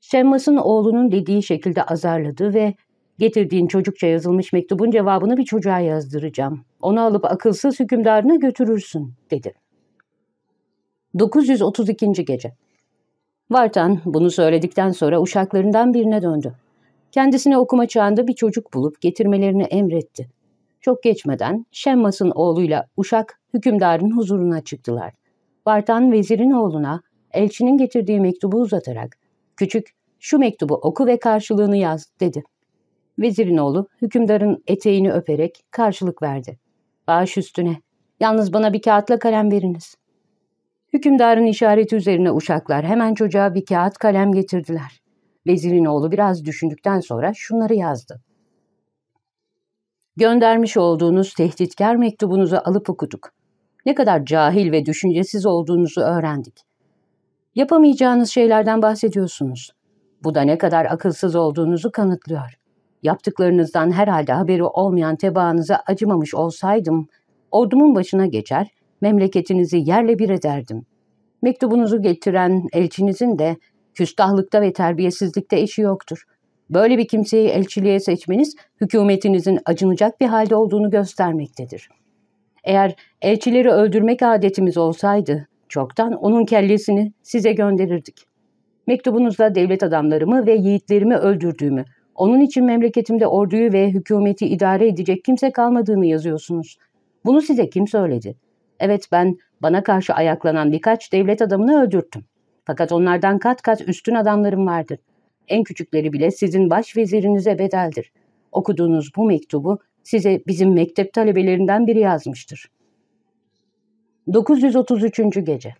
Şemmas'ın oğlunun dediği şekilde azarladı ve getirdiğin çocukça yazılmış mektubun cevabını bir çocuğa yazdıracağım. Onu alıp akılsız hükümdarına götürürsün, dedi. 932. Gece Vartan bunu söyledikten sonra uşaklarından birine döndü. Kendisine okuma çağında bir çocuk bulup getirmelerini emretti. Çok geçmeden Şemmas'ın oğluyla uşak hükümdarın huzuruna çıktılar. Vartan vezirin oğluna elçinin getirdiği mektubu uzatarak ''Küçük şu mektubu oku ve karşılığını yaz.'' dedi. Vezirin oğlu hükümdarın eteğini öperek karşılık verdi. ''Baş üstüne, yalnız bana bir kağıtla kalem veriniz.'' Hükümdarın işareti üzerine uşaklar hemen çocuğa bir kağıt kalem getirdiler. Vezirin oğlu biraz düşündükten sonra şunları yazdı. Göndermiş olduğunuz tehditkar mektubunuzu alıp okuduk. Ne kadar cahil ve düşüncesiz olduğunuzu öğrendik. Yapamayacağınız şeylerden bahsediyorsunuz. Bu da ne kadar akılsız olduğunuzu kanıtlıyor. Yaptıklarınızdan herhalde haberi olmayan tebaanıza acımamış olsaydım, ordumun başına geçer, memleketinizi yerle bir ederdim. Mektubunuzu getiren elçinizin de küstahlıkta ve terbiyesizlikte eşi yoktur. Böyle bir kimseyi elçiliğe seçmeniz hükümetinizin acınacak bir halde olduğunu göstermektedir. Eğer elçileri öldürmek adetimiz olsaydı, çoktan onun kellesini size gönderirdik. Mektubunuzda devlet adamlarımı ve yiğitlerimi öldürdüğümü, onun için memleketimde orduyu ve hükümeti idare edecek kimse kalmadığını yazıyorsunuz. Bunu size kim söyledi? Evet ben bana karşı ayaklanan birkaç devlet adamını öldürttüm. Fakat onlardan kat kat üstün adamlarım vardır. En küçükleri bile sizin baş vezirinize bedeldir. Okuduğunuz bu mektubu size bizim mektep talebelerinden biri yazmıştır. 933. Gece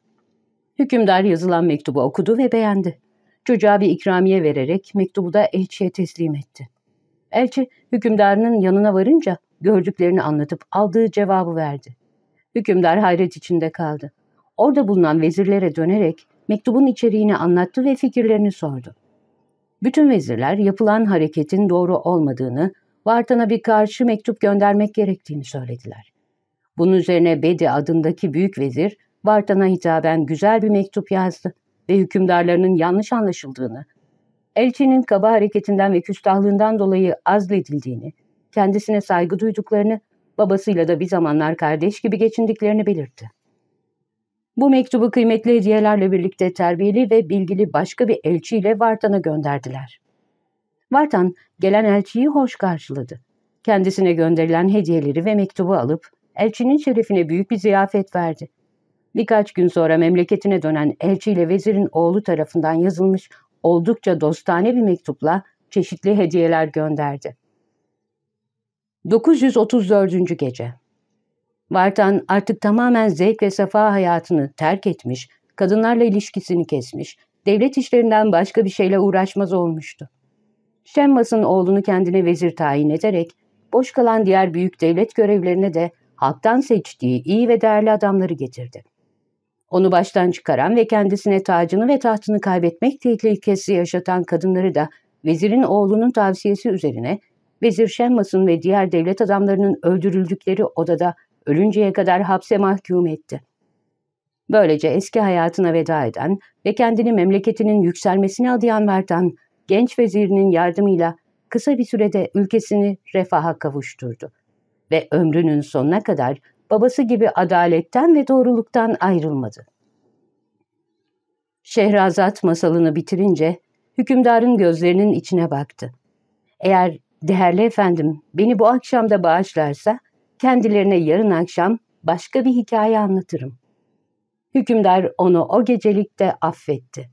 Hükümdar yazılan mektubu okudu ve beğendi. Çocuğa bir ikramiye vererek mektubu da elçiye teslim etti. Elçi hükümdarının yanına varınca gördüklerini anlatıp aldığı cevabı verdi. Hükümdar hayret içinde kaldı. Orada bulunan vezirlere dönerek mektubun içeriğini anlattı ve fikirlerini sordu. Bütün vezirler yapılan hareketin doğru olmadığını, Vartan'a bir karşı mektup göndermek gerektiğini söylediler. Bunun üzerine Bedi adındaki büyük vezir, Vartan'a hitaben güzel bir mektup yazdı ve hükümdarlarının yanlış anlaşıldığını, elçinin kaba hareketinden ve küstahlığından dolayı azledildiğini, kendisine saygı duyduklarını, babasıyla da bir zamanlar kardeş gibi geçindiklerini belirtti. Bu mektubu kıymetli hediyelerle birlikte terbiyeli ve bilgili başka bir elçiyle Vartan'a gönderdiler. Vartan gelen elçiyi hoş karşıladı. Kendisine gönderilen hediyeleri ve mektubu alıp elçinin şerefine büyük bir ziyafet verdi. Birkaç gün sonra memleketine dönen elçiyle vezirin oğlu tarafından yazılmış oldukça dostane bir mektupla çeşitli hediyeler gönderdi. 934. Gece Vartan artık tamamen zevk ve safa hayatını terk etmiş, kadınlarla ilişkisini kesmiş, devlet işlerinden başka bir şeyle uğraşmaz olmuştu. Şemmas'ın oğlunu kendine vezir tayin ederek, boş kalan diğer büyük devlet görevlerine de halktan seçtiği iyi ve değerli adamları getirdi. Onu baştan çıkaran ve kendisine tacını ve tahtını kaybetmek tehlikesi yaşatan kadınları da vezirin oğlunun tavsiyesi üzerine Vezir Şemmas'ın ve diğer devlet adamlarının öldürüldükleri odada ölünceye kadar hapse mahkum etti. Böylece eski hayatına veda eden ve kendini memleketinin yükselmesine adayan Vartan, genç vezirinin yardımıyla kısa bir sürede ülkesini refaha kavuşturdu ve ömrünün sonuna kadar babası gibi adaletten ve doğruluktan ayrılmadı. Şehrazat masalını bitirince hükümdarın gözlerinin içine baktı. Eğer değerli efendim beni bu akşam da bağışlarsa kendilerine yarın akşam başka bir hikaye anlatırım. Hükümdar onu o gecelikte affetti.